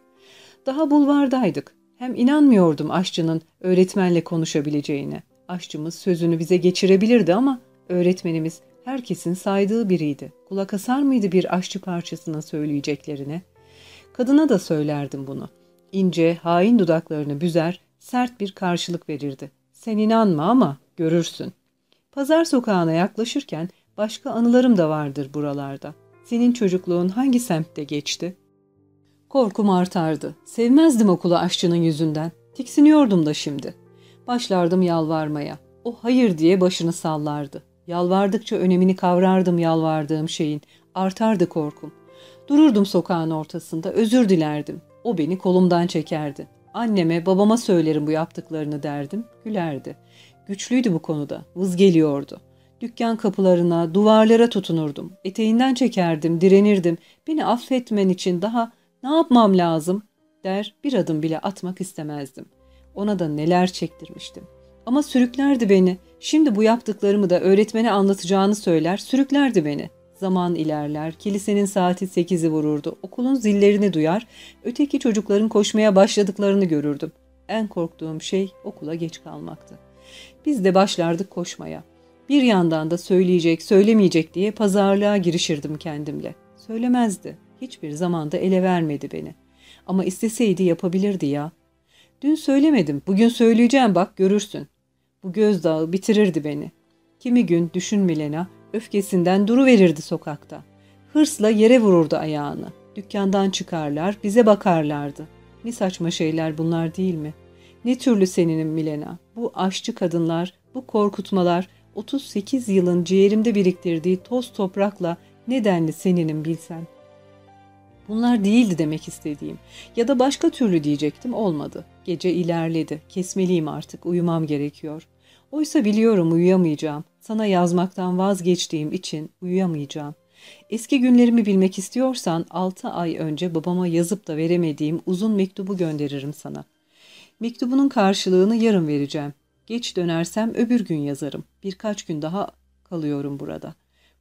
Daha bulvardaydık. Hem inanmıyordum aşçının öğretmenle konuşabileceğine. Aşçımız sözünü bize geçirebilirdi ama öğretmenimiz herkesin saydığı biriydi. Kulak asar mıydı bir aşçı parçasının söyleyeceklerine? Kadına da söylerdim bunu. İnce, hain dudaklarını büzer, sert bir karşılık verirdi. Sen inanma ama görürsün. Pazar sokağına yaklaşırken başka anılarım da vardır buralarda. Senin çocukluğun hangi semtte geçti? Korkum artardı. Sevmezdim okula aşçının yüzünden. Tiksiniyordum da şimdi. Başlardım yalvarmaya. O hayır diye başını sallardı. Yalvardıkça önemini kavrardım yalvardığım şeyin. Artardı korkum. Dururdum sokağın ortasında, özür dilerdim. O beni kolumdan çekerdi. Anneme, babama söylerim bu yaptıklarını derdim. Gülerdi. Güçlüydü bu konuda. Vız geliyordu. Dükkan kapılarına, duvarlara tutunurdum. Eteğinden çekerdim, direnirdim. Beni affetmen için daha ne yapmam lazım der bir adım bile atmak istemezdim. Ona da neler çektirmiştim. Ama sürüklerdi beni. Şimdi bu yaptıklarımı da öğretmene anlatacağını söyler, sürüklerdi beni. Zaman ilerler, kilisenin saati sekizi vururdu, okulun zillerini duyar, öteki çocukların koşmaya başladıklarını görürdüm. En korktuğum şey okula geç kalmaktı. Biz de başlardık koşmaya. Bir yandan da söyleyecek, söylemeyecek diye pazarlığa girişirdim kendimle. Söylemezdi. Hiçbir zamanda ele vermedi beni. Ama isteseydi yapabilirdi ya. Dün söylemedim, bugün söyleyeceğim bak görürsün. Bu gözdağı bitirirdi beni. Kimi gün düşün Milena, öfkesinden duru verirdi sokakta. Hırsla yere vururdu ayağını. Dükkandan çıkarlar, bize bakarlardı. Ne saçma şeyler bunlar değil mi? Ne türlü seninim Milena? Bu aşçı kadınlar, bu korkutmalar, 38 yılın ciğerimde biriktirdiği toz toprakla nedenli seninim bilsen. Bunlar değildi demek istediğim. Ya da başka türlü diyecektim olmadı. Gece ilerledi. Kesmeliyim artık. Uyumam gerekiyor. Oysa biliyorum uyuyamayacağım. Sana yazmaktan vazgeçtiğim için uyuyamayacağım. Eski günlerimi bilmek istiyorsan altı ay önce babama yazıp da veremediğim uzun mektubu gönderirim sana. Mektubunun karşılığını yarın vereceğim. Geç dönersem öbür gün yazarım. Birkaç gün daha kalıyorum burada.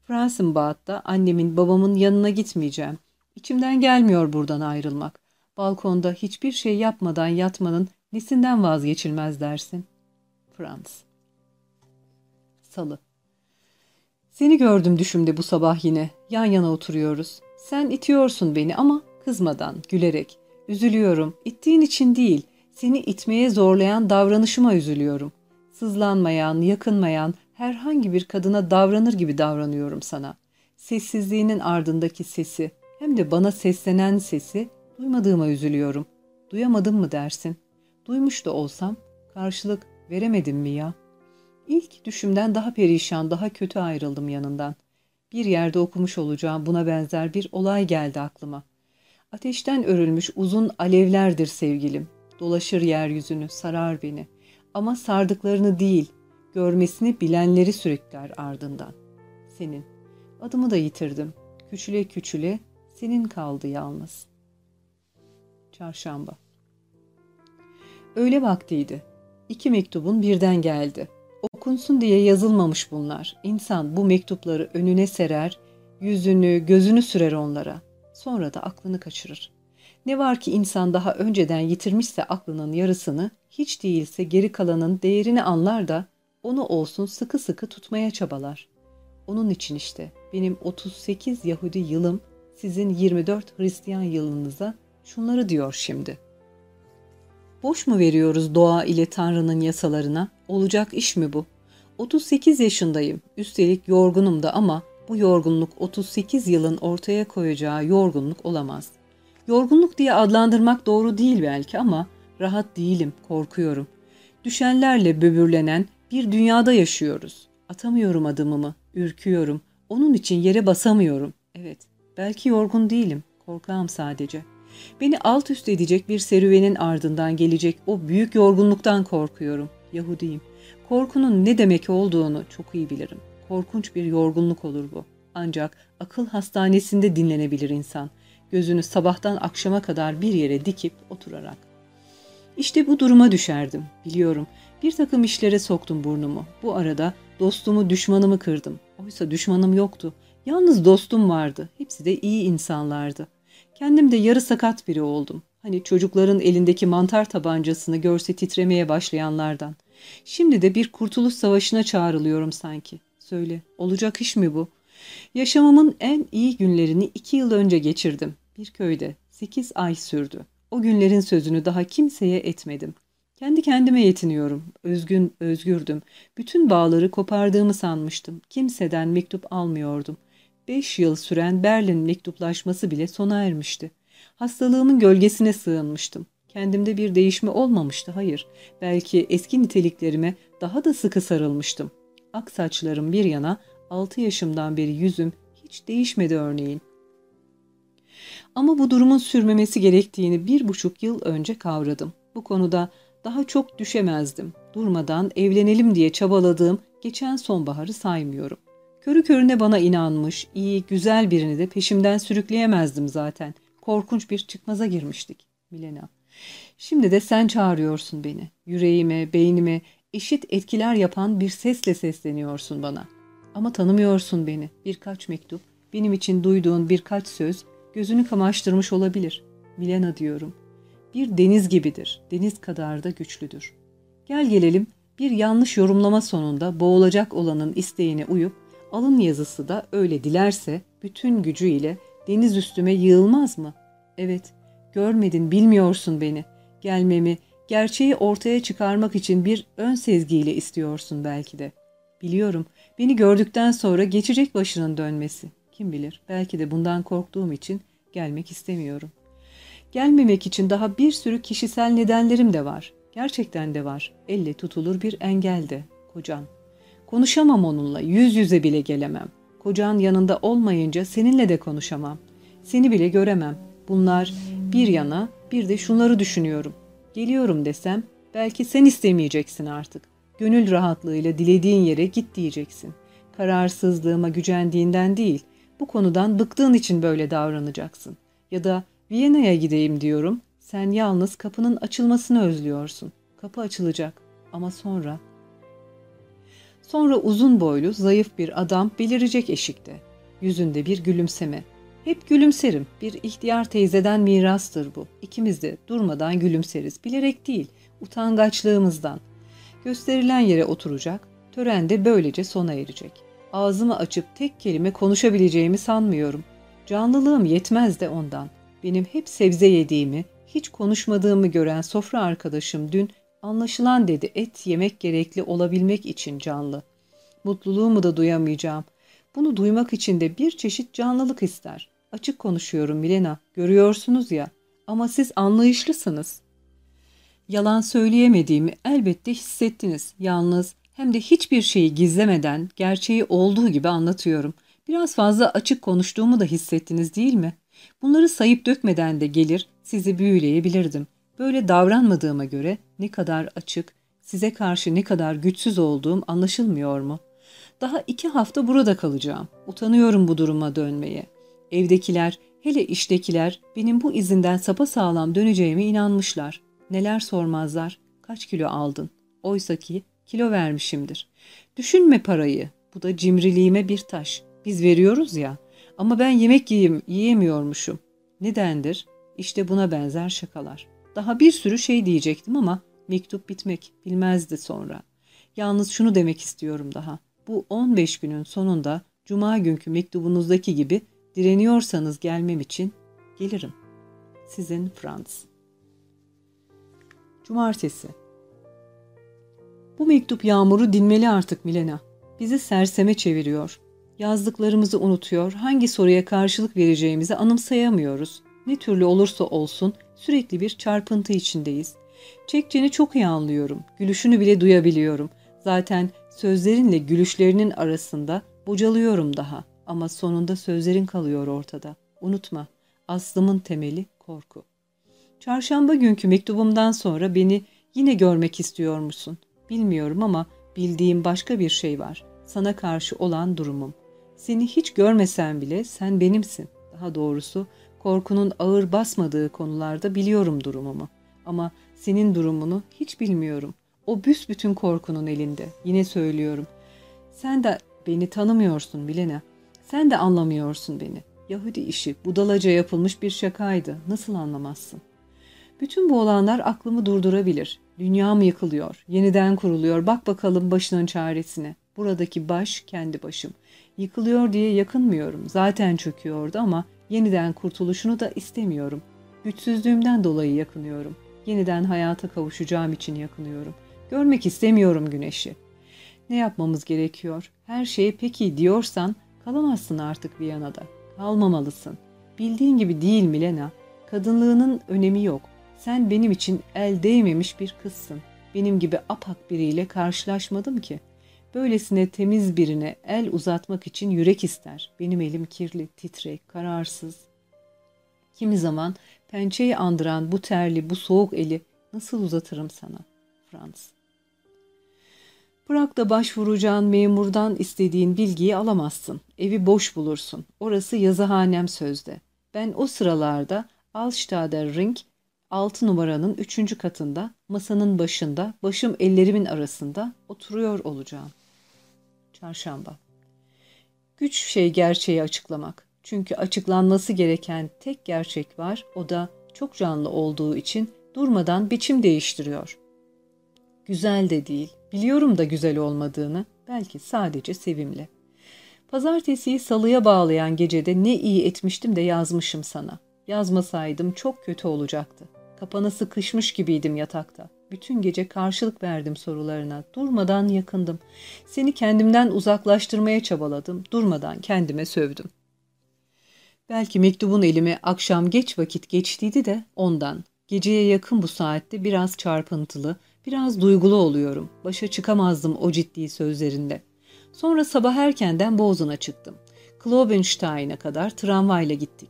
Fransenbad'da annemin babamın yanına gitmeyeceğim. İçimden gelmiyor buradan ayrılmak. Balkonda hiçbir şey yapmadan yatmanın nesinden vazgeçilmez dersin? Frans Salı Seni gördüm düşümde bu sabah yine. Yan yana oturuyoruz. Sen itiyorsun beni ama kızmadan, gülerek. Üzülüyorum. İttiğin için değil, seni itmeye zorlayan davranışıma üzülüyorum. Sızlanmayan, yakınmayan herhangi bir kadına davranır gibi davranıyorum sana. Sessizliğinin ardındaki sesi, hem de bana seslenen sesi duymadığıma üzülüyorum. Duyamadım mı dersin? Duymuş da olsam karşılık veremedim mi ya? İlk düşümden daha perişan, daha kötü ayrıldım yanından. Bir yerde okumuş olacağım buna benzer bir olay geldi aklıma. Ateşten örülmüş uzun alevlerdir sevgilim. Dolaşır yeryüzünü, sarar beni. Ama sardıklarını değil, görmesini bilenleri sürükler ardından. Senin. Adımı da yitirdim. Küçüle küçüle senin kaldı yalnız. Çarşamba. Öğle vaktiydi. İki mektubun birden geldi. Okunsun diye yazılmamış bunlar. İnsan bu mektupları önüne serer, yüzünü, gözünü sürer onlara. Sonra da aklını kaçırır. Ne var ki insan daha önceden yitirmişse aklının yarısını, hiç değilse geri kalanın değerini anlar da onu olsun sıkı sıkı tutmaya çabalar. Onun için işte benim 38 Yahudi yılım sizin 24 Hristiyan yılınıza şunları diyor şimdi. Boş mu veriyoruz doğa ile Tanrı'nın yasalarına? Olacak iş mi bu? 38 yaşındayım. Üstelik yorgunum da ama bu yorgunluk 38 yılın ortaya koyacağı yorgunluk olamaz. Yorgunluk diye adlandırmak doğru değil belki ama rahat değilim, korkuyorum. Düşenlerle böbürlenen bir dünyada yaşıyoruz. Atamıyorum adımımı, ürküyorum. Onun için yere basamıyorum. Evet, belki yorgun değilim, korkağım sadece. Beni alt üst edecek bir serüvenin ardından gelecek o büyük yorgunluktan korkuyorum. Yahudiyim. Korkunun ne demek olduğunu çok iyi bilirim. Korkunç bir yorgunluk olur bu. Ancak akıl hastanesinde dinlenebilir insan. Gözünü sabahtan akşama kadar bir yere dikip oturarak. İşte bu duruma düşerdim, biliyorum. Bir takım işlere soktum burnumu. Bu arada dostumu düşmanımı kırdım. Oysa düşmanım yoktu. Yalnız dostum vardı. Hepsi de iyi insanlardı. Kendim de yarı sakat biri oldum. Hani çocukların elindeki mantar tabancasını görse titremeye başlayanlardan. Şimdi de bir kurtuluş savaşına çağrılıyorum sanki. Söyle, olacak iş mi bu? Yaşamımın en iyi günlerini iki yıl önce geçirdim. Bir köyde. Sekiz ay sürdü. O günlerin sözünü daha kimseye etmedim. Kendi kendime yetiniyorum. Özgün, özgürdüm. Bütün bağları kopardığımı sanmıştım. Kimseden mektup almıyordum. Beş yıl süren Berlin mektuplaşması bile sona ermişti. Hastalığımın gölgesine sığınmıştım. Kendimde bir değişme olmamıştı, hayır. Belki eski niteliklerime daha da sıkı sarılmıştım. Ak saçlarım bir yana, altı yaşımdan beri yüzüm hiç değişmedi örneğin. Ama bu durumun sürmemesi gerektiğini bir buçuk yıl önce kavradım. Bu konuda daha çok düşemezdim. Durmadan evlenelim diye çabaladığım geçen sonbaharı saymıyorum. Körü körüne bana inanmış, iyi, güzel birini de peşimden sürükleyemezdim zaten. Korkunç bir çıkmaza girmiştik. Milena. Şimdi de sen çağırıyorsun beni. Yüreğime, beynime eşit etkiler yapan bir sesle sesleniyorsun bana. Ama tanımıyorsun beni. Birkaç mektup, benim için duyduğun birkaç söz gözünü kamaştırmış olabilir. Milena diyorum. Bir deniz gibidir. Deniz kadar da güçlüdür. Gel gelelim bir yanlış yorumlama sonunda boğulacak olanın isteğine uyup alın yazısı da öyle dilerse bütün gücüyle deniz üstüme yığılmaz mı? Evet, görmedin, bilmiyorsun beni. Gelmemi, gerçeği ortaya çıkarmak için bir ön sezgiyle istiyorsun belki de. Biliyorum, beni gördükten sonra geçecek başının dönmesi. Kim bilir, belki de bundan korktuğum için gelmek istemiyorum. Gelmemek için daha bir sürü kişisel nedenlerim de var. Gerçekten de var. Elle tutulur bir engel de. Kocan. Konuşamam onunla, yüz yüze bile gelemem. Kocan yanında olmayınca seninle de konuşamam. Seni bile göremem. Bunlar bir yana bir de şunları düşünüyorum. Geliyorum desem belki sen istemeyeceksin artık. Gönül rahatlığıyla dilediğin yere git diyeceksin. Kararsızlığıma gücendiğinden değil, bu konudan bıktığın için böyle davranacaksın. Ya da Viyana'ya gideyim diyorum, sen yalnız kapının açılmasını özlüyorsun. Kapı açılacak ama sonra... Sonra uzun boylu, zayıf bir adam belirecek eşikte. Yüzünde bir gülümseme. Hep gülümserim. Bir ihtiyar teyzeden mirastır bu. İkimiz de durmadan gülümseriz. Bilerek değil, utangaçlığımızdan. Gösterilen yere oturacak, tören de böylece sona erecek. Ağzımı açıp tek kelime konuşabileceğimi sanmıyorum. Canlılığım yetmez de ondan. Benim hep sebze yediğimi, hiç konuşmadığımı gören sofra arkadaşım dün anlaşılan dedi et yemek gerekli olabilmek için canlı. Mutluluğumu da duyamayacağım. Bunu duymak için de bir çeşit canlılık ister. Açık konuşuyorum Milena, görüyorsunuz ya. Ama siz anlayışlısınız. Yalan söyleyemediğimi elbette hissettiniz. Yalnız hem de hiçbir şeyi gizlemeden gerçeği olduğu gibi anlatıyorum. Biraz fazla açık konuştuğumu da hissettiniz değil mi? Bunları sayıp dökmeden de gelir sizi büyüleyebilirdim. Böyle davranmadığıma göre ne kadar açık, size karşı ne kadar güçsüz olduğum anlaşılmıyor mu? Daha iki hafta burada kalacağım. Utanıyorum bu duruma dönmeye. Evdekiler, hele iştekiler benim bu izinden sağlam döneceğime inanmışlar. Neler sormazlar. Kaç kilo aldın? Oysa ki kilo vermişimdir. Düşünme parayı. Bu da cimriliğime bir taş. Biz veriyoruz ya. Ama ben yemek yiyeyim, yiyemiyormuşum. Nedendir? İşte buna benzer şakalar. Daha bir sürü şey diyecektim ama mektup bitmek bilmezdi sonra. Yalnız şunu demek istiyorum daha. Bu 15 günün sonunda Cuma günkü mektubunuzdaki gibi direniyorsanız gelmem için gelirim. Sizin Franz. Cumartesi. Bu mektup yağmuru dinmeli artık Milena. Bizi serseme çeviriyor. Yazdıklarımızı unutuyor, hangi soruya karşılık vereceğimizi anımsayamıyoruz. Ne türlü olursa olsun sürekli bir çarpıntı içindeyiz. Çekçeni çok iyi anlıyorum. Gülüşünü bile duyabiliyorum. Zaten sözlerinle gülüşlerinin arasında bocalıyorum daha. Ama sonunda sözlerin kalıyor ortada. Unutma, aslımın temeli korku. Çarşamba günkü mektubumdan sonra beni yine görmek istiyor musun? Bilmiyorum ama bildiğim başka bir şey var. Sana karşı olan durumum. Seni hiç görmesen bile sen benimsin. Daha doğrusu korkunun ağır basmadığı konularda biliyorum durumumu. Ama senin durumunu hiç bilmiyorum. O büsbütün korkunun elinde. Yine söylüyorum. Sen de beni tanımıyorsun Milena. Sen de anlamıyorsun beni. Yahudi işi budalaca yapılmış bir şakaydı. Nasıl anlamazsın? Bütün bu olanlar aklımı durdurabilir. Dünya mı yıkılıyor? Yeniden kuruluyor. Bak bakalım başının çaresine. Buradaki baş kendi başım. Yıkılıyor diye yakınmıyorum. Zaten çöküyordu ama yeniden kurtuluşunu da istemiyorum. Güçsüzlüğümden dolayı yakınıyorum. Yeniden hayata kavuşacağım için yakınıyorum. Görmek istemiyorum güneşi. Ne yapmamız gerekiyor? Her şeye peki diyorsan kalamazsın artık Viyana'da. Kalmamalısın. Bildiğin gibi değil Milena. Kadınlığının önemi yok. Sen benim için el değmemiş bir kızsın. Benim gibi apak biriyle karşılaşmadım ki. Böylesine temiz birine el uzatmak için yürek ister. Benim elim kirli, titrek, kararsız. Kimi zaman pençeyi andıran bu terli, bu soğuk eli nasıl uzatırım sana? Frans. Prag'da başvuracağın memurdan istediğin bilgiyi alamazsın. Evi boş bulursun. Orası yazıhanem sözde. Ben o sıralarda Alstader Ring 6 numaranın 3. katında, masanın başında, başım ellerimin arasında oturuyor olacağım. Çarşamba. Güç şey gerçeği açıklamak. Çünkü açıklanması gereken tek gerçek var, o da çok canlı olduğu için durmadan biçim değiştiriyor. Güzel de değil, biliyorum da güzel olmadığını, belki sadece sevimli. Pazartesiyi salıya bağlayan gecede ne iyi etmiştim de yazmışım sana. Yazmasaydım çok kötü olacaktı. Kapana sıkışmış gibiydim yatakta. Bütün gece karşılık verdim sorularına. Durmadan yakındım. Seni kendimden uzaklaştırmaya çabaladım. Durmadan kendime sövdüm. Belki mektubun elime akşam geç vakit geçtiydi de ondan. Geceye yakın bu saatte biraz çarpıntılı, biraz duygulu oluyorum. Başa çıkamazdım o ciddi sözlerinde. Sonra sabah erkenden Bozun'a çıktım. Klobenstein'e kadar tramvayla gittik.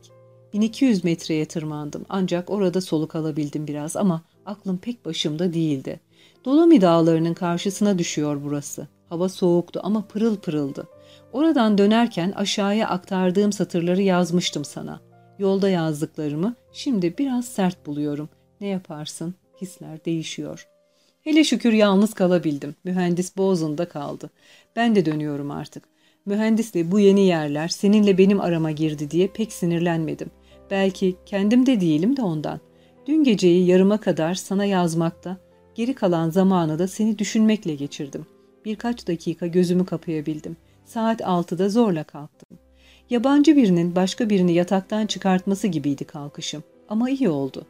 1200 metreye tırmandım ancak orada soluk alabildim biraz ama aklım pek başımda değildi. Dolomi dağlarının karşısına düşüyor burası. Hava soğuktu ama pırıl pırıldı. Oradan dönerken aşağıya aktardığım satırları yazmıştım sana. Yolda yazdıklarımı şimdi biraz sert buluyorum. Ne yaparsın? Hisler değişiyor. Hele şükür yalnız kalabildim. Mühendis Boğazı'nda kaldı. Ben de dönüyorum artık. Mühendisle bu yeni yerler seninle benim arama girdi diye pek sinirlenmedim. Belki kendim de değilim de ondan. Dün geceyi yarıma kadar sana yazmakta, geri kalan zamanı da seni düşünmekle geçirdim. Birkaç dakika gözümü kapayabildim. Saat altıda zorla kalktım. Yabancı birinin başka birini yataktan çıkartması gibiydi kalkışım. Ama iyi oldu.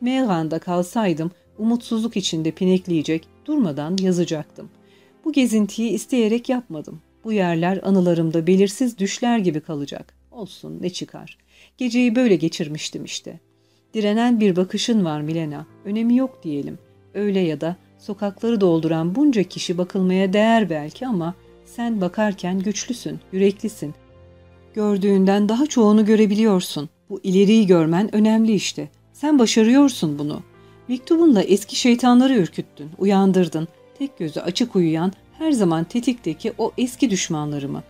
Meyhan'da kalsaydım umutsuzluk içinde pinekleyecek, durmadan yazacaktım. Bu gezintiyi isteyerek yapmadım. Bu yerler anılarımda belirsiz düşler gibi kalacak. Olsun ne çıkar. Geceyi böyle geçirmiştim işte. Direnen bir bakışın var Milena. Önemi yok diyelim. Öyle ya da sokakları dolduran bunca kişi bakılmaya değer belki ama sen bakarken güçlüsün, yüreklisin. Gördüğünden daha çoğunu görebiliyorsun. Bu ileriyi görmen önemli işte. Sen başarıyorsun bunu. Mektubunla eski şeytanları ürküttün, uyandırdın. Tek gözü açık uyuyan, her zaman tetikteki o eski düşmanlarımı.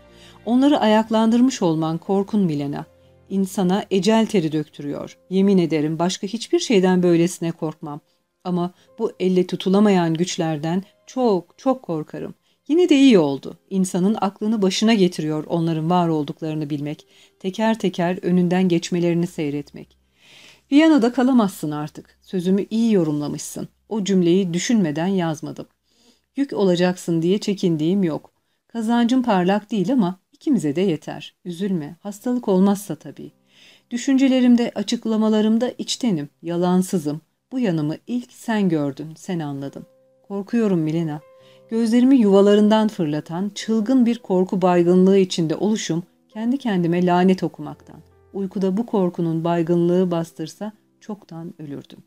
Onları ayaklandırmış olman korkun Milena. İnsana ecel teri döktürüyor. Yemin ederim başka hiçbir şeyden böylesine korkmam. Ama bu elle tutulamayan güçlerden çok çok korkarım. Yine de iyi oldu. İnsanın aklını başına getiriyor onların var olduklarını bilmek. Teker teker önünden geçmelerini seyretmek. Viyana'da kalamazsın artık. Sözümü iyi yorumlamışsın. O cümleyi düşünmeden yazmadım. Yük olacaksın diye çekindiğim yok. Kazancım parlak değil ama İkimize de yeter. Üzülme. Hastalık olmazsa tabii. Düşüncelerimde, açıklamalarımda içtenim. Yalansızım. Bu yanımı ilk sen gördün, sen anladın. Korkuyorum Milena. Gözlerimi yuvalarından fırlatan, çılgın bir korku baygınlığı içinde oluşum, kendi kendime lanet okumaktan. Uykuda bu korkunun baygınlığı bastırsa çoktan ölürdüm.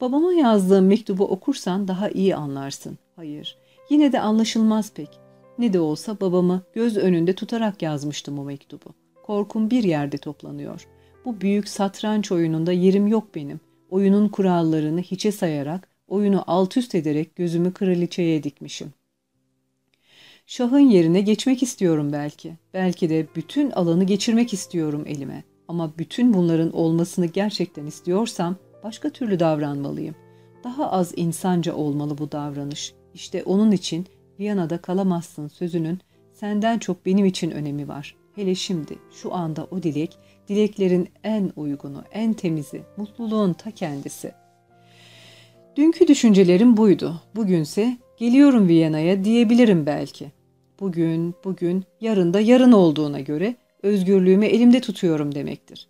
Babama yazdığım mektubu okursan daha iyi anlarsın. Hayır, yine de anlaşılmaz pek. Ne de olsa babamı göz önünde tutarak yazmıştım o mektubu. Korkum bir yerde toplanıyor. Bu büyük satranç oyununda yerim yok benim. Oyunun kurallarını hiçe sayarak, oyunu alt üst ederek gözümü kraliçeye dikmişim. Şahın yerine geçmek istiyorum belki. Belki de bütün alanı geçirmek istiyorum elime. Ama bütün bunların olmasını gerçekten istiyorsam başka türlü davranmalıyım. Daha az insanca olmalı bu davranış. İşte onun için Viyana'da kalamazsın sözünün senden çok benim için önemi var. Hele şimdi, şu anda o dilek, dileklerin en uygunu, en temizi, mutluluğun ta kendisi. Dünkü düşüncelerim buydu. Bugünse geliyorum Viyana'ya diyebilirim belki. Bugün, bugün, yarın da yarın olduğuna göre özgürlüğümü elimde tutuyorum demektir.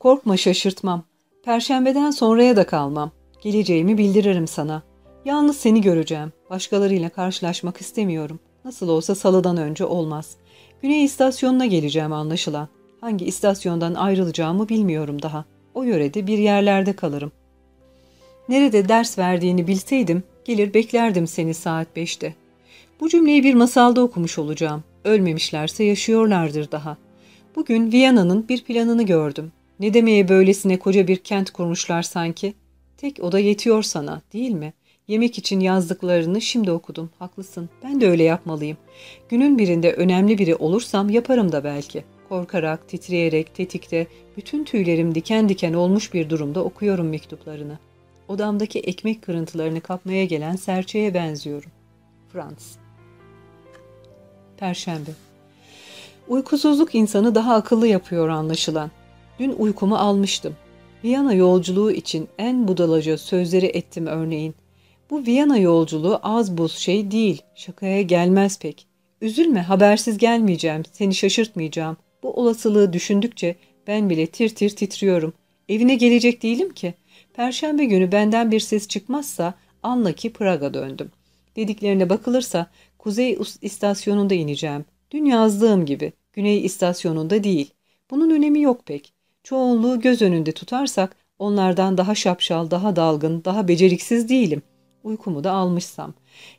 Korkma şaşırtmam. Perşembeden sonraya da kalmam. Geleceğimi bildiririm sana. Yalnız seni göreceğim. Başkalarıyla karşılaşmak istemiyorum. Nasıl olsa salıdan önce olmaz. Güney istasyonuna geleceğim anlaşılan. Hangi istasyondan ayrılacağımı bilmiyorum daha. O yörede bir yerlerde kalırım. Nerede ders verdiğini bilseydim, gelir beklerdim seni saat beşte. Bu cümleyi bir masalda okumuş olacağım. Ölmemişlerse yaşıyorlardır daha. Bugün Viyana'nın bir planını gördüm. Ne demeye böylesine koca bir kent kurmuşlar sanki? Tek oda yetiyor sana, değil mi? Yemek için yazdıklarını şimdi okudum. Haklısın. Ben de öyle yapmalıyım. Günün birinde önemli biri olursam yaparım da belki. Korkarak, titreyerek, tetikte, bütün tüylerim diken diken olmuş bir durumda okuyorum mektuplarını. Odamdaki ekmek kırıntılarını kapmaya gelen serçeye benziyorum. Frans Perşembe Uykusuzluk insanı daha akıllı yapıyor anlaşılan. Dün uykumu almıştım. Viyana yolculuğu için en budalaca sözleri ettim örneğin. Bu Viyana yolculuğu az buz şey değil, şakaya gelmez pek. Üzülme, habersiz gelmeyeceğim, seni şaşırtmayacağım. Bu olasılığı düşündükçe ben bile tir tir titriyorum. Evine gelecek değilim ki. Perşembe günü benden bir ses çıkmazsa anla ki Praga döndüm. Dediklerine bakılırsa Kuzey istasyonunda ineceğim. Dün yazdığım gibi, Güney istasyonunda değil. Bunun önemi yok pek. Çoğunluğu göz önünde tutarsak onlardan daha şapşal, daha dalgın, daha beceriksiz değilim. Uykumu da almışsam.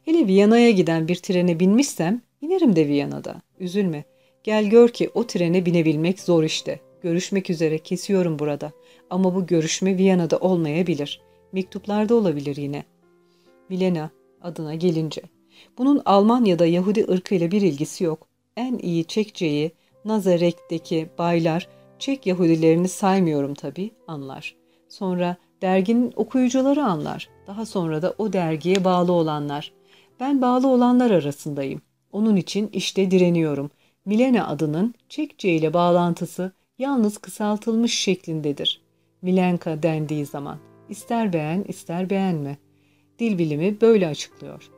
Hele Viyana'ya giden bir trene binmişsem inerim de Viyana'da. Üzülme. Gel gör ki o trene binebilmek zor işte. Görüşmek üzere kesiyorum burada. Ama bu görüşme Viyana'da olmayabilir. Mektuplarda olabilir yine. Milena adına gelince. Bunun Alman ya da Yahudi ırkıyla bir ilgisi yok. En iyi Çekçeyi, Nazaret'teki baylar, Çek Yahudilerini saymıyorum tabii, anlar. Sonra derginin okuyucuları anlar. Daha sonra da o dergiye bağlı olanlar. Ben bağlı olanlar arasındayım. Onun için işte direniyorum. Milena adının Çekçe ile bağlantısı yalnız kısaltılmış şeklindedir. Milenka dendiği zaman. ister beğen ister beğenme. Dil bilimi böyle açıklıyor.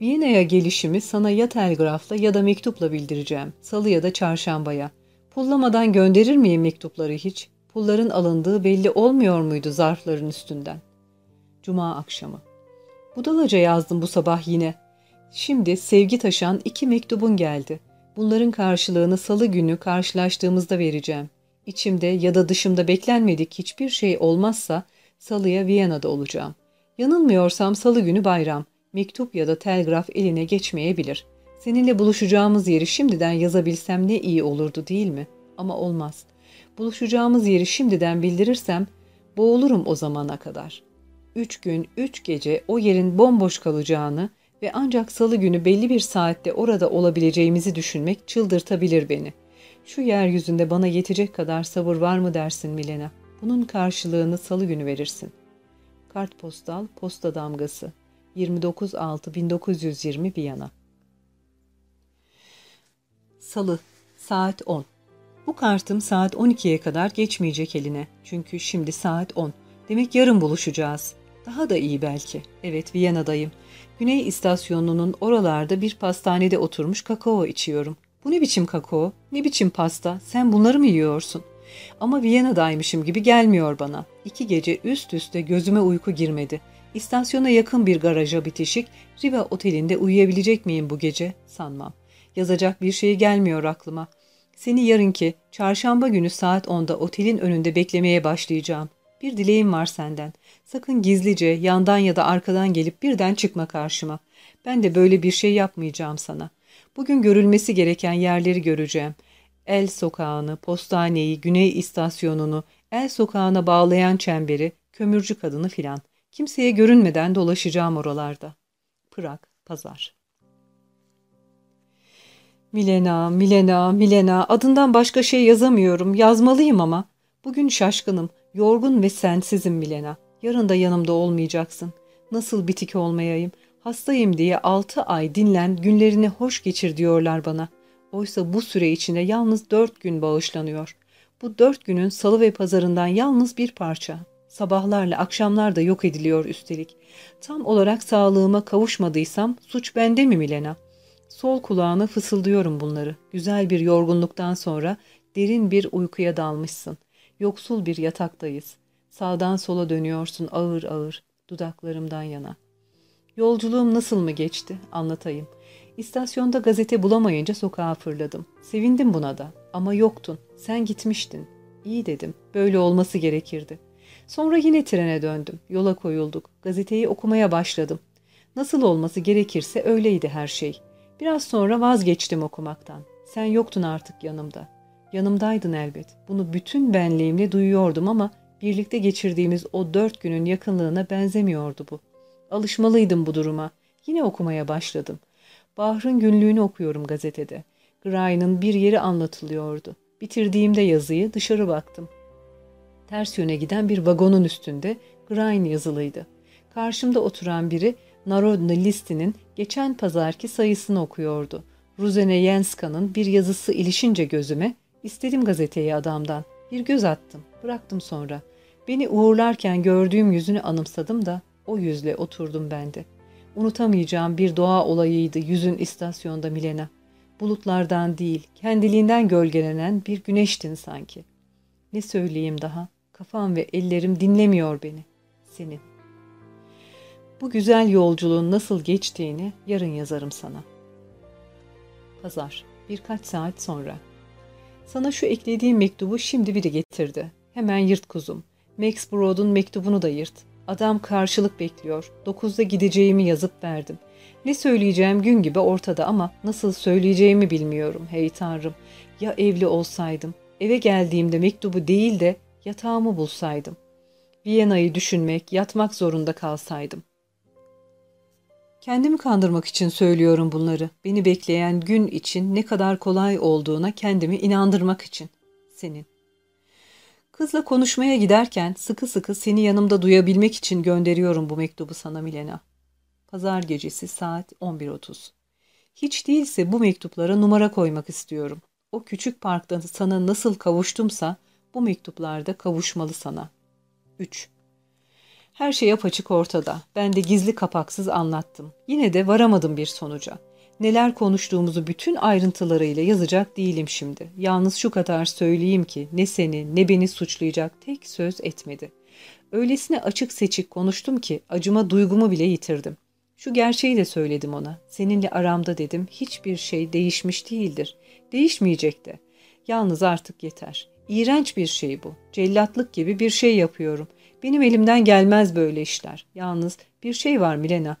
Viyana'ya gelişimi sana ya telgrafla ya da mektupla bildireceğim. Salı ya da çarşambaya. Pullamadan gönderir miyim mektupları hiç? Pulların alındığı belli olmuyor muydu zarfların üstünden? Cuma akşamı. Budalaca yazdım bu sabah yine. Şimdi sevgi taşan iki mektubun geldi. Bunların karşılığını salı günü karşılaştığımızda vereceğim. İçimde ya da dışımda beklenmedik hiçbir şey olmazsa salıya Viyana'da olacağım. Yanılmıyorsam salı günü bayram. Mektup ya da telgraf eline geçmeyebilir. Seninle buluşacağımız yeri şimdiden yazabilsem ne iyi olurdu değil mi? Ama olmaz. Buluşacağımız yeri şimdiden bildirirsem boğulurum o zamana kadar. Üç gün, üç gece o yerin bomboş kalacağını ve ancak salı günü belli bir saatte orada olabileceğimizi düşünmek çıldırtabilir beni. Şu yeryüzünde bana yetecek kadar sabır var mı dersin Milena? Bunun karşılığını salı günü verirsin. Kartpostal, posta damgası. 29.6.1920 Viyana Salı, saat 10. Bu kartım saat 12'ye kadar geçmeyecek eline. Çünkü şimdi saat 10. Demek yarın buluşacağız. Daha da iyi belki. Evet, Viyana'dayım. Güney istasyonunun oralarda bir pastanede oturmuş kakao içiyorum. Bu ne biçim kakao? Ne biçim pasta? Sen bunları mı yiyorsun? Ama Viyana'daymışım gibi gelmiyor bana. İki gece üst üste gözüme uyku girmedi. İstasyona yakın bir garaja bitişik Riva Oteli'nde uyuyabilecek miyim bu gece? Sanmam. Yazacak bir şey gelmiyor aklıma. Seni yarınki çarşamba günü saat 10'da otelin önünde beklemeye başlayacağım. Bir dileğim var senden. Sakın gizlice yandan ya da arkadan gelip birden çıkma karşıma. Ben de böyle bir şey yapmayacağım sana. Bugün görülmesi gereken yerleri göreceğim. El sokağını, postaneyi, güney istasyonunu, el sokağına bağlayan çemberi, kömürcü kadını filan. Kimseye görünmeden dolaşacağım oralarda. Prag, pazar. Milena, Milena, Milena adından başka şey yazamıyorum. Yazmalıyım ama. Bugün şaşkınım, yorgun ve sensizim Milena. Yarın da yanımda olmayacaksın. Nasıl bitik olmayayım? Hastayım diye altı ay dinlen, günlerini hoş geçir diyorlar bana. Oysa bu süre içinde yalnız dört gün bağışlanıyor. Bu dört günün salı ve pazarından yalnız bir parça. Sabahlarla akşamlar da yok ediliyor üstelik. Tam olarak sağlığıma kavuşmadıysam suç bende mi Milena? Sol kulağına fısıldıyorum bunları. Güzel bir yorgunluktan sonra derin bir uykuya dalmışsın. Yoksul bir yataktayız. Sağdan sola dönüyorsun ağır ağır, dudaklarımdan yana. Yolculuğum nasıl mı geçti? Anlatayım. İstasyonda gazete bulamayınca sokağa fırladım. Sevindim buna da. Ama yoktun. Sen gitmiştin. İyi dedim. Böyle olması gerekirdi. Sonra yine trene döndüm. Yola koyulduk. Gazeteyi okumaya başladım. Nasıl olması gerekirse öyleydi her şey. Biraz sonra vazgeçtim okumaktan. Sen yoktun artık yanımda. Yanımdaydın elbet. Bunu bütün benliğimle duyuyordum ama birlikte geçirdiğimiz o dört günün yakınlığına benzemiyordu bu. Alışmalıydım bu duruma. Yine okumaya başladım. Bahr'ın günlüğünü okuyorum gazetede. Gray'ın bir yeri anlatılıyordu. Bitirdiğimde yazıyı dışarı baktım. Ters yöne giden bir vagonun üstünde Grain yazılıydı. Karşımda oturan biri Narodna listinin geçen pazarki sayısını okuyordu. Ruzene Yenska'nın bir yazısı ilişince gözüme, istedim gazeteyi adamdan. Bir göz attım, bıraktım sonra. Beni uğurlarken gördüğüm yüzünü anımsadım da o yüzle oturdum ben de. Unutamayacağım bir doğa olayıydı yüzün istasyonda Milena. Bulutlardan değil, kendiliğinden gölgelenen bir güneştin sanki. Ne söyleyeyim daha? Kafam ve ellerim dinlemiyor beni. Senin. Bu güzel yolculuğun nasıl geçtiğini yarın yazarım sana. Pazar, birkaç saat sonra. Sana şu eklediğim mektubu şimdi biri getirdi. Hemen yırt kuzum. Max Broad'un mektubunu da yırt. Adam karşılık bekliyor. Dokuzda gideceğimi yazıp verdim. Ne söyleyeceğim gün gibi ortada ama nasıl söyleyeceğimi bilmiyorum hey tanrım. Ya evli olsaydım, eve geldiğimde mektubu değil de yatağımı bulsaydım. Viyana'yı düşünmek, yatmak zorunda kalsaydım. Kendimi kandırmak için söylüyorum bunları. Beni bekleyen gün için ne kadar kolay olduğuna kendimi inandırmak için. Senin. Kızla konuşmaya giderken sıkı sıkı seni yanımda duyabilmek için gönderiyorum bu mektubu sana Milena. Pazar gecesi saat 11.30. Hiç değilse bu mektuplara numara koymak istiyorum. O küçük parkta sana nasıl kavuştumsa bu mektuplarda kavuşmalı sana. 3. Her şey apaçık ortada. Ben de gizli kapaksız anlattım. Yine de varamadım bir sonuca. Neler konuştuğumuzu bütün ayrıntılarıyla yazacak değilim şimdi. Yalnız şu kadar söyleyeyim ki ne seni ne beni suçlayacak tek söz etmedi. Öylesine açık seçik konuştum ki acıma duygumu bile yitirdim. Şu gerçeği de söyledim ona. Seninle aramda dedim hiçbir şey değişmiş değildir. Değişmeyecek de. Yalnız artık yeter. İğrenç bir şey bu. Cellatlık gibi bir şey yapıyorum. Benim elimden gelmez böyle işler. Yalnız bir şey var Milena.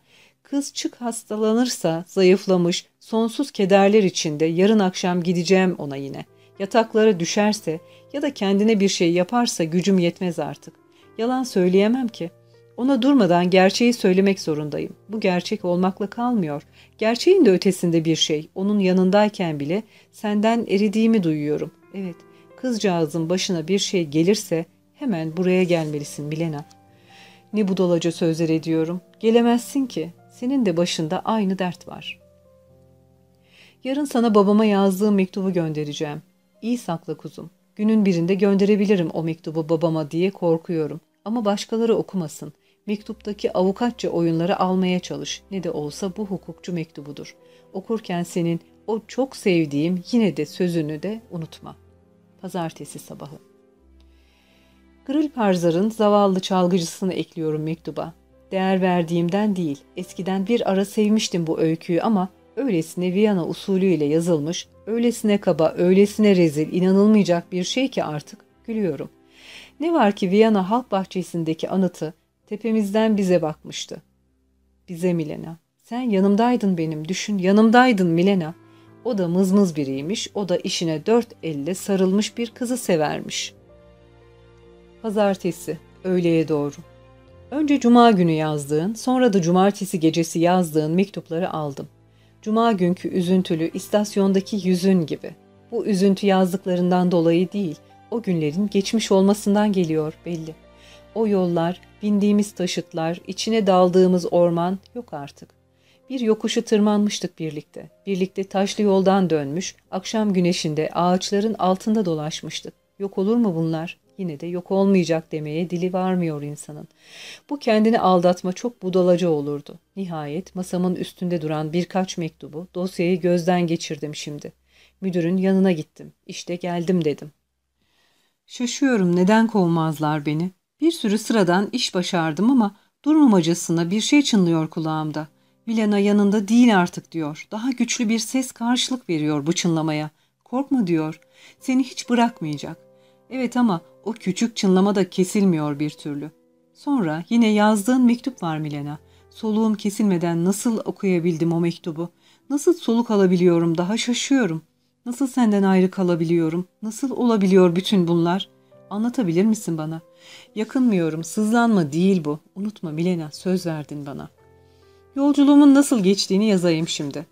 Kızçık hastalanırsa, zayıflamış, sonsuz kederler içinde yarın akşam gideceğim ona yine. Yataklara düşerse ya da kendine bir şey yaparsa gücüm yetmez artık. Yalan söyleyemem ki. Ona durmadan gerçeği söylemek zorundayım. Bu gerçek olmakla kalmıyor. Gerçeğin de ötesinde bir şey. Onun yanındayken bile senden eridiğimi duyuyorum. Evet, kızcağızın başına bir şey gelirse hemen buraya gelmelisin Milena. Ne budalaca sözler ediyorum. Gelemezsin ki. Senin de başında aynı dert var. Yarın sana babama yazdığım mektubu göndereceğim. İyi sakla kuzum. Günün birinde gönderebilirim o mektubu babama diye korkuyorum. Ama başkaları okumasın. mektuptaki avukatça oyunları almaya çalış. Ne de olsa bu hukukçu mektubudur. Okurken senin o çok sevdiğim yine de sözünü de unutma. Pazartesi sabahı. Parzar'ın zavallı çalgıcısını ekliyorum mektuba. Değer verdiğimden değil, eskiden bir ara sevmiştim bu öyküyü ama öylesine Viyana usulüyle yazılmış, öylesine kaba, öylesine rezil, inanılmayacak bir şey ki artık gülüyorum. Ne var ki Viyana Halk Bahçesi'ndeki anıtı tepemizden bize bakmıştı. Bize Milena. Sen yanımdaydın benim, düşün yanımdaydın Milena. O da mızmız biriymiş, o da işine dört elle sarılmış bir kızı severmiş. Pazartesi, öğleye doğru. Önce cuma günü yazdığın, sonra da cumartesi gecesi yazdığın mektupları aldım. Cuma günkü üzüntülü istasyondaki yüzün gibi. Bu üzüntü yazdıklarından dolayı değil, o günlerin geçmiş olmasından geliyor belli. O yollar, bindiğimiz taşıtlar, içine daldığımız orman yok artık. Bir yokuşu tırmanmıştık birlikte. Birlikte taşlı yoldan dönmüş, akşam güneşinde ağaçların altında dolaşmıştık. Yok olur mu bunlar? Yine de yok olmayacak demeye dili varmıyor insanın. Bu kendini aldatma çok budalacı olurdu. Nihayet masamın üstünde duran birkaç mektubu, dosyayı gözden geçirdim şimdi. Müdürün yanına gittim. İşte geldim dedim. Şaşıyorum neden kovmazlar beni. Bir sürü sıradan iş başardım ama durmamacasına bir şey çınlıyor kulağımda. Milena yanında değil artık diyor. Daha güçlü bir ses karşılık veriyor bu çınlamaya. Korkma diyor. Seni hiç bırakmayacak. Evet ama o küçük çınlama da kesilmiyor bir türlü. Sonra yine yazdığın mektup var Milena. Soluğum kesilmeden nasıl okuyabildim o mektubu? Nasıl soluk alabiliyorum daha şaşıyorum. Nasıl senden ayrı kalabiliyorum? Nasıl olabiliyor bütün bunlar? Anlatabilir misin bana? Yakınmıyorum, sızlanma değil bu. Unutma Milena, söz verdin bana. Yolculuğumun nasıl geçtiğini yazayım şimdi.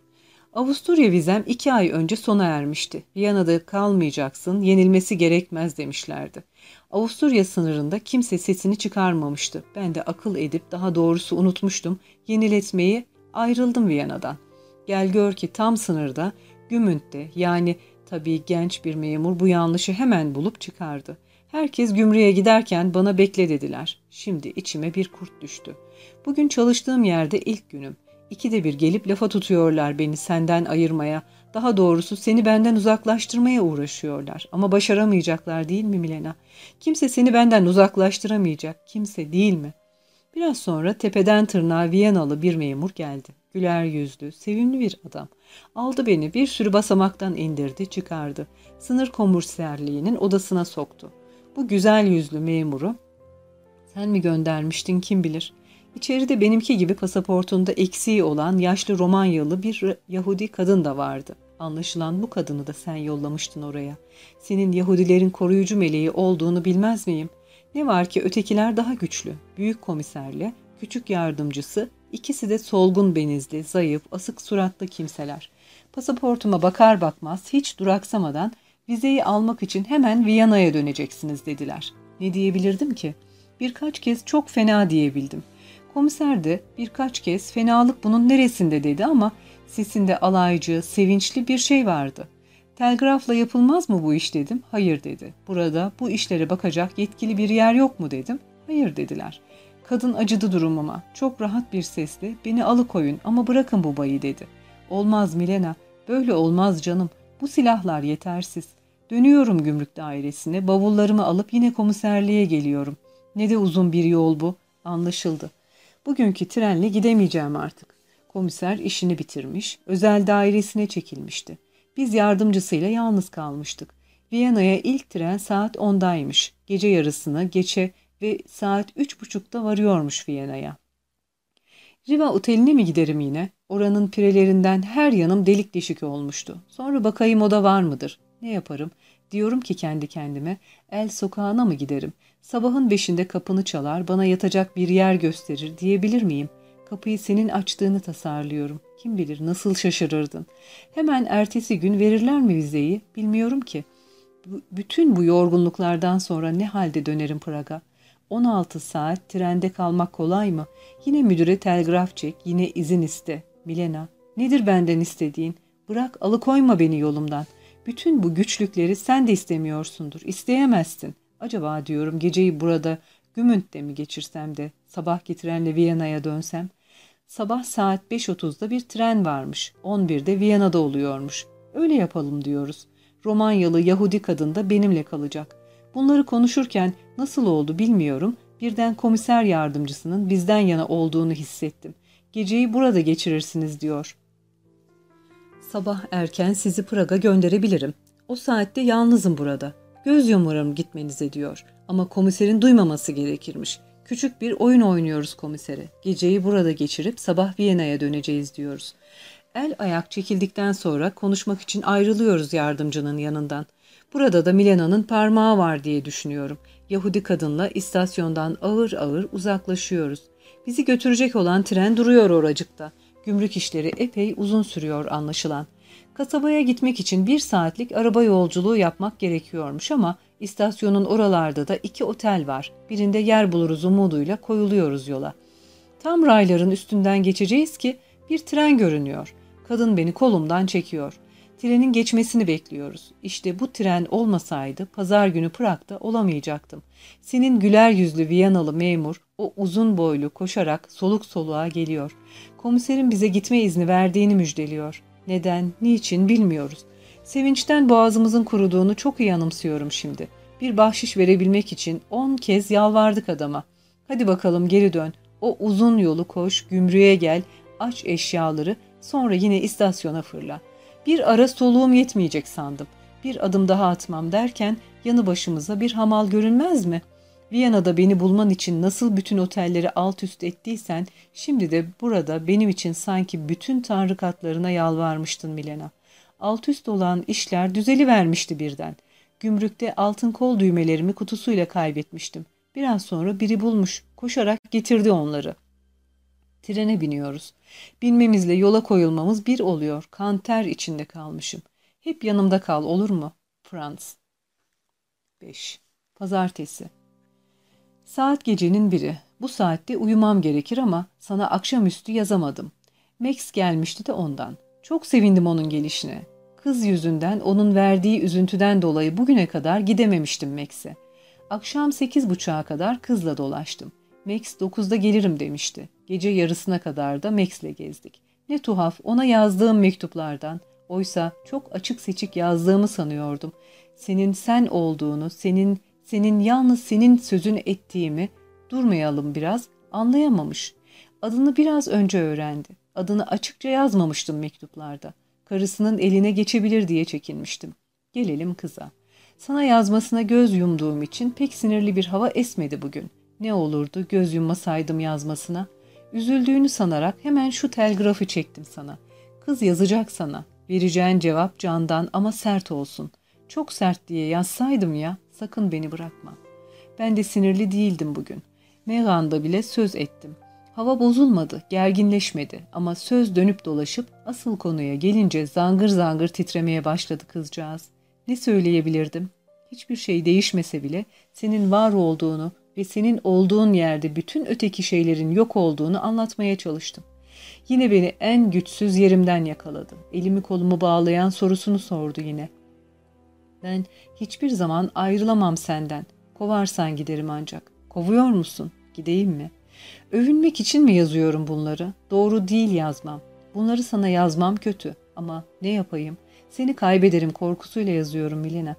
Avusturya vizem iki ay önce sona ermişti. Viyana'da kalmayacaksın, yenilmesi gerekmez demişlerdi. Avusturya sınırında kimse sesini çıkarmamıştı. Ben de akıl edip daha doğrusu unutmuştum. Yeniletmeyi ayrıldım Viyana'dan. Gel gör ki tam sınırda Gümünt'te yani tabii genç bir memur bu yanlışı hemen bulup çıkardı. Herkes gümrüğe giderken bana bekle dediler. Şimdi içime bir kurt düştü. Bugün çalıştığım yerde ilk günüm. İkide bir gelip lafa tutuyorlar beni senden ayırmaya. Daha doğrusu seni benden uzaklaştırmaya uğraşıyorlar. Ama başaramayacaklar değil mi Milena? Kimse seni benden uzaklaştıramayacak. Kimse değil mi? Biraz sonra tepeden tırnağa Viyanalı bir memur geldi. Güler yüzlü, sevimli bir adam. Aldı beni bir sürü basamaktan indirdi, çıkardı. Sınır komiserliğinin odasına soktu. Bu güzel yüzlü memuru sen mi göndermiştin kim bilir. İçeride benimki gibi pasaportunda eksiği olan yaşlı Romanyalı bir Yahudi kadın da vardı. Anlaşılan bu kadını da sen yollamıştın oraya. Senin Yahudilerin koruyucu meleği olduğunu bilmez miyim? Ne var ki ötekiler daha güçlü. Büyük komiserle küçük yardımcısı ikisi de solgun benizli, zayıf, asık suratlı kimseler. Pasaportuma bakar bakmaz hiç duraksamadan vizeyi almak için hemen Viyana'ya döneceksiniz dediler. Ne diyebilirdim ki? Birkaç kez çok fena diyebildim. Komiser de birkaç kez fenalık bunun neresinde dedi ama sesinde alaycı, sevinçli bir şey vardı. Telgrafla yapılmaz mı bu iş dedim. Hayır dedi. Burada bu işlere bakacak yetkili bir yer yok mu dedim. Hayır dediler. Kadın acıdı durumuma. Çok rahat bir sesle beni alıkoyun ama bırakın bu bayı dedi. Olmaz Milena. Böyle olmaz canım. Bu silahlar yetersiz. Dönüyorum gümrük dairesine. Bavullarımı alıp yine komiserliğe geliyorum. Ne de uzun bir yol bu. Anlaşıldı. Bugünkü trenle gidemeyeceğim artık. Komiser işini bitirmiş, özel dairesine çekilmişti. Biz yardımcısıyla yalnız kalmıştık. Viyana'ya ilk tren saat 10'daymış. Gece yarısını geçe ve saat üç buçukta varıyormuş Viyana'ya. Riva oteline mi giderim yine? Oranın pirelerinden her yanım delik deşik olmuştu. Sonra bakayım o da var mıdır? Ne yaparım? Diyorum ki kendi kendime, el sokağına mı giderim? Sabahın beşinde kapını çalar, bana yatacak bir yer gösterir diyebilir miyim? Kapıyı senin açtığını tasarlıyorum. Kim bilir nasıl şaşırırdın. Hemen ertesi gün verirler mi vizeyi? Bilmiyorum ki. B bütün bu yorgunluklardan sonra ne halde dönerim Praga? 16 saat trende kalmak kolay mı? Yine müdüre telgraf çek, yine izin iste. Milena, nedir benden istediğin? Bırak alıkoyma beni yolumdan. Bütün bu güçlükleri sen de istemiyorsundur. İsteyemezsin. Acaba diyorum geceyi burada Gümünt'te mi geçirsem de sabah getirenle Viyana'ya dönsem? Sabah saat 5.30'da bir tren varmış. 11'de Viyana'da oluyormuş. Öyle yapalım diyoruz. Romanyalı Yahudi kadın da benimle kalacak. Bunları konuşurken nasıl oldu bilmiyorum. Birden komiser yardımcısının bizden yana olduğunu hissettim. Geceyi burada geçirirsiniz diyor. Sabah erken sizi Praga gönderebilirim. O saatte yalnızım burada. Göz yumurum gitmenize diyor. Ama komiserin duymaması gerekirmiş. Küçük bir oyun oynuyoruz komisere. Geceyi burada geçirip sabah Viyana'ya döneceğiz diyoruz. El ayak çekildikten sonra konuşmak için ayrılıyoruz yardımcının yanından. Burada da Milena'nın parmağı var diye düşünüyorum. Yahudi kadınla istasyondan ağır ağır uzaklaşıyoruz. Bizi götürecek olan tren duruyor oracıkta. Gümrük işleri epey uzun sürüyor anlaşılan. Kasabaya gitmek için bir saatlik araba yolculuğu yapmak gerekiyormuş ama istasyonun oralarda da iki otel var. Birinde yer buluruz umuduyla koyuluyoruz yola. Tam rayların üstünden geçeceğiz ki bir tren görünüyor. Kadın beni kolumdan çekiyor. Trenin geçmesini bekliyoruz. İşte bu tren olmasaydı pazar günü Prag'da olamayacaktım. Senin güler yüzlü Viyanalı memur o uzun boylu koşarak soluk soluğa geliyor. Komiserin bize gitme izni verdiğini müjdeliyor. Neden, niçin bilmiyoruz. Sevinçten boğazımızın kuruduğunu çok iyi anımsıyorum şimdi. Bir bahşiş verebilmek için on kez yalvardık adama. Hadi bakalım geri dön. O uzun yolu koş, gümrüğe gel, aç eşyaları, sonra yine istasyona fırla. Bir ara soluğum yetmeyecek sandım. Bir adım daha atmam derken yanı başımıza bir hamal görünmez mi? Viyana'da beni bulman için nasıl bütün otelleri alt üst ettiysen, şimdi de burada benim için sanki bütün tanrı katlarına yalvarmıştın Milena. Alt üst olan işler düzeli vermişti birden. Gümrükte altın kol düğmelerimi kutusuyla kaybetmiştim. Biraz sonra biri bulmuş, koşarak getirdi onları. Trene biniyoruz. Binmemizle yola koyulmamız bir oluyor. Kan ter içinde kalmışım. Hep yanımda kal olur mu? Frans 5. Pazartesi Saat gecenin biri. Bu saatte uyumam gerekir ama sana akşamüstü yazamadım. Max gelmişti de ondan. Çok sevindim onun gelişine. Kız yüzünden onun verdiği üzüntüden dolayı bugüne kadar gidememiştim Max'e. Akşam sekiz buçuğa kadar kızla dolaştım. Max dokuzda gelirim demişti. Gece yarısına kadar da Max'le gezdik. Ne tuhaf ona yazdığım mektuplardan. Oysa çok açık seçik yazdığımı sanıyordum. Senin sen olduğunu, senin, senin yalnız senin sözün ettiğimi, durmayalım biraz, anlayamamış. Adını biraz önce öğrendi. Adını açıkça yazmamıştım mektuplarda. Karısının eline geçebilir diye çekinmiştim. Gelelim kıza. Sana yazmasına göz yumduğum için pek sinirli bir hava esmedi bugün. Ne olurdu göz yummasaydım yazmasına. Üzüldüğünü sanarak hemen şu telgrafı çektim sana. Kız yazacak sana. Vereceğin cevap candan ama sert olsun. Çok sert diye yazsaydım ya sakın beni bırakma. Ben de sinirli değildim bugün. Megan'da bile söz ettim. Hava bozulmadı, gerginleşmedi ama söz dönüp dolaşıp asıl konuya gelince zangır zangır titremeye başladı kızcağız. Ne söyleyebilirdim? Hiçbir şey değişmese bile senin var olduğunu ve senin olduğun yerde bütün öteki şeylerin yok olduğunu anlatmaya çalıştım. Yine beni en güçsüz yerimden yakaladı. Elimi kolumu bağlayan sorusunu sordu yine. Ben hiçbir zaman ayrılamam senden. Kovarsan giderim ancak. Kovuyor musun? Gideyim mi? Övünmek için mi yazıyorum bunları? Doğru değil yazmam. Bunları sana yazmam kötü. Ama ne yapayım? Seni kaybederim korkusuyla yazıyorum Milena.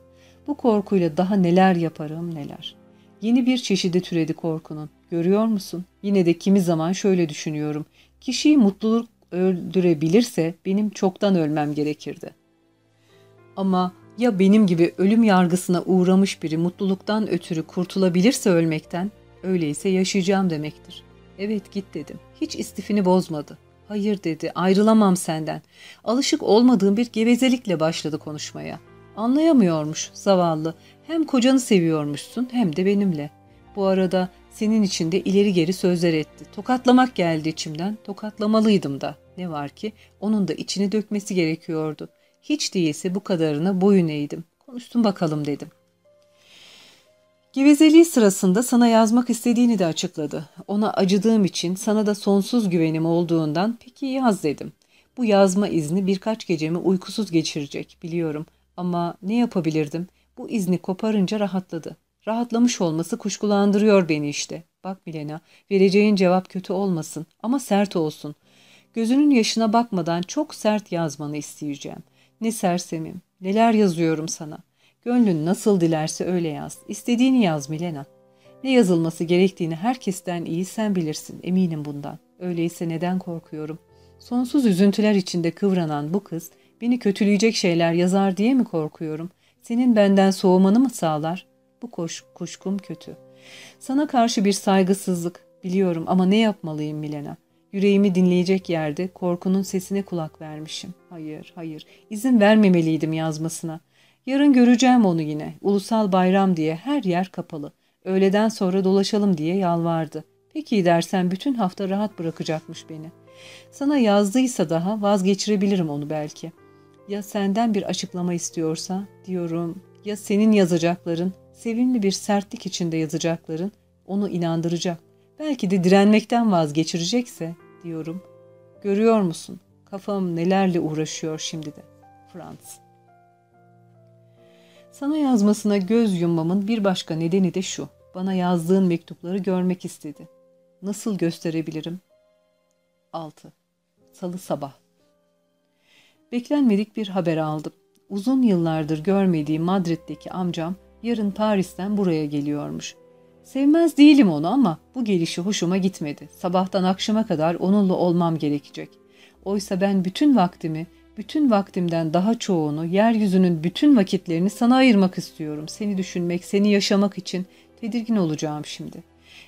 Bu korkuyla daha neler yaparım neler. Yeni bir çeşidi türedi korkunun. Görüyor musun? Yine de kimi zaman şöyle düşünüyorum. Kişiyi mutluluk öldürebilirse benim çoktan ölmem gerekirdi. Ama ya benim gibi ölüm yargısına uğramış biri mutluluktan ötürü kurtulabilirse ölmekten, öyleyse yaşayacağım demektir. Evet git dedim. Hiç istifini bozmadı. Hayır dedi, ayrılamam senden. Alışık olmadığım bir gevezelikle başladı konuşmaya. Anlayamıyormuş zavallı. Hem kocanı seviyormuşsun hem de benimle. Bu arada senin için de ileri geri sözler etti. Tokatlamak geldi içimden. Tokatlamalıydım da. Ne var ki onun da içini dökmesi gerekiyordu. Hiç değilse bu kadarına boyun eğdim. Konuştum bakalım dedim. Gevezeliği sırasında sana yazmak istediğini de açıkladı. Ona acıdığım için sana da sonsuz güvenim olduğundan peki yaz dedim. Bu yazma izni birkaç gecemi uykusuz geçirecek biliyorum. Ama ne yapabilirdim? Bu izni koparınca rahatladı. Rahatlamış olması kuşkulandırıyor beni işte. Bak Milena, vereceğin cevap kötü olmasın ama sert olsun. Gözünün yaşına bakmadan çok sert yazmanı isteyeceğim. Ne sersemim, neler yazıyorum sana. Gönlün nasıl dilerse öyle yaz. İstediğini yaz Milena. Ne yazılması gerektiğini herkesten iyi sen bilirsin, eminim bundan. Öyleyse neden korkuyorum? Sonsuz üzüntüler içinde kıvranan bu kız, beni kötüleyecek şeyler yazar diye mi korkuyorum? Senin benden soğumanı mı sağlar? Bu koş, kuşkum kötü. Sana karşı bir saygısızlık, biliyorum ama ne yapmalıyım Milena? Yüreğimi dinleyecek yerde korkunun sesine kulak vermişim. Hayır, hayır, izin vermemeliydim yazmasına. Yarın göreceğim onu yine. Ulusal bayram diye her yer kapalı. Öğleden sonra dolaşalım diye yalvardı. Peki dersen bütün hafta rahat bırakacakmış beni. Sana yazdıysa daha vazgeçirebilirim onu belki. Ya senden bir açıklama istiyorsa diyorum ya senin yazacakların, sevimli bir sertlik içinde yazacakların onu inandıracak. Belki de direnmekten vazgeçirecekse diyorum. Görüyor musun? Kafam nelerle uğraşıyor şimdi de. Frans. Sana yazmasına göz yummamın bir başka nedeni de şu. Bana yazdığın mektupları görmek istedi. Nasıl gösterebilirim? 6. Salı sabah. Beklenmedik bir haber aldım. Uzun yıllardır görmediğim Madrid'deki amcam yarın Paris'ten buraya geliyormuş. Sevmez değilim onu ama bu gelişi hoşuma gitmedi. Sabahtan akşama kadar onunla olmam gerekecek. Oysa ben bütün vaktimi, bütün vaktimden daha çoğunu, yeryüzünün bütün vakitlerini sana ayırmak istiyorum. Seni düşünmek, seni yaşamak için tedirgin olacağım şimdi.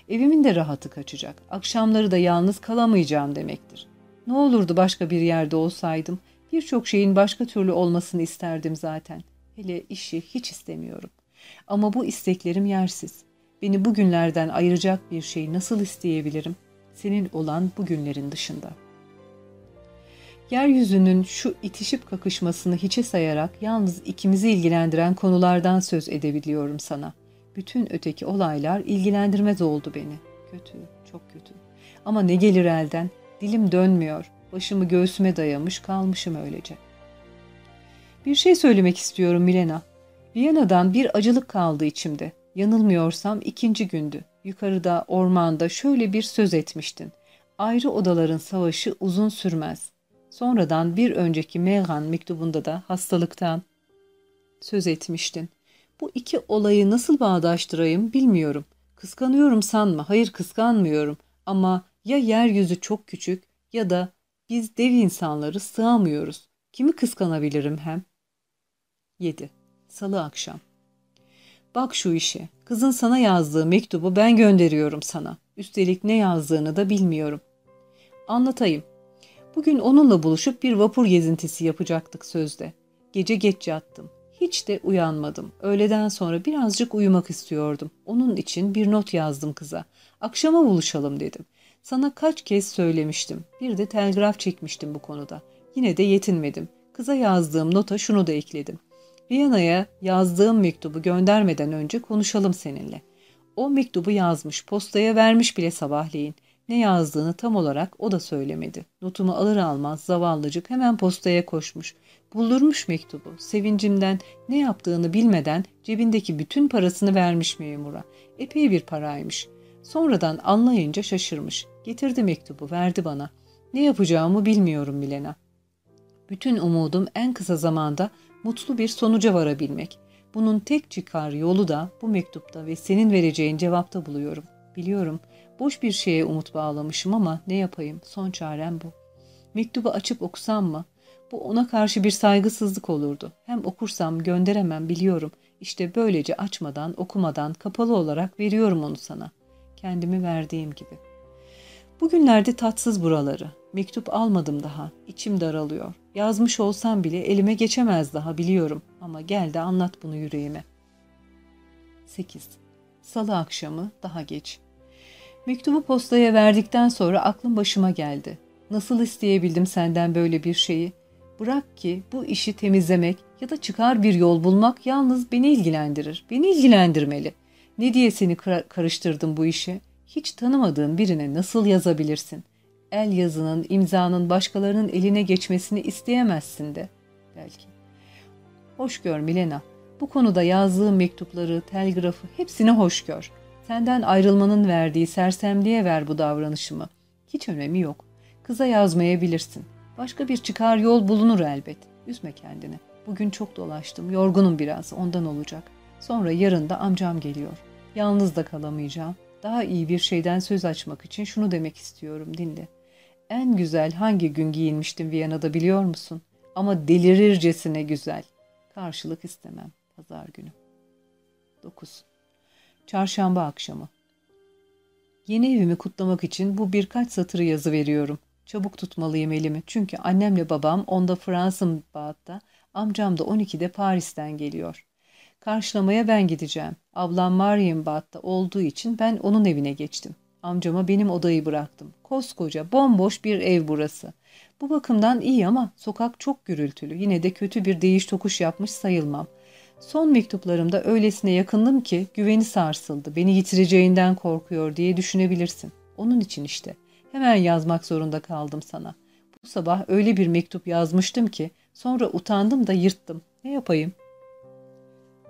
Evimin de rahatı kaçacak. Akşamları da yalnız kalamayacağım demektir. Ne olurdu başka bir yerde olsaydım. Birçok şeyin başka türlü olmasını isterdim zaten. Hele işi hiç istemiyorum. Ama bu isteklerim yersiz. Beni bugünlerden ayıracak bir şey nasıl isteyebilirim? Senin olan bugünlerin dışında. Yeryüzünün şu itişip kakışmasını hiçe sayarak yalnız ikimizi ilgilendiren konulardan söz edebiliyorum sana. Bütün öteki olaylar ilgilendirmez oldu beni. Kötü, çok kötü. Ama ne gelir elden? Dilim dönmüyor. Başımı göğsüme dayamış kalmışım öylece. Bir şey söylemek istiyorum Milena. Viyana'dan bir acılık kaldı içimde. Yanılmıyorsam ikinci gündü. Yukarıda, ormanda şöyle bir söz etmiştin. Ayrı odaların savaşı uzun sürmez. Sonradan bir önceki Megan mektubunda da hastalıktan söz etmiştin. Bu iki olayı nasıl bağdaştırayım bilmiyorum. Kıskanıyorum sanma, hayır kıskanmıyorum. Ama ya yeryüzü çok küçük ya da biz dev insanları sığamıyoruz. Kimi kıskanabilirim hem? 7. Salı akşam. Bak şu işe. Kızın sana yazdığı mektubu ben gönderiyorum sana. Üstelik ne yazdığını da bilmiyorum. Anlatayım. Bugün onunla buluşup bir vapur gezintisi yapacaktık sözde. Gece geç yattım. Hiç de uyanmadım. Öğleden sonra birazcık uyumak istiyordum. Onun için bir not yazdım kıza. Akşama buluşalım dedim. Sana kaç kez söylemiştim. Bir de telgraf çekmiştim bu konuda. Yine de yetinmedim. Kıza yazdığım nota şunu da ekledim. Viyana'ya yazdığım mektubu göndermeden önce konuşalım seninle. O mektubu yazmış, postaya vermiş bile sabahleyin. Ne yazdığını tam olarak o da söylemedi. Notumu alır almaz zavallıcık hemen postaya koşmuş. Buldurmuş mektubu. Sevincimden ne yaptığını bilmeden cebindeki bütün parasını vermiş memura. Epey bir paraymış. Sonradan anlayınca şaşırmış. Getirdi mektubu, verdi bana. Ne yapacağımı bilmiyorum Milena. Bütün umudum en kısa zamanda mutlu bir sonuca varabilmek. Bunun tek çıkar yolu da bu mektupta ve senin vereceğin cevapta buluyorum. Biliyorum, boş bir şeye umut bağlamışım ama ne yapayım, son çarem bu. Mektubu açıp okusam mı? Bu ona karşı bir saygısızlık olurdu. Hem okursam gönderemem biliyorum. İşte böylece açmadan, okumadan, kapalı olarak veriyorum onu sana. Kendimi verdiğim gibi. Bugünlerde tatsız buraları. Mektup almadım daha. İçim daralıyor. Yazmış olsam bile elime geçemez daha biliyorum. Ama gel de anlat bunu yüreğime. 8. Salı akşamı daha geç. Mektubu postaya verdikten sonra aklım başıma geldi. Nasıl isteyebildim senden böyle bir şeyi? Bırak ki bu işi temizlemek ya da çıkar bir yol bulmak yalnız beni ilgilendirir. Beni ilgilendirmeli. Ne diye seni karıştırdım bu işe? Hiç tanımadığın birine nasıl yazabilirsin? El yazının, imzanın başkalarının eline geçmesini isteyemezsin de. Belki. Hoş gör Milena. Bu konuda yazdığım mektupları, telgrafı hepsini hoş gör. Senden ayrılmanın verdiği sersemliğe ver bu davranışımı. Hiç önemi yok. Kıza yazmayabilirsin. Başka bir çıkar yol bulunur elbet. Üzme kendini. Bugün çok dolaştım. Yorgunum biraz. Ondan olacak. Sonra yarın da amcam geliyor. Yalnız da kalamayacağım. Daha iyi bir şeyden söz açmak için şunu demek istiyorum. Dinle. En güzel hangi gün giyinmiştim Viyana'da biliyor musun? Ama delirircesine güzel. Karşılık istemem. Pazar günü. 9. Çarşamba akşamı. Yeni evimi kutlamak için bu birkaç satırı yazı veriyorum. Çabuk tutmalıyım elimi çünkü annemle babam onda Fransızbaad'da, amcam da 12'de Paris'ten geliyor. Karşılamaya ben gideceğim. Ablam Marienbad'da olduğu için ben onun evine geçtim. Amcama benim odayı bıraktım. Koskoca, bomboş bir ev burası. Bu bakımdan iyi ama sokak çok gürültülü. Yine de kötü bir değiş tokuş yapmış sayılmam. Son mektuplarımda öylesine yakındım ki güveni sarsıldı. Beni yitireceğinden korkuyor diye düşünebilirsin. Onun için işte. Hemen yazmak zorunda kaldım sana. Bu sabah öyle bir mektup yazmıştım ki sonra utandım da yırttım. Ne yapayım?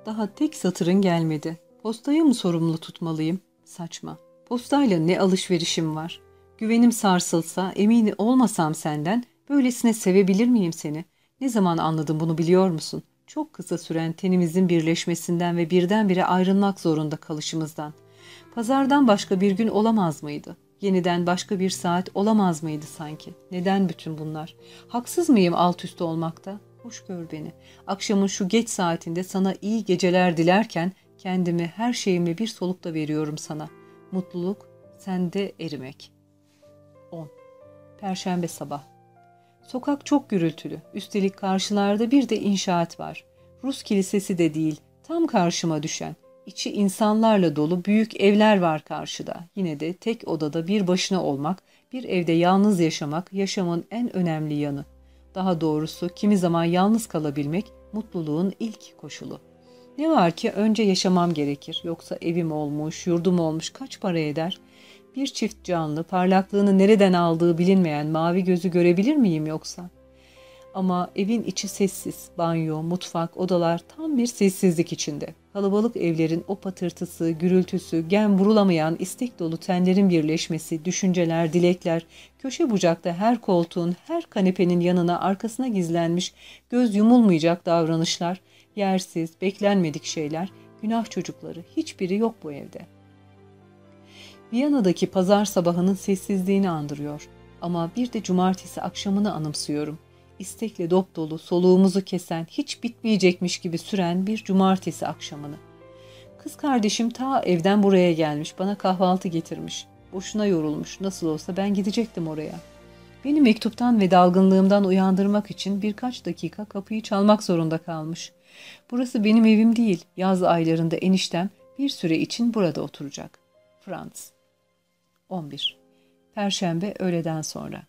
Daha tek satırın gelmedi. Postayı mı sorumlu tutmalıyım? Saçma. Postayla ne alışverişim var? Güvenim sarsılsa, emin olmasam senden, böylesine sevebilir miyim seni? Ne zaman anladım bunu biliyor musun? Çok kısa süren tenimizin birleşmesinden ve birdenbire ayrılmak zorunda kalışımızdan. Pazardan başka bir gün olamaz mıydı? Yeniden başka bir saat olamaz mıydı sanki? Neden bütün bunlar? Haksız mıyım alt üst olmakta? Hoş gör beni. Akşamın şu geç saatinde sana iyi geceler dilerken kendimi her şeyimle bir solukta veriyorum sana. Mutluluk sende erimek. 10. Perşembe sabah. Sokak çok gürültülü. Üstelik karşılarda bir de inşaat var. Rus kilisesi de değil, tam karşıma düşen. İçi insanlarla dolu büyük evler var karşıda. Yine de tek odada bir başına olmak, bir evde yalnız yaşamak yaşamın en önemli yanı. Daha doğrusu kimi zaman yalnız kalabilmek mutluluğun ilk koşulu. Ne var ki önce yaşamam gerekir. Yoksa evim olmuş, yurdum olmuş kaç para eder? Bir çift canlı, parlaklığını nereden aldığı bilinmeyen mavi gözü görebilir miyim yoksa? Ama evin içi sessiz. Banyo, mutfak, odalar tam bir sessizlik içinde. Kalabalık evlerin o patırtısı, gürültüsü, gen vurulamayan istek dolu tenlerin birleşmesi, düşünceler, dilekler, köşe bucakta her koltuğun, her kanepenin yanına arkasına gizlenmiş, göz yumulmayacak davranışlar, yersiz, beklenmedik şeyler, günah çocukları hiçbiri yok bu evde. Viyana'daki pazar sabahının sessizliğini andırıyor. Ama bir de cumartesi akşamını anımsıyorum. İstekle dop dolu, soluğumuzu kesen, hiç bitmeyecekmiş gibi süren bir cumartesi akşamını. Kız kardeşim ta evden buraya gelmiş, bana kahvaltı getirmiş. Boşuna yorulmuş, nasıl olsa ben gidecektim oraya. Beni mektuptan ve dalgınlığımdan uyandırmak için birkaç dakika kapıyı çalmak zorunda kalmış. Burası benim evim değil, yaz aylarında eniştem bir süre için burada oturacak. Franz 11. Perşembe öğleden sonra.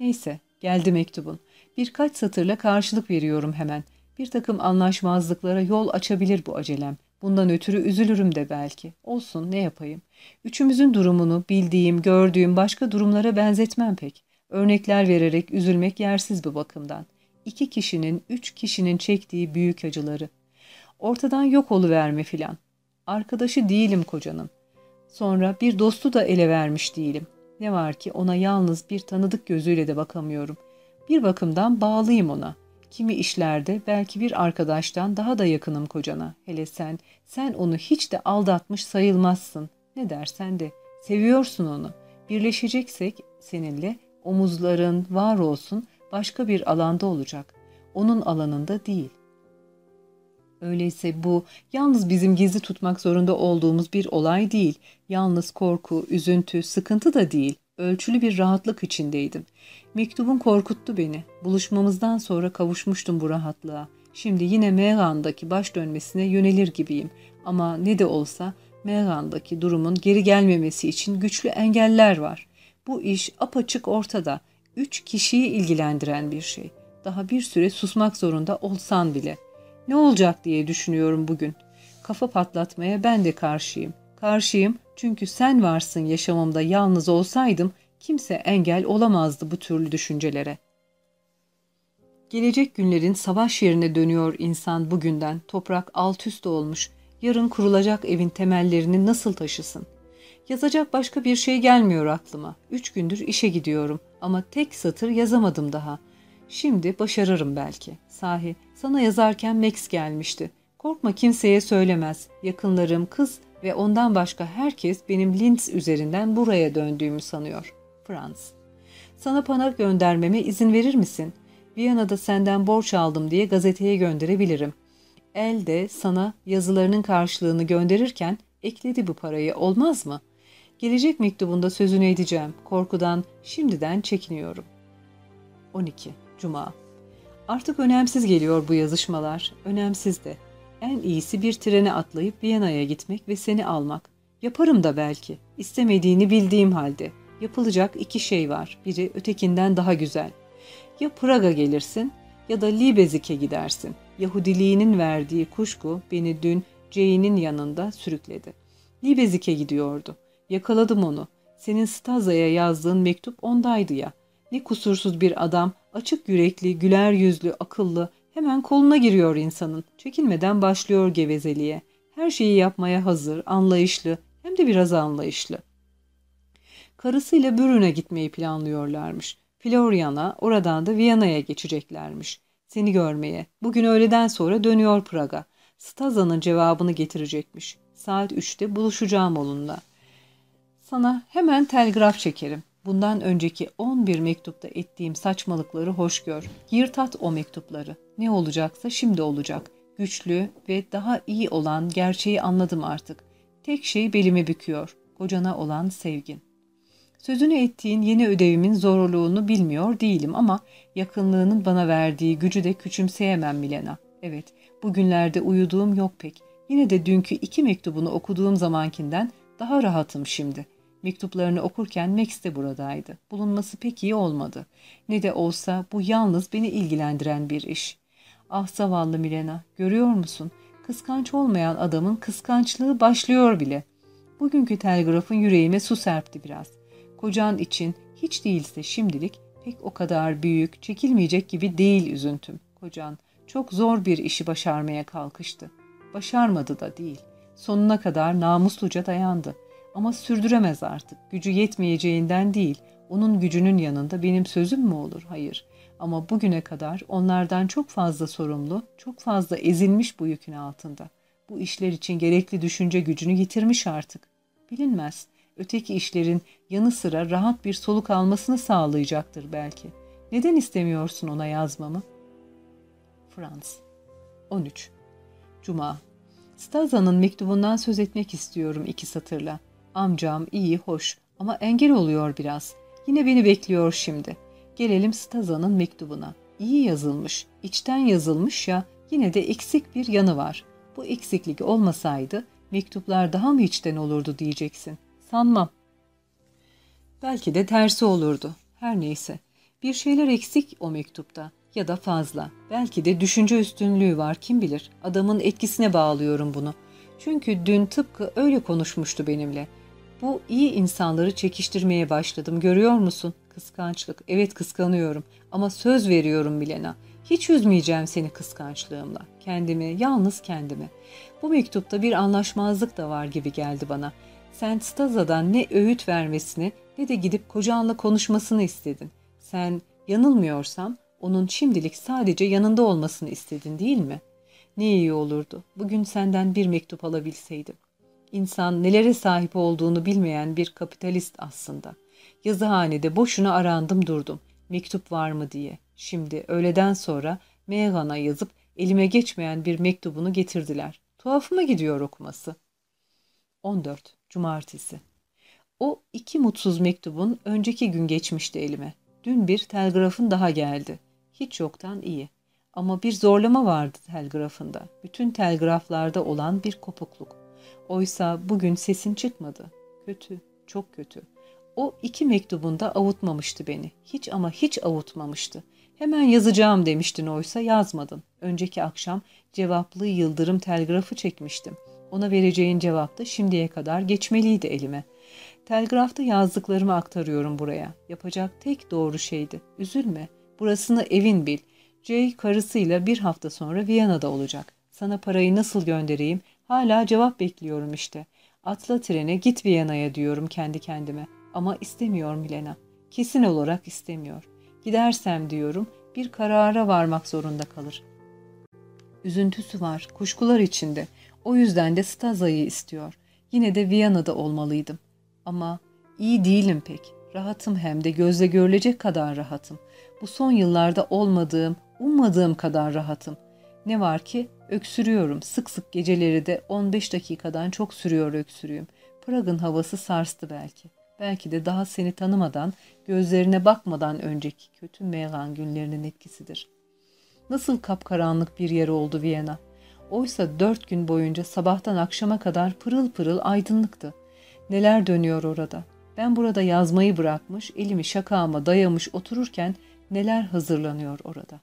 Neyse, geldi mektubun. Birkaç satırla karşılık veriyorum hemen. Bir takım anlaşmazlıklara yol açabilir bu acelem. Bundan ötürü üzülürüm de belki. Olsun ne yapayım. Üçümüzün durumunu bildiğim, gördüğüm başka durumlara benzetmem pek. Örnekler vererek üzülmek yersiz bir bakımdan. İki kişinin, üç kişinin çektiği büyük acıları. Ortadan yok oluverme filan. Arkadaşı değilim kocanın. Sonra bir dostu da ele vermiş değilim. Ne var ki ona yalnız bir tanıdık gözüyle de bakamıyorum. Bir bakımdan bağlıyım ona. Kimi işlerde belki bir arkadaştan daha da yakınım kocana. Hele sen, sen onu hiç de aldatmış sayılmazsın. Ne dersen de. Seviyorsun onu. Birleşeceksek seninle omuzların var olsun başka bir alanda olacak. Onun alanında değil. Öyleyse bu yalnız bizim gizli tutmak zorunda olduğumuz bir olay değil. Yalnız korku, üzüntü, sıkıntı da değil. Ölçülü bir rahatlık içindeydim. Mektubun korkuttu beni. Buluşmamızdan sonra kavuşmuştum bu rahatlığa. Şimdi yine Meğan'daki baş dönmesine yönelir gibiyim. Ama ne de olsa Meğan'daki durumun geri gelmemesi için güçlü engeller var. Bu iş apaçık ortada. Üç kişiyi ilgilendiren bir şey. Daha bir süre susmak zorunda olsan bile. Ne olacak diye düşünüyorum bugün. Kafa patlatmaya ben de karşıyım. Karşıyım çünkü sen varsın yaşamımda yalnız olsaydım kimse engel olamazdı bu türlü düşüncelere. Gelecek günlerin savaş yerine dönüyor insan bugünden. Toprak alt üst olmuş. Yarın kurulacak evin temellerini nasıl taşısın? Yazacak başka bir şey gelmiyor aklıma. Üç gündür işe gidiyorum ama tek satır yazamadım daha. Şimdi başarırım belki. Sahi sana yazarken Max gelmişti. Korkma kimseye söylemez. Yakınlarım, kız ve ondan başka herkes benim Linz üzerinden buraya döndüğümü sanıyor. Franz. Sana pana göndermeme izin verir misin? Viyana'da senden borç aldım diye gazeteye gönderebilirim. El de sana yazılarının karşılığını gönderirken ekledi bu parayı olmaz mı? Gelecek mektubunda sözünü edeceğim. Korkudan şimdiden çekiniyorum. 12. Cuma Artık önemsiz geliyor bu yazışmalar. Önemsiz de. En iyisi bir trene atlayıp Viyana'ya gitmek ve seni almak. Yaparım da belki. İstemediğini bildiğim halde. Yapılacak iki şey var. Biri ötekinden daha güzel. Ya Praga gelirsin ya da Libezik'e gidersin. Yahudiliğinin verdiği kuşku beni dün Jane'in yanında sürükledi. Libezik'e gidiyordu. Yakaladım onu. Senin Staza'ya yazdığın mektup ondaydı ya. Ne kusursuz bir adam, açık yürekli, güler yüzlü, akıllı, hemen koluna giriyor insanın. Çekinmeden başlıyor gevezeliğe. Her şeyi yapmaya hazır, anlayışlı, hem de biraz anlayışlı. Karısıyla Bürün'e gitmeyi planlıyorlarmış. Florian'a, oradan da Viyana'ya geçeceklermiş. Seni görmeye. Bugün öğleden sonra dönüyor Praga. Staza'nın cevabını getirecekmiş. Saat üçte buluşacağım onunla. Sana hemen telgraf çekerim. Bundan önceki 11 mektupta ettiğim saçmalıkları hoş gör. Yırtat o mektupları. Ne olacaksa şimdi olacak. Güçlü ve daha iyi olan gerçeği anladım artık. Tek şey belimi büküyor. Kocana olan sevgin. Sözünü ettiğin yeni ödevimin zorluğunu bilmiyor değilim ama yakınlığının bana verdiği gücü de küçümseyemem Milena. Evet, bugünlerde uyuduğum yok pek. Yine de dünkü iki mektubunu okuduğum zamankinden daha rahatım şimdi. Mektuplarını okurken Max de buradaydı. Bulunması pek iyi olmadı. Ne de olsa bu yalnız beni ilgilendiren bir iş. Ah zavallı Milena, görüyor musun? Kıskanç olmayan adamın kıskançlığı başlıyor bile. Bugünkü telgrafın yüreğime su serpti biraz. Kocan için hiç değilse şimdilik pek o kadar büyük, çekilmeyecek gibi değil üzüntüm. Kocan çok zor bir işi başarmaya kalkıştı. Başarmadı da değil. Sonuna kadar namusluca dayandı. Ama sürdüremez artık. Gücü yetmeyeceğinden değil. Onun gücünün yanında benim sözüm mü olur? Hayır. Ama bugüne kadar onlardan çok fazla sorumlu, çok fazla ezilmiş bu yükün altında. Bu işler için gerekli düşünce gücünü yitirmiş artık. Bilinmez. Öteki işlerin yanı sıra rahat bir soluk almasını sağlayacaktır belki. Neden istemiyorsun ona yazmamı? Frans 13. Cuma Staza'nın mektubundan söz etmek istiyorum iki satırla. Amcam iyi, hoş ama engel oluyor biraz. Yine beni bekliyor şimdi. Gelelim Staza'nın mektubuna. İyi yazılmış, içten yazılmış ya yine de eksik bir yanı var. Bu eksiklik olmasaydı mektuplar daha mı içten olurdu diyeceksin. Sanmam. Belki de tersi olurdu. Her neyse. Bir şeyler eksik o mektupta ya da fazla. Belki de düşünce üstünlüğü var kim bilir. Adamın etkisine bağlıyorum bunu. Çünkü dün tıpkı öyle konuşmuştu benimle. Bu iyi insanları çekiştirmeye başladım görüyor musun? Kıskançlık. Evet kıskanıyorum ama söz veriyorum Milena. Hiç üzmeyeceğim seni kıskançlığımla. Kendimi, yalnız kendimi. Bu mektupta bir anlaşmazlık da var gibi geldi bana. Sen Staza'dan ne öğüt vermesini ne de gidip kocanla konuşmasını istedin. Sen yanılmıyorsam onun şimdilik sadece yanında olmasını istedin değil mi? Ne iyi olurdu. Bugün senden bir mektup alabilseydim. İnsan nelere sahip olduğunu bilmeyen bir kapitalist aslında. Yazıhanede boşuna arandım durdum. Mektup var mı diye. Şimdi öğleden sonra Megan'a yazıp elime geçmeyen bir mektubunu getirdiler. Tuhafıma gidiyor okuması. 14. Cumartesi. O iki mutsuz mektubun önceki gün geçmişti elime. Dün bir telgrafın daha geldi. Hiç yoktan iyi. Ama bir zorlama vardı telgrafında. Bütün telgraflarda olan bir kopukluk. Oysa bugün sesin çıkmadı. Kötü, çok kötü. O iki mektubunda avutmamıştı beni. Hiç ama hiç avutmamıştı. Hemen yazacağım demiştin oysa yazmadın. Önceki akşam cevaplı yıldırım telgrafı çekmiştim. Ona vereceğin cevap da şimdiye kadar geçmeliydi elime. Telgrafta yazdıklarımı aktarıyorum buraya. Yapacak tek doğru şeydi. Üzülme. Burasını evin bil. Jay karısıyla bir hafta sonra Viyana'da olacak. Sana parayı nasıl göndereyim? Hala cevap bekliyorum işte. Atla trene git Viyana'ya diyorum kendi kendime. Ama istemiyor Milena. Kesin olarak istemiyor. Gidersem diyorum bir karara varmak zorunda kalır. Üzüntüsü var, kuşkular içinde. O yüzden de Staza'yı istiyor. Yine de Viyana'da olmalıydım. Ama iyi değilim pek. Rahatım hem de gözle görülecek kadar rahatım. Bu son yıllarda olmadığım, ummadığım kadar rahatım. Ne var ki öksürüyorum. Sık sık geceleri de 15 dakikadan çok sürüyor öksürüğüm. Prag'ın havası sarstı belki. Belki de daha seni tanımadan, gözlerine bakmadan önceki kötü meylan günlerinin etkisidir. Nasıl kapkaranlık bir yer oldu Viyana. Oysa dört gün boyunca sabahtan akşama kadar pırıl pırıl aydınlıktı. Neler dönüyor orada. Ben burada yazmayı bırakmış, elimi şakağıma dayamış otururken neler hazırlanıyor orada.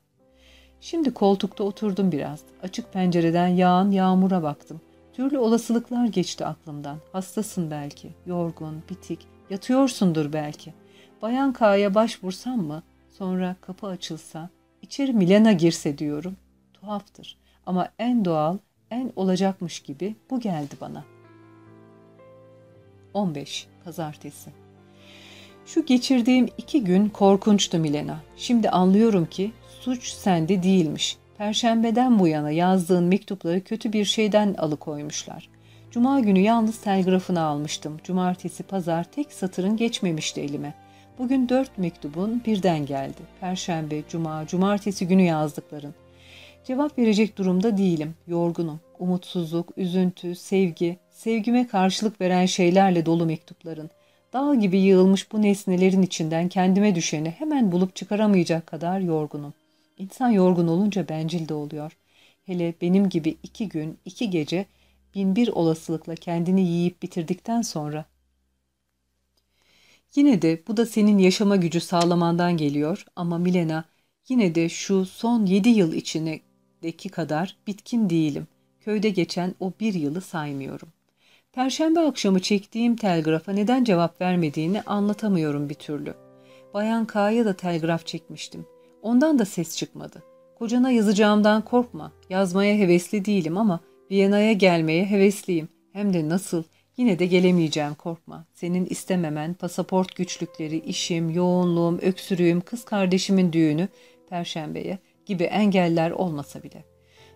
Şimdi koltukta oturdum biraz. Açık pencereden yağan yağmura baktım. Türlü olasılıklar geçti aklımdan. Hastasın belki, yorgun, bitik, yatıyorsundur belki. Bayan K'ya başvursam mı? Sonra kapı açılsa, içeri Milena girse diyorum. Tuhaftır ama en doğal, en olacakmış gibi bu geldi bana. 15. Pazartesi Şu geçirdiğim iki gün korkunçtu Milena. Şimdi anlıyorum ki suç sende değilmiş. Perşembeden bu yana yazdığın mektupları kötü bir şeyden alıkoymuşlar. Cuma günü yalnız telgrafını almıştım. Cumartesi, pazar tek satırın geçmemişti elime. Bugün dört mektubun birden geldi. Perşembe, cuma, cumartesi günü yazdıkların. Cevap verecek durumda değilim. Yorgunum. Umutsuzluk, üzüntü, sevgi, sevgime karşılık veren şeylerle dolu mektupların. Dağ gibi yığılmış bu nesnelerin içinden kendime düşeni hemen bulup çıkaramayacak kadar yorgunum. İnsan yorgun olunca bencil de oluyor. Hele benim gibi iki gün, iki gece bin bir olasılıkla kendini yiyip bitirdikten sonra. Yine de bu da senin yaşama gücü sağlamandan geliyor ama Milena yine de şu son yedi yıl içindeki kadar bitkin değilim. Köyde geçen o bir yılı saymıyorum. Perşembe akşamı çektiğim telgrafa neden cevap vermediğini anlatamıyorum bir türlü. Bayan K'ya da telgraf çekmiştim. Ondan da ses çıkmadı. Kocana yazacağımdan korkma. Yazmaya hevesli değilim ama Viyana'ya gelmeye hevesliyim. Hem de nasıl? Yine de gelemeyeceğim korkma. Senin istememen, pasaport güçlükleri, işim, yoğunluğum, öksürüğüm, kız kardeşimin düğünü, perşembeye gibi engeller olmasa bile.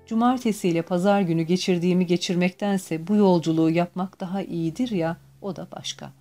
Cumartesi ile pazar günü geçirdiğimi geçirmektense bu yolculuğu yapmak daha iyidir ya, o da başka.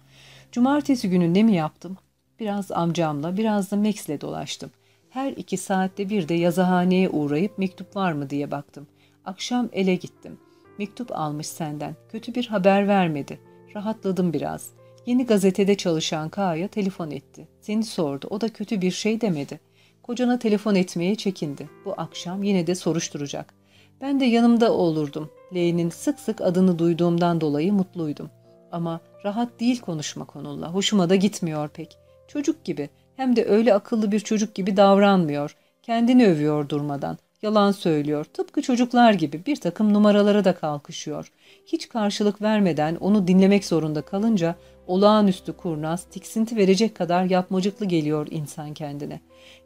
Cumartesi günü ne mi yaptım? Biraz amcamla, biraz da Max'le dolaştım. Her iki saatte bir de yazıhaneye uğrayıp mektup var mı diye baktım. Akşam ele gittim. Mektup almış senden. Kötü bir haber vermedi. Rahatladım biraz. Yeni gazetede çalışan K'ya telefon etti. Seni sordu. O da kötü bir şey demedi. Kocana telefon etmeye çekindi. Bu akşam yine de soruşturacak. Ben de yanımda olurdum. L'nin sık sık adını duyduğumdan dolayı mutluydum. Ama rahat değil konuşmak onunla. Hoşuma da gitmiyor pek. Çocuk gibi. Hem de öyle akıllı bir çocuk gibi davranmıyor. Kendini övüyor durmadan. Yalan söylüyor. Tıpkı çocuklar gibi bir takım numaralara da kalkışıyor. Hiç karşılık vermeden onu dinlemek zorunda kalınca olağanüstü kurnaz, tiksinti verecek kadar yapmacıklı geliyor insan kendine.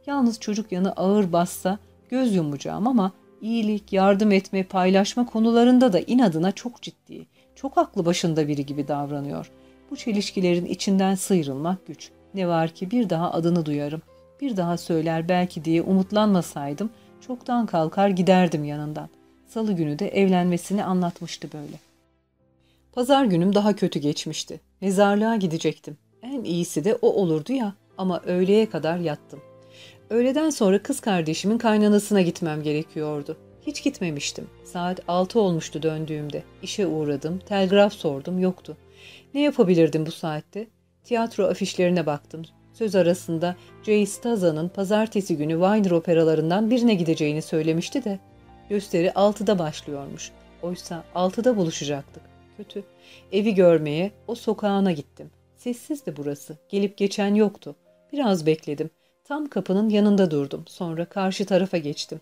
Yalnız çocuk yanı ağır bassa göz yumacağım ama iyilik, yardım etme, paylaşma konularında da inadına çok ciddi, çok aklı başında biri gibi davranıyor. Bu çelişkilerin içinden sıyrılmak güç. Ne var ki bir daha adını duyarım. Bir daha söyler belki diye umutlanmasaydım çoktan kalkar giderdim yanından. Salı günü de evlenmesini anlatmıştı böyle. Pazar günüm daha kötü geçmişti. Mezarlığa gidecektim. En iyisi de o olurdu ya ama öğleye kadar yattım. Öğleden sonra kız kardeşimin kaynanasına gitmem gerekiyordu. Hiç gitmemiştim. Saat altı olmuştu döndüğümde. İşe uğradım, telgraf sordum, yoktu. Ne yapabilirdim bu saatte? Tiyatro afişlerine baktım. Söz arasında Jay Staza'nın pazartesi günü Weiner operalarından birine gideceğini söylemişti de gösteri altıda başlıyormuş. Oysa altıda buluşacaktık. Kötü. Evi görmeye o sokağına gittim. Sessizdi burası. Gelip geçen yoktu. Biraz bekledim. Tam kapının yanında durdum. Sonra karşı tarafa geçtim.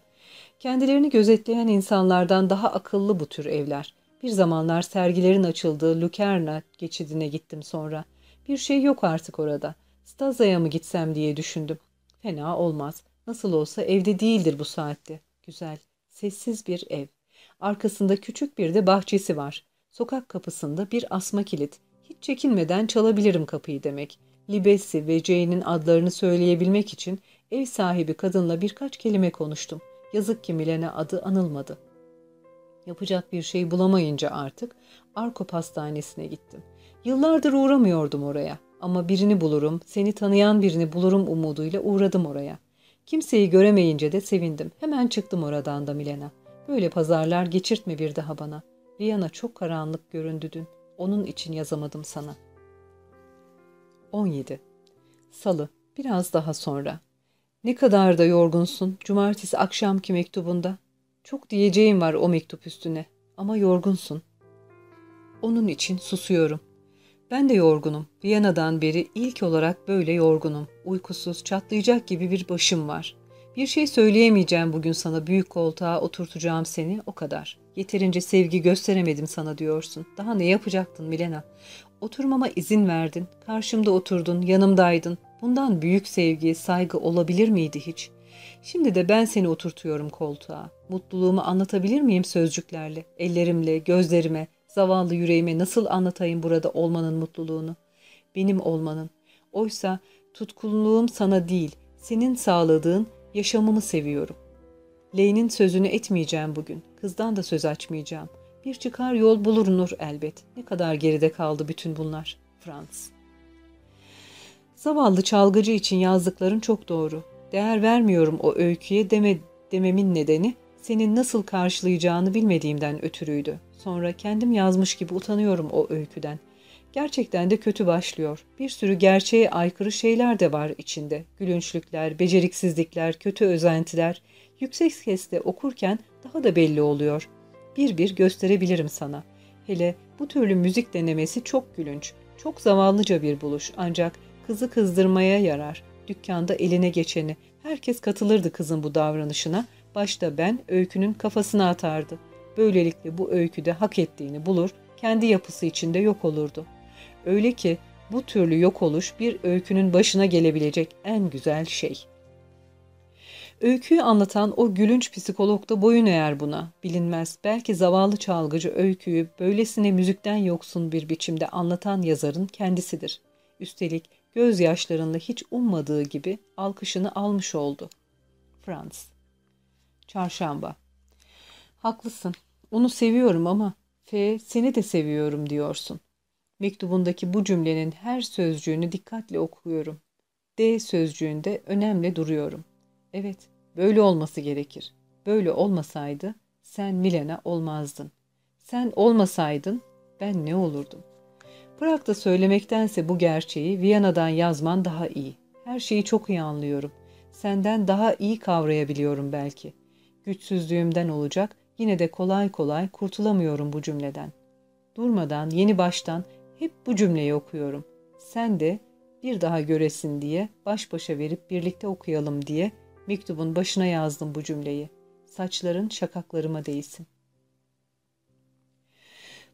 Kendilerini gözetleyen insanlardan daha akıllı bu tür evler. Bir zamanlar sergilerin açıldığı Lukerna geçidine gittim sonra. Bir şey yok artık orada. Staza'ya mı gitsem diye düşündüm. Fena olmaz. Nasıl olsa evde değildir bu saatte. Güzel, sessiz bir ev. Arkasında küçük bir de bahçesi var. Sokak kapısında bir asma kilit. Hiç çekinmeden çalabilirim kapıyı demek. Libesi ve Jane'in adlarını söyleyebilmek için ev sahibi kadınla birkaç kelime konuştum. Yazık ki Milene adı anılmadı. Yapacak bir şey bulamayınca artık Arko Hastanesi'ne gittim. Yıllardır uğramıyordum oraya. Ama birini bulurum, seni tanıyan birini bulurum umuduyla uğradım oraya. Kimseyi göremeyince de sevindim. Hemen çıktım oradan da Milena. Böyle pazarlar geçirtme bir daha bana. Viyana çok karanlık göründü dün. Onun için yazamadım sana. 17. Salı. Biraz daha sonra. Ne kadar da yorgunsun. Cumartesi akşamki mektubunda. Çok diyeceğim var o mektup üstüne. Ama yorgunsun. Onun için susuyorum. Ben de yorgunum. Viyana'dan beri ilk olarak böyle yorgunum. Uykusuz, çatlayacak gibi bir başım var. Bir şey söyleyemeyeceğim bugün sana büyük koltuğa oturtacağım seni o kadar. Yeterince sevgi gösteremedim sana diyorsun. Daha ne yapacaktın Milena? Oturmama izin verdin. Karşımda oturdun, yanımdaydın. Bundan büyük sevgi, saygı olabilir miydi hiç? Şimdi de ben seni oturtuyorum koltuğa. Mutluluğumu anlatabilir miyim sözcüklerle, ellerimle, gözlerime, zavallı yüreğime nasıl anlatayım burada olmanın mutluluğunu? Benim olmanın. Oysa tutkunluğum sana değil, senin sağladığın yaşamımı seviyorum. Ley'nin sözünü etmeyeceğim bugün. Kızdan da söz açmayacağım. Bir çıkar yol bulunur elbet. Ne kadar geride kaldı bütün bunlar. Frans. Zavallı çalgıcı için yazdıkların çok doğru. Değer vermiyorum o öyküye deme, dememin nedeni senin nasıl karşılayacağını bilmediğimden ötürüydü. Sonra kendim yazmış gibi utanıyorum o öyküden. Gerçekten de kötü başlıyor. Bir sürü gerçeğe aykırı şeyler de var içinde. Gülünçlükler, beceriksizlikler, kötü özentiler. Yüksek sesle okurken daha da belli oluyor. Bir bir gösterebilirim sana. Hele bu türlü müzik denemesi çok gülünç. Çok zavallıca bir buluş ancak kızı kızdırmaya yarar. Dükkanda eline geçeni. Herkes katılırdı kızın bu davranışına. Başta ben öykünün kafasına atardı. Böylelikle bu öyküde hak ettiğini bulur, kendi yapısı içinde yok olurdu. Öyle ki bu türlü yok oluş bir öykünün başına gelebilecek en güzel şey. Öyküyü anlatan o gülünç psikolog da boyun eğer buna. Bilinmez belki zavallı çalgıcı öyküyü böylesine müzikten yoksun bir biçimde anlatan yazarın kendisidir. Üstelik gözyaşlarında hiç ummadığı gibi alkışını almış oldu. Frans Çarşamba Haklısın. Onu seviyorum ama F seni de seviyorum diyorsun. Mektubundaki bu cümlenin her sözcüğünü dikkatle okuyorum. D sözcüğünde önemli duruyorum. Evet, böyle olması gerekir. Böyle olmasaydı sen Milena olmazdın. Sen olmasaydın ben ne olurdum? Bırak da söylemektense bu gerçeği Viyana'dan yazman daha iyi. Her şeyi çok iyi anlıyorum. Senden daha iyi kavrayabiliyorum belki. Güçsüzlüğümden olacak, yine de kolay kolay kurtulamıyorum bu cümleden. Durmadan, yeni baştan hep bu cümleyi okuyorum. Sen de bir daha göresin diye baş başa verip birlikte okuyalım diye mektubun başına yazdım bu cümleyi. Saçların şakaklarıma değsin.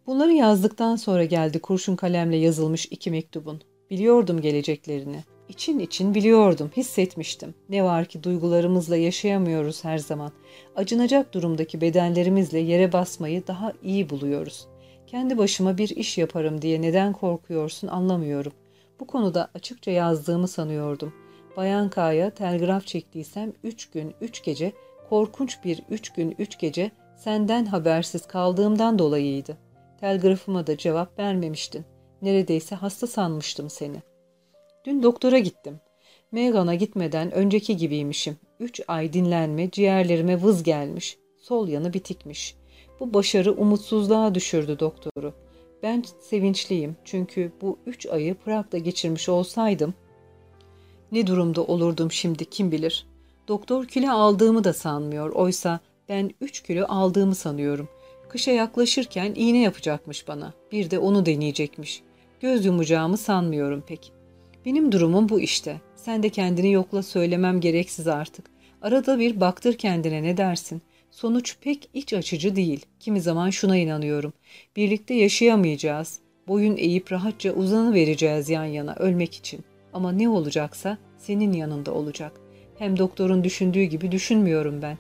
Bunları yazdıktan sonra geldi kurşun kalemle yazılmış iki mektubun. Biliyordum geleceklerini. İçin için biliyordum, hissetmiştim. Ne var ki duygularımızla yaşayamıyoruz her zaman. Acınacak durumdaki bedenlerimizle yere basmayı daha iyi buluyoruz. Kendi başıma bir iş yaparım diye neden korkuyorsun anlamıyorum. Bu konuda açıkça yazdığımı sanıyordum. Bayan K'ya telgraf çektiysem üç gün üç gece, korkunç bir üç gün üç gece senden habersiz kaldığımdan dolayıydı. Telgrafıma da cevap vermemiştin. Neredeyse hasta sanmıştım seni. Dün doktora gittim. Megan'a gitmeden önceki gibiymişim. Üç ay dinlenme, ciğerlerime vız gelmiş. Sol yanı bitikmiş. Bu başarı umutsuzluğa düşürdü doktoru. Ben sevinçliyim çünkü bu üç ayı Prag'da geçirmiş olsaydım ne durumda olurdum şimdi kim bilir. Doktor kilo aldığımı da sanmıyor. Oysa ben üç kilo aldığımı sanıyorum. Kışa yaklaşırken iğne yapacakmış bana. Bir de onu deneyecekmiş. Göz yumacağımı sanmıyorum pek. Benim durumum bu işte. Sen de kendini yokla söylemem gereksiz artık. Arada bir baktır kendine ne dersin? Sonuç pek iç açıcı değil. Kimi zaman şuna inanıyorum. Birlikte yaşayamayacağız. Boyun eğip rahatça uzanı vereceğiz yan yana ölmek için. Ama ne olacaksa senin yanında olacak. Hem doktorun düşündüğü gibi düşünmüyorum ben.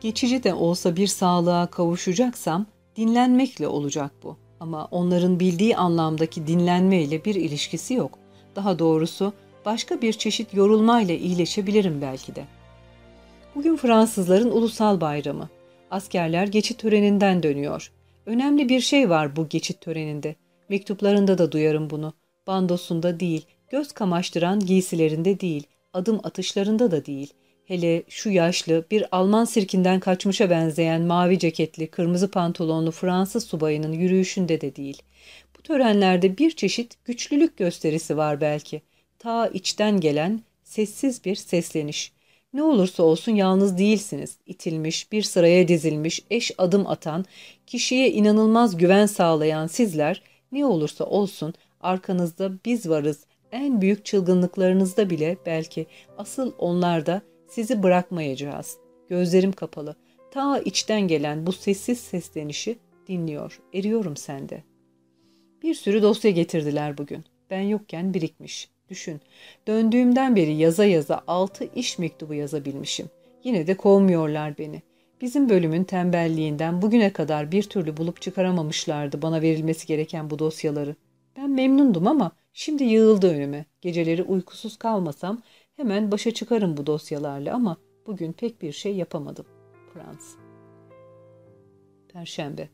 Geçici de olsa bir sağlığa kavuşacaksam dinlenmekle olacak bu. Ama onların bildiği anlamdaki dinlenme ile bir ilişkisi yok. Daha doğrusu başka bir çeşit yorulmayla iyileşebilirim belki de. Bugün Fransızların ulusal bayramı. Askerler geçit töreninden dönüyor. Önemli bir şey var bu geçit töreninde. Mektuplarında da duyarım bunu. Bandosunda değil, göz kamaştıran giysilerinde değil, adım atışlarında da değil. Hele şu yaşlı, bir Alman sirkinden kaçmışa benzeyen mavi ceketli, kırmızı pantolonlu Fransız subayının yürüyüşünde de değil. Törenlerde bir çeşit güçlülük gösterisi var belki. Ta içten gelen, sessiz bir sesleniş. Ne olursa olsun yalnız değilsiniz. İtilmiş, bir sıraya dizilmiş, eş adım atan, kişiye inanılmaz güven sağlayan sizler, ne olursa olsun arkanızda biz varız, en büyük çılgınlıklarınızda bile belki asıl onlarda sizi bırakmayacağız. Gözlerim kapalı. Ta içten gelen bu sessiz seslenişi dinliyor. Eriyorum sende. Bir sürü dosya getirdiler bugün. Ben yokken birikmiş. Düşün. Döndüğümden beri yaza yaza altı iş mektubu yazabilmişim. Yine de kovmuyorlar beni. Bizim bölümün tembelliğinden bugüne kadar bir türlü bulup çıkaramamışlardı bana verilmesi gereken bu dosyaları. Ben memnundum ama şimdi yığıldı önüme. Geceleri uykusuz kalmasam hemen başa çıkarım bu dosyalarla ama bugün pek bir şey yapamadım. Frans. Perşembe.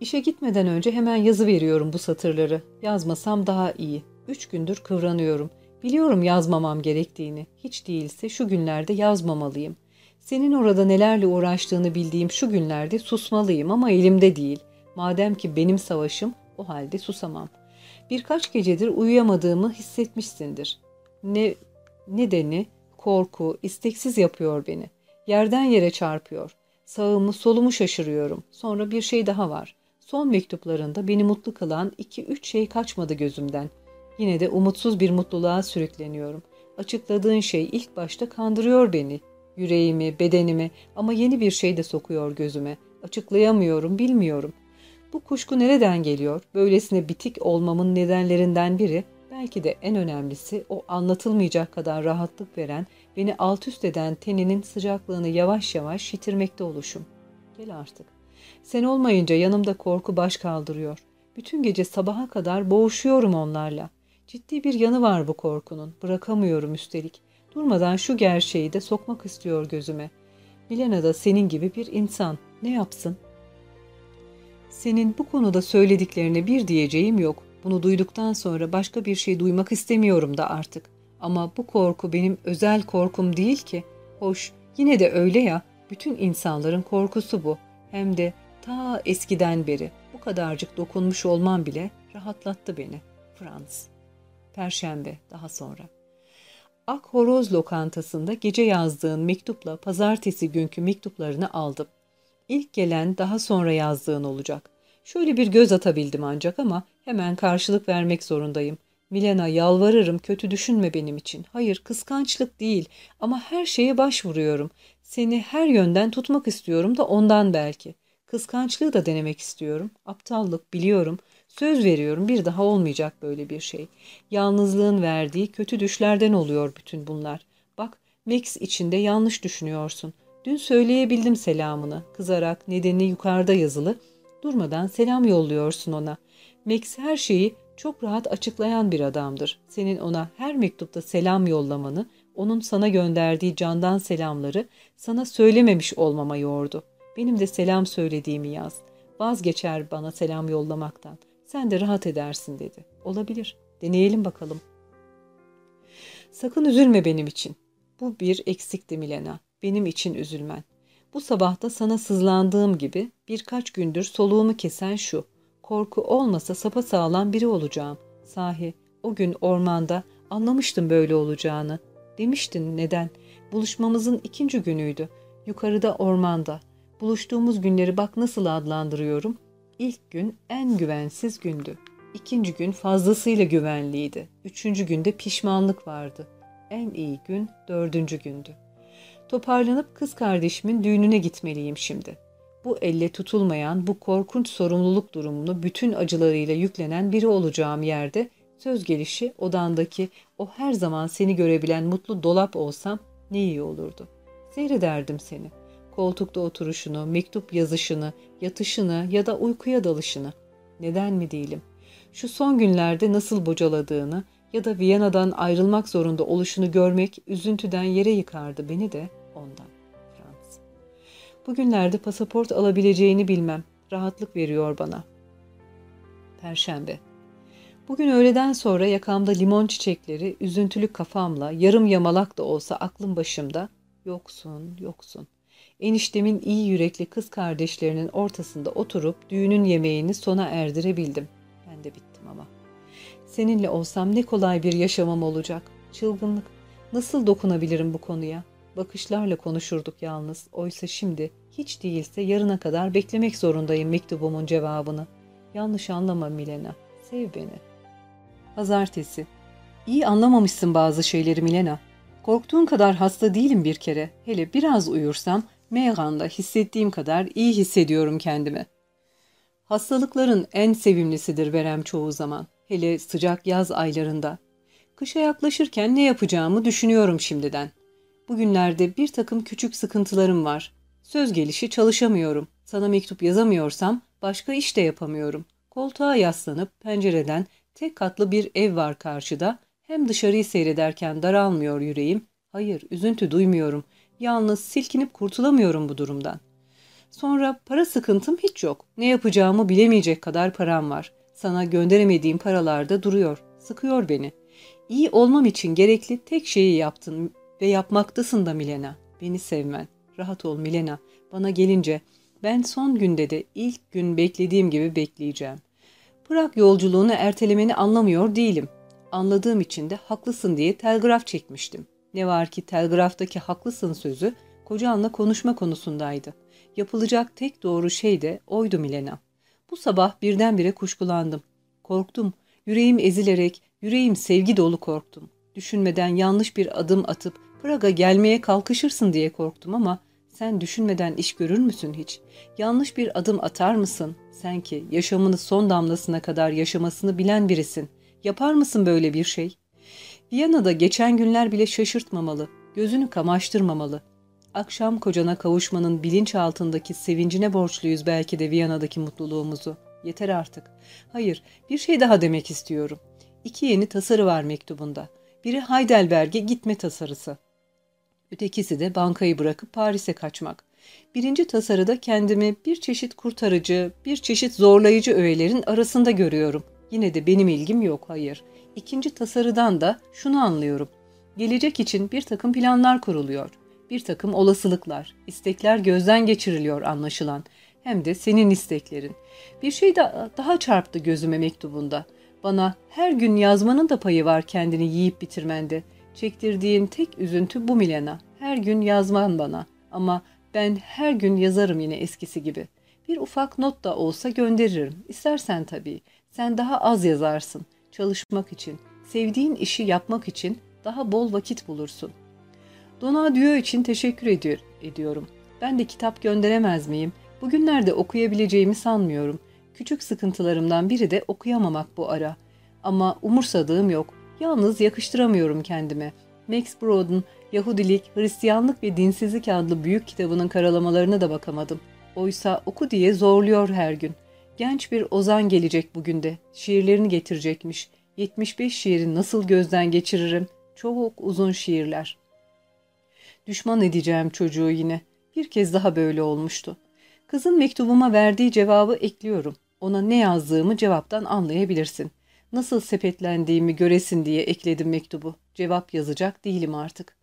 İşe gitmeden önce hemen yazı veriyorum bu satırları. Yazmasam daha iyi. Üç gündür kıvranıyorum. Biliyorum yazmamam gerektiğini. Hiç değilse şu günlerde yazmamalıyım. Senin orada nelerle uğraştığını bildiğim şu günlerde susmalıyım ama elimde değil. Madem ki benim savaşım o halde susamam. Birkaç gecedir uyuyamadığımı hissetmişsindir. Ne nedeni korku, isteksiz yapıyor beni. Yerden yere çarpıyor. Sağımı solumu şaşırıyorum. Sonra bir şey daha var. Son mektuplarında beni mutlu kılan iki üç şey kaçmadı gözümden. Yine de umutsuz bir mutluluğa sürükleniyorum. Açıkladığın şey ilk başta kandırıyor beni. Yüreğimi, bedenimi ama yeni bir şey de sokuyor gözüme. Açıklayamıyorum, bilmiyorum. Bu kuşku nereden geliyor? Böylesine bitik olmamın nedenlerinden biri, belki de en önemlisi o anlatılmayacak kadar rahatlık veren, beni alt üst eden teninin sıcaklığını yavaş yavaş yitirmekte oluşum. Gel artık. Sen olmayınca yanımda korku baş kaldırıyor. Bütün gece sabaha kadar boğuşuyorum onlarla. Ciddi bir yanı var bu korkunun. Bırakamıyorum üstelik. Durmadan şu gerçeği de sokmak istiyor gözüme. Milena da senin gibi bir insan. Ne yapsın? Senin bu konuda söylediklerine bir diyeceğim yok. Bunu duyduktan sonra başka bir şey duymak istemiyorum da artık. Ama bu korku benim özel korkum değil ki. Hoş, yine de öyle ya. Bütün insanların korkusu bu. Hem de ta eskiden beri. Bu kadarcık dokunmuş olmam bile rahatlattı beni. Frans. Perşembe daha sonra. Ak Horoz lokantasında gece yazdığın mektupla pazartesi günkü mektuplarını aldım. İlk gelen daha sonra yazdığın olacak. Şöyle bir göz atabildim ancak ama hemen karşılık vermek zorundayım. Milena yalvarırım kötü düşünme benim için. Hayır kıskançlık değil ama her şeye başvuruyorum. Seni her yönden tutmak istiyorum da ondan belki. Kıskançlığı da denemek istiyorum. Aptallık biliyorum. Söz veriyorum bir daha olmayacak böyle bir şey. Yalnızlığın verdiği kötü düşlerden oluyor bütün bunlar. Bak Max içinde yanlış düşünüyorsun. Dün söyleyebildim selamını. Kızarak nedeni yukarıda yazılı. Durmadan selam yolluyorsun ona. Max her şeyi çok rahat açıklayan bir adamdır. Senin ona her mektupta selam yollamanı, onun sana gönderdiği candan selamları sana söylememiş olmama yordu. Benim de selam söylediğimi yaz. Vazgeçer bana selam yollamaktan. Sen de rahat edersin dedi. Olabilir. Deneyelim bakalım. Sakın üzülme benim için. Bu bir eksikti Milena. Benim için üzülmen. Bu sabahta sana sızlandığım gibi birkaç gündür soluğumu kesen şu. Korku olmasa sapa sağlam biri olacağım. Sahi o gün ormanda anlamıştım böyle olacağını. Demiştin neden? Buluşmamızın ikinci günüydü. Yukarıda ormanda. Buluştuğumuz günleri bak nasıl adlandırıyorum. İlk gün en güvensiz gündü. İkinci gün fazlasıyla güvenliydi. Üçüncü günde pişmanlık vardı. En iyi gün dördüncü gündü. Toparlanıp kız kardeşimin düğününe gitmeliyim şimdi. Bu elle tutulmayan, bu korkunç sorumluluk durumunu bütün acılarıyla yüklenen biri olacağım yerde Söz gelişi odandaki o her zaman seni görebilen mutlu dolap olsam ne iyi olurdu. Seyrederdim seni. Koltukta oturuşunu, mektup yazışını, yatışını ya da uykuya dalışını. Neden mi değilim? Şu son günlerde nasıl bocaladığını ya da Viyana'dan ayrılmak zorunda oluşunu görmek üzüntüden yere yıkardı beni de ondan. Frans. Bugünlerde pasaport alabileceğini bilmem. Rahatlık veriyor bana. Perşembe. Bugün öğleden sonra yakamda limon çiçekleri, üzüntülü kafamla, yarım yamalak da olsa aklım başımda. Yoksun, yoksun. Eniştemin iyi yürekli kız kardeşlerinin ortasında oturup düğünün yemeğini sona erdirebildim. Ben de bittim ama. Seninle olsam ne kolay bir yaşamam olacak. Çılgınlık. Nasıl dokunabilirim bu konuya? Bakışlarla konuşurduk yalnız. Oysa şimdi hiç değilse yarına kadar beklemek zorundayım mektubumun cevabını. Yanlış anlama Milena. Sev beni.'' Pazartesi. İyi anlamamışsın bazı şeyleri Milena. Korktuğun kadar hasta değilim bir kere. Hele biraz uyursam Meygan'da hissettiğim kadar iyi hissediyorum kendimi. Hastalıkların en sevimlisidir verem çoğu zaman. Hele sıcak yaz aylarında. Kışa yaklaşırken ne yapacağımı düşünüyorum şimdiden. Bugünlerde bir takım küçük sıkıntılarım var. Söz gelişi çalışamıyorum. Sana mektup yazamıyorsam başka iş de yapamıyorum. Koltuğa yaslanıp pencereden Tek katlı bir ev var karşıda. Hem dışarıyı seyrederken daralmıyor yüreğim. Hayır, üzüntü duymuyorum. Yalnız silkinip kurtulamıyorum bu durumdan. Sonra para sıkıntım hiç yok. Ne yapacağımı bilemeyecek kadar param var. Sana gönderemediğim paralar da duruyor. Sıkıyor beni. İyi olmam için gerekli tek şeyi yaptın ve yapmaktasın da Milena. Beni sevmen. Rahat ol Milena. Bana gelince ben son günde de ilk gün beklediğim gibi bekleyeceğim. Prag yolculuğunu ertelemeni anlamıyor değilim. Anladığım için de haklısın diye telgraf çekmiştim. Ne var ki telgraftaki haklısın sözü kocanla konuşma konusundaydı. Yapılacak tek doğru şey de oydu Milena. Bu sabah birdenbire kuşkulandım. Korktum. Yüreğim ezilerek, yüreğim sevgi dolu korktum. Düşünmeden yanlış bir adım atıp Praga gelmeye kalkışırsın diye korktum ama sen düşünmeden iş görür müsün hiç? Yanlış bir adım atar mısın? Sen ki yaşamını son damlasına kadar yaşamasını bilen birisin. Yapar mısın böyle bir şey? Viyana'da geçen günler bile şaşırtmamalı, gözünü kamaştırmamalı. Akşam kocana kavuşmanın bilinç altındaki sevincine borçluyuz belki de Viyana'daki mutluluğumuzu. Yeter artık. Hayır, bir şey daha demek istiyorum. İki yeni tasarı var mektubunda. Biri Heidelberg'e gitme tasarısı. Ötekisi de bankayı bırakıp Paris'e kaçmak. Birinci tasarıda kendimi bir çeşit kurtarıcı, bir çeşit zorlayıcı öğelerin arasında görüyorum. Yine de benim ilgim yok, hayır. İkinci tasarıdan da şunu anlıyorum. Gelecek için bir takım planlar kuruluyor. Bir takım olasılıklar, istekler gözden geçiriliyor anlaşılan. Hem de senin isteklerin. Bir şey da daha çarptı gözüme mektubunda. Bana her gün yazmanın da payı var kendini yiyip bitirmende. Çektirdiğin tek üzüntü bu Milena. Her gün yazman bana. Ama ben her gün yazarım yine eskisi gibi. Bir ufak not da olsa gönderirim. İstersen tabii. Sen daha az yazarsın. Çalışmak için, sevdiğin işi yapmak için daha bol vakit bulursun. Donadio için teşekkür ediyor, ediyorum. Ben de kitap gönderemez miyim? Bugünlerde okuyabileceğimi sanmıyorum. Küçük sıkıntılarımdan biri de okuyamamak bu ara. Ama umursadığım yok. Yalnız yakıştıramıyorum kendime. Max Broad'un Yahudilik, Hristiyanlık ve Dinsizlik adlı büyük kitabının karalamalarına da bakamadım. Oysa oku diye zorluyor her gün. Genç bir ozan gelecek bugün de. Şiirlerini getirecekmiş. 75 şiiri nasıl gözden geçiririm? Çok uzun şiirler. Düşman edeceğim çocuğu yine. Bir kez daha böyle olmuştu. Kızın mektubuma verdiği cevabı ekliyorum. Ona ne yazdığımı cevaptan anlayabilirsin. Nasıl sepetlendiğimi göresin diye ekledim mektubu. Cevap yazacak değilim artık.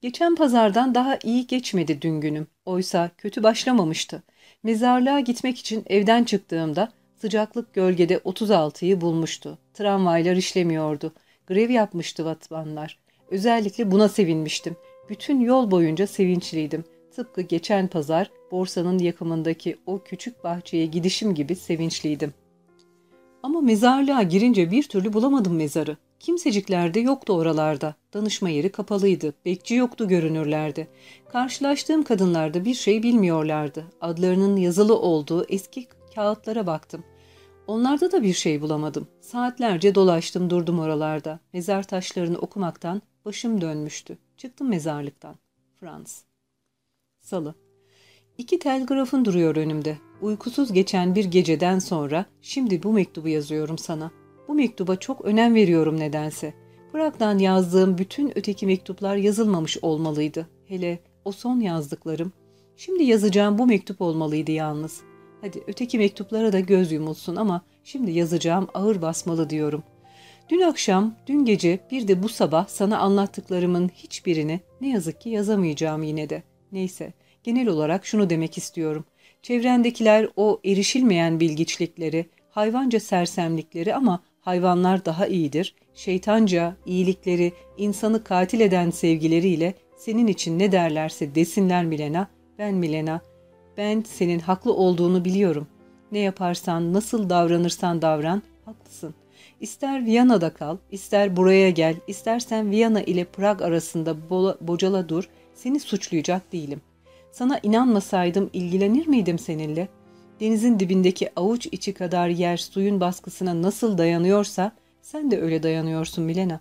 Geçen pazardan daha iyi geçmedi dün günüm. Oysa kötü başlamamıştı. Mezarlığa gitmek için evden çıktığımda sıcaklık gölgede 36'yı bulmuştu. Tramvaylar işlemiyordu. Grev yapmıştı vatmanlar. Özellikle buna sevinmiştim. Bütün yol boyunca sevinçliydim. Tıpkı geçen pazar borsanın yakımındaki o küçük bahçeye gidişim gibi sevinçliydim. Ama mezarlığa girince bir türlü bulamadım mezarı. Kimsecikler de yoktu oralarda. Danışma yeri kapalıydı. Bekçi yoktu görünürlerdi. Karşılaştığım kadınlar da bir şey bilmiyorlardı. Adlarının yazılı olduğu eski kağıtlara baktım. Onlarda da bir şey bulamadım. Saatlerce dolaştım durdum oralarda. Mezar taşlarını okumaktan başım dönmüştü. Çıktım mezarlıktan. Frans. Salı. İki telgrafın duruyor önümde. Uykusuz geçen bir geceden sonra şimdi bu mektubu yazıyorum sana. Bu mektuba çok önem veriyorum nedense. Prag'dan yazdığım bütün öteki mektuplar yazılmamış olmalıydı. Hele o son yazdıklarım. Şimdi yazacağım bu mektup olmalıydı yalnız. Hadi öteki mektuplara da göz yumulsun ama şimdi yazacağım ağır basmalı diyorum. Dün akşam, dün gece bir de bu sabah sana anlattıklarımın hiçbirini ne yazık ki yazamayacağım yine de. Neyse, genel olarak şunu demek istiyorum. Çevrendekiler o erişilmeyen bilgiçlikleri, hayvanca sersemlikleri ama hayvanlar daha iyidir, şeytanca iyilikleri, insanı katil eden sevgileriyle senin için ne derlerse desinler Milena, ben Milena, ben senin haklı olduğunu biliyorum. Ne yaparsan, nasıl davranırsan davran, haklısın. İster Viyana'da kal, ister buraya gel, istersen Viyana ile Prag arasında bola, bocala dur, seni suçlayacak değilim. Sana inanmasaydım ilgilenir miydim seninle? Denizin dibindeki avuç içi kadar yer suyun baskısına nasıl dayanıyorsa, sen de öyle dayanıyorsun Milena.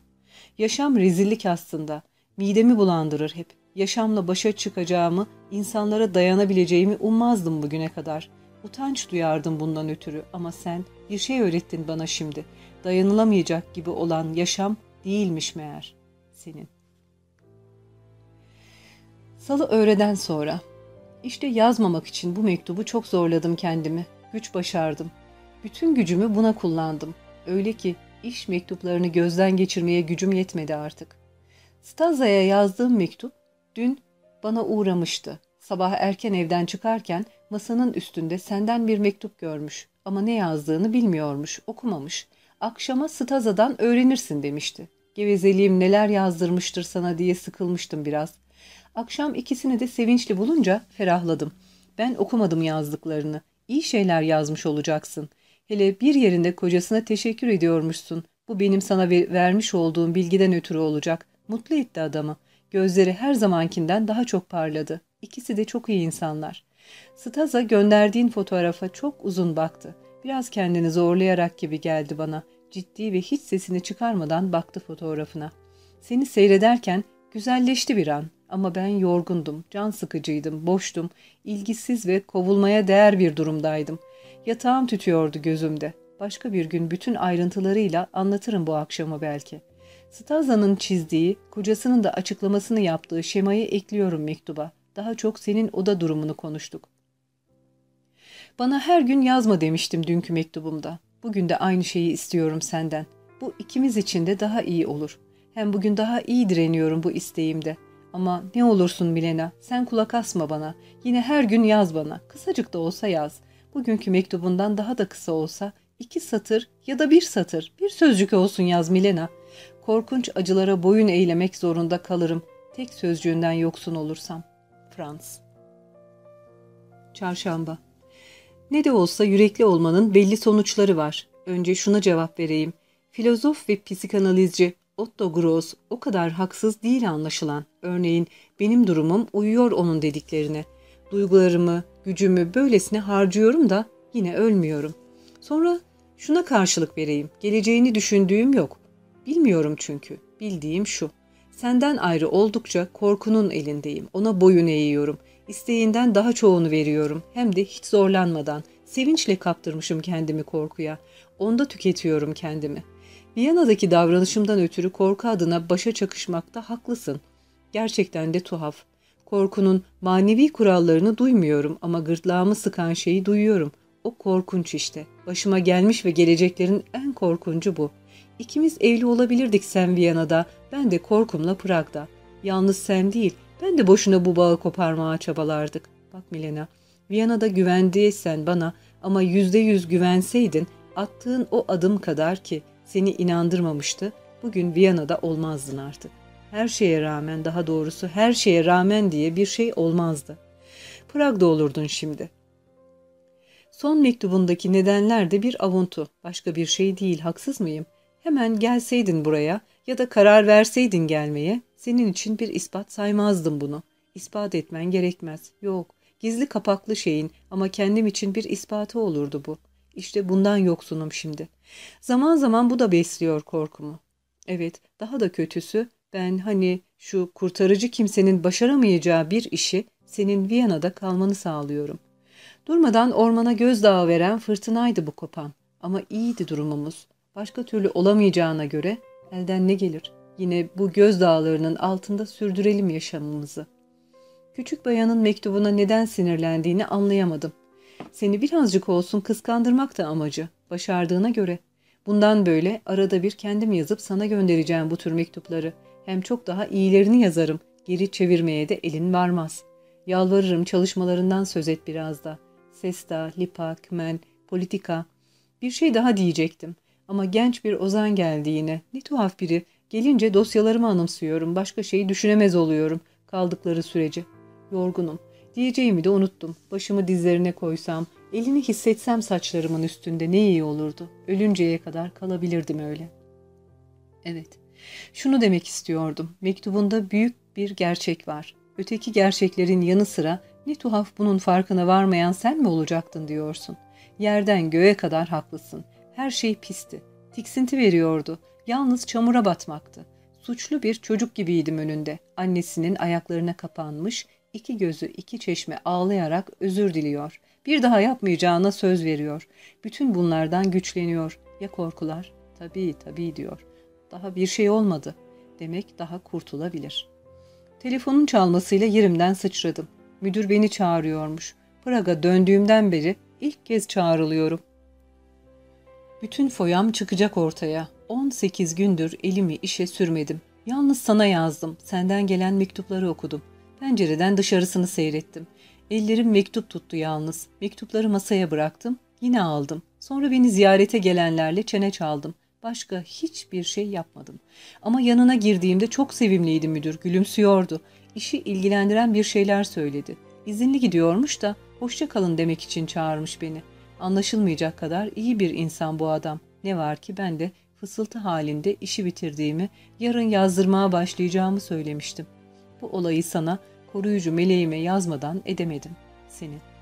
Yaşam rezillik aslında. Midemi bulandırır hep. Yaşamla başa çıkacağımı, insanlara dayanabileceğimi ummazdım bugüne kadar. Utanç duyardım bundan ötürü ama sen bir şey öğrettin bana şimdi. Dayanılamayacak gibi olan yaşam değilmiş meğer senin. Salı öğleden sonra. İşte yazmamak için bu mektubu çok zorladım kendimi. Güç başardım. Bütün gücümü buna kullandım. Öyle ki iş mektuplarını gözden geçirmeye gücüm yetmedi artık. Staza'ya yazdığım mektup dün bana uğramıştı. Sabah erken evden çıkarken masanın üstünde senden bir mektup görmüş ama ne yazdığını bilmiyormuş, okumamış. Akşama Staza'dan öğrenirsin demişti. Gevezeliğim neler yazdırmıştır sana diye sıkılmıştım biraz. Akşam ikisini de sevinçli bulunca ferahladım. Ben okumadım yazdıklarını. İyi şeyler yazmış olacaksın. Hele bir yerinde kocasına teşekkür ediyormuşsun. Bu benim sana vermiş olduğum bilgiden ötürü olacak. Mutlu etti adamı. Gözleri her zamankinden daha çok parladı. İkisi de çok iyi insanlar. Staza gönderdiğin fotoğrafa çok uzun baktı. Biraz kendini zorlayarak gibi geldi bana. Ciddi ve hiç sesini çıkarmadan baktı fotoğrafına. Seni seyrederken güzelleşti bir an. Ama ben yorgundum, can sıkıcıydım, boştum, ilgisiz ve kovulmaya değer bir durumdaydım. Yatağım tütüyordu gözümde. Başka bir gün bütün ayrıntılarıyla anlatırım bu akşamı belki. Staza'nın çizdiği, kocasının da açıklamasını yaptığı şemayı ekliyorum mektuba. Daha çok senin oda durumunu konuştuk. Bana her gün yazma demiştim dünkü mektubumda. Bugün de aynı şeyi istiyorum senden. Bu ikimiz için de daha iyi olur. Hem bugün daha iyi direniyorum bu isteğimde. Ama ne olursun Milena, sen kulak asma bana. Yine her gün yaz bana. Kısacık da olsa yaz. Bugünkü mektubundan daha da kısa olsa iki satır ya da bir satır, bir sözcük olsun yaz Milena. Korkunç acılara boyun eğlemek zorunda kalırım. Tek sözcüğünden yoksun olursam. Frans Çarşamba Ne de olsa yürekli olmanın belli sonuçları var. Önce şuna cevap vereyim. Filozof ve psikanalizci Otto Gross o kadar haksız değil anlaşılan. Örneğin benim durumum uyuyor onun dediklerine. Duygularımı, gücümü böylesine harcıyorum da yine ölmüyorum. Sonra şuna karşılık vereyim. Geleceğini düşündüğüm yok. Bilmiyorum çünkü. Bildiğim şu. Senden ayrı oldukça korkunun elindeyim. Ona boyun eğiyorum. İsteğinden daha çoğunu veriyorum. Hem de hiç zorlanmadan. Sevinçle kaptırmışım kendimi korkuya. Onda tüketiyorum kendimi. Viyana'daki davranışımdan ötürü korku adına başa çakışmakta haklısın. Gerçekten de tuhaf. Korkunun manevi kurallarını duymuyorum ama gırtlağımı sıkan şeyi duyuyorum. O korkunç işte. Başıma gelmiş ve geleceklerin en korkuncu bu. İkimiz evli olabilirdik sen Viyana'da, ben de korkumla Prag'da. Yalnız sen değil, ben de boşuna bu bağı koparmaya çabalardık. Bak Milena, Viyana'da güvendiysen bana ama yüzde yüz güvenseydin, attığın o adım kadar ki seni inandırmamıştı, bugün Viyana'da olmazdın artık. Her şeye rağmen, daha doğrusu her şeye rağmen diye bir şey olmazdı. Prag'da olurdun şimdi. Son mektubundaki nedenler de bir avuntu, başka bir şey değil, haksız mıyım? Hemen gelseydin buraya ya da karar verseydin gelmeye, senin için bir ispat saymazdım bunu. İspat etmen gerekmez. Yok, gizli kapaklı şeyin ama kendim için bir ispatı olurdu bu. İşte bundan yoksunum şimdi. Zaman zaman bu da besliyor korkumu. Evet, daha da kötüsü ben hani şu kurtarıcı kimsenin başaramayacağı bir işi senin Viyana'da kalmanı sağlıyorum. Durmadan ormana gözdağı veren fırtınaydı bu kopan. Ama iyiydi durumumuz. Başka türlü olamayacağına göre elden ne gelir? Yine bu gözdağlarının altında sürdürelim yaşamımızı. Küçük bayanın mektubuna neden sinirlendiğini anlayamadım. Seni birazcık olsun kıskandırmak da amacı. Başardığına göre. Bundan böyle arada bir kendim yazıp sana göndereceğim bu tür mektupları. Hem çok daha iyilerini yazarım. Geri çevirmeye de elin varmaz. Yalvarırım çalışmalarından söz et biraz da. Sesta, Lipa, Kümen, Politika. Bir şey daha diyecektim. Ama genç bir ozan geldi yine. Ne tuhaf biri. Gelince dosyalarımı anımsıyorum. Başka şeyi düşünemez oluyorum. Kaldıkları sürece. Yorgunum. Diyeceğimi de unuttum. Başımı dizlerine koysam, elini hissetsem saçlarımın üstünde ne iyi olurdu. Ölünceye kadar kalabilirdim öyle. Evet. Şunu demek istiyordum. Mektubunda büyük bir gerçek var. Öteki gerçeklerin yanı sıra ne tuhaf bunun farkına varmayan sen mi olacaktın diyorsun. Yerden göğe kadar haklısın. Her şey pisti. Tiksinti veriyordu. Yalnız çamura batmaktı. Suçlu bir çocuk gibiydim önünde. Annesinin ayaklarına kapanmış, iki gözü iki çeşme ağlayarak özür diliyor. Bir daha yapmayacağına söz veriyor. Bütün bunlardan güçleniyor. Ya korkular? Tabii tabii diyor. Daha bir şey olmadı. Demek daha kurtulabilir. Telefonun çalmasıyla yerimden sıçradım. Müdür beni çağırıyormuş. Praga döndüğümden beri ilk kez çağrılıyorum. Bütün foyam çıkacak ortaya. 18 gündür elimi işe sürmedim. Yalnız sana yazdım. Senden gelen mektupları okudum. Pencereden dışarısını seyrettim. Ellerim mektup tuttu yalnız. Mektupları masaya bıraktım. Yine aldım. Sonra beni ziyarete gelenlerle çene çaldım. Başka hiçbir şey yapmadım. Ama yanına girdiğimde çok sevimliydi müdür. Gülümsüyordu. İşi ilgilendiren bir şeyler söyledi. İzinli gidiyormuş da hoşça kalın demek için çağırmış beni. Anlaşılmayacak kadar iyi bir insan bu adam. Ne var ki ben de fısıltı halinde işi bitirdiğimi, yarın yazdırmaya başlayacağımı söylemiştim. Bu olayı sana koruyucu meleğime yazmadan edemedim. Senin.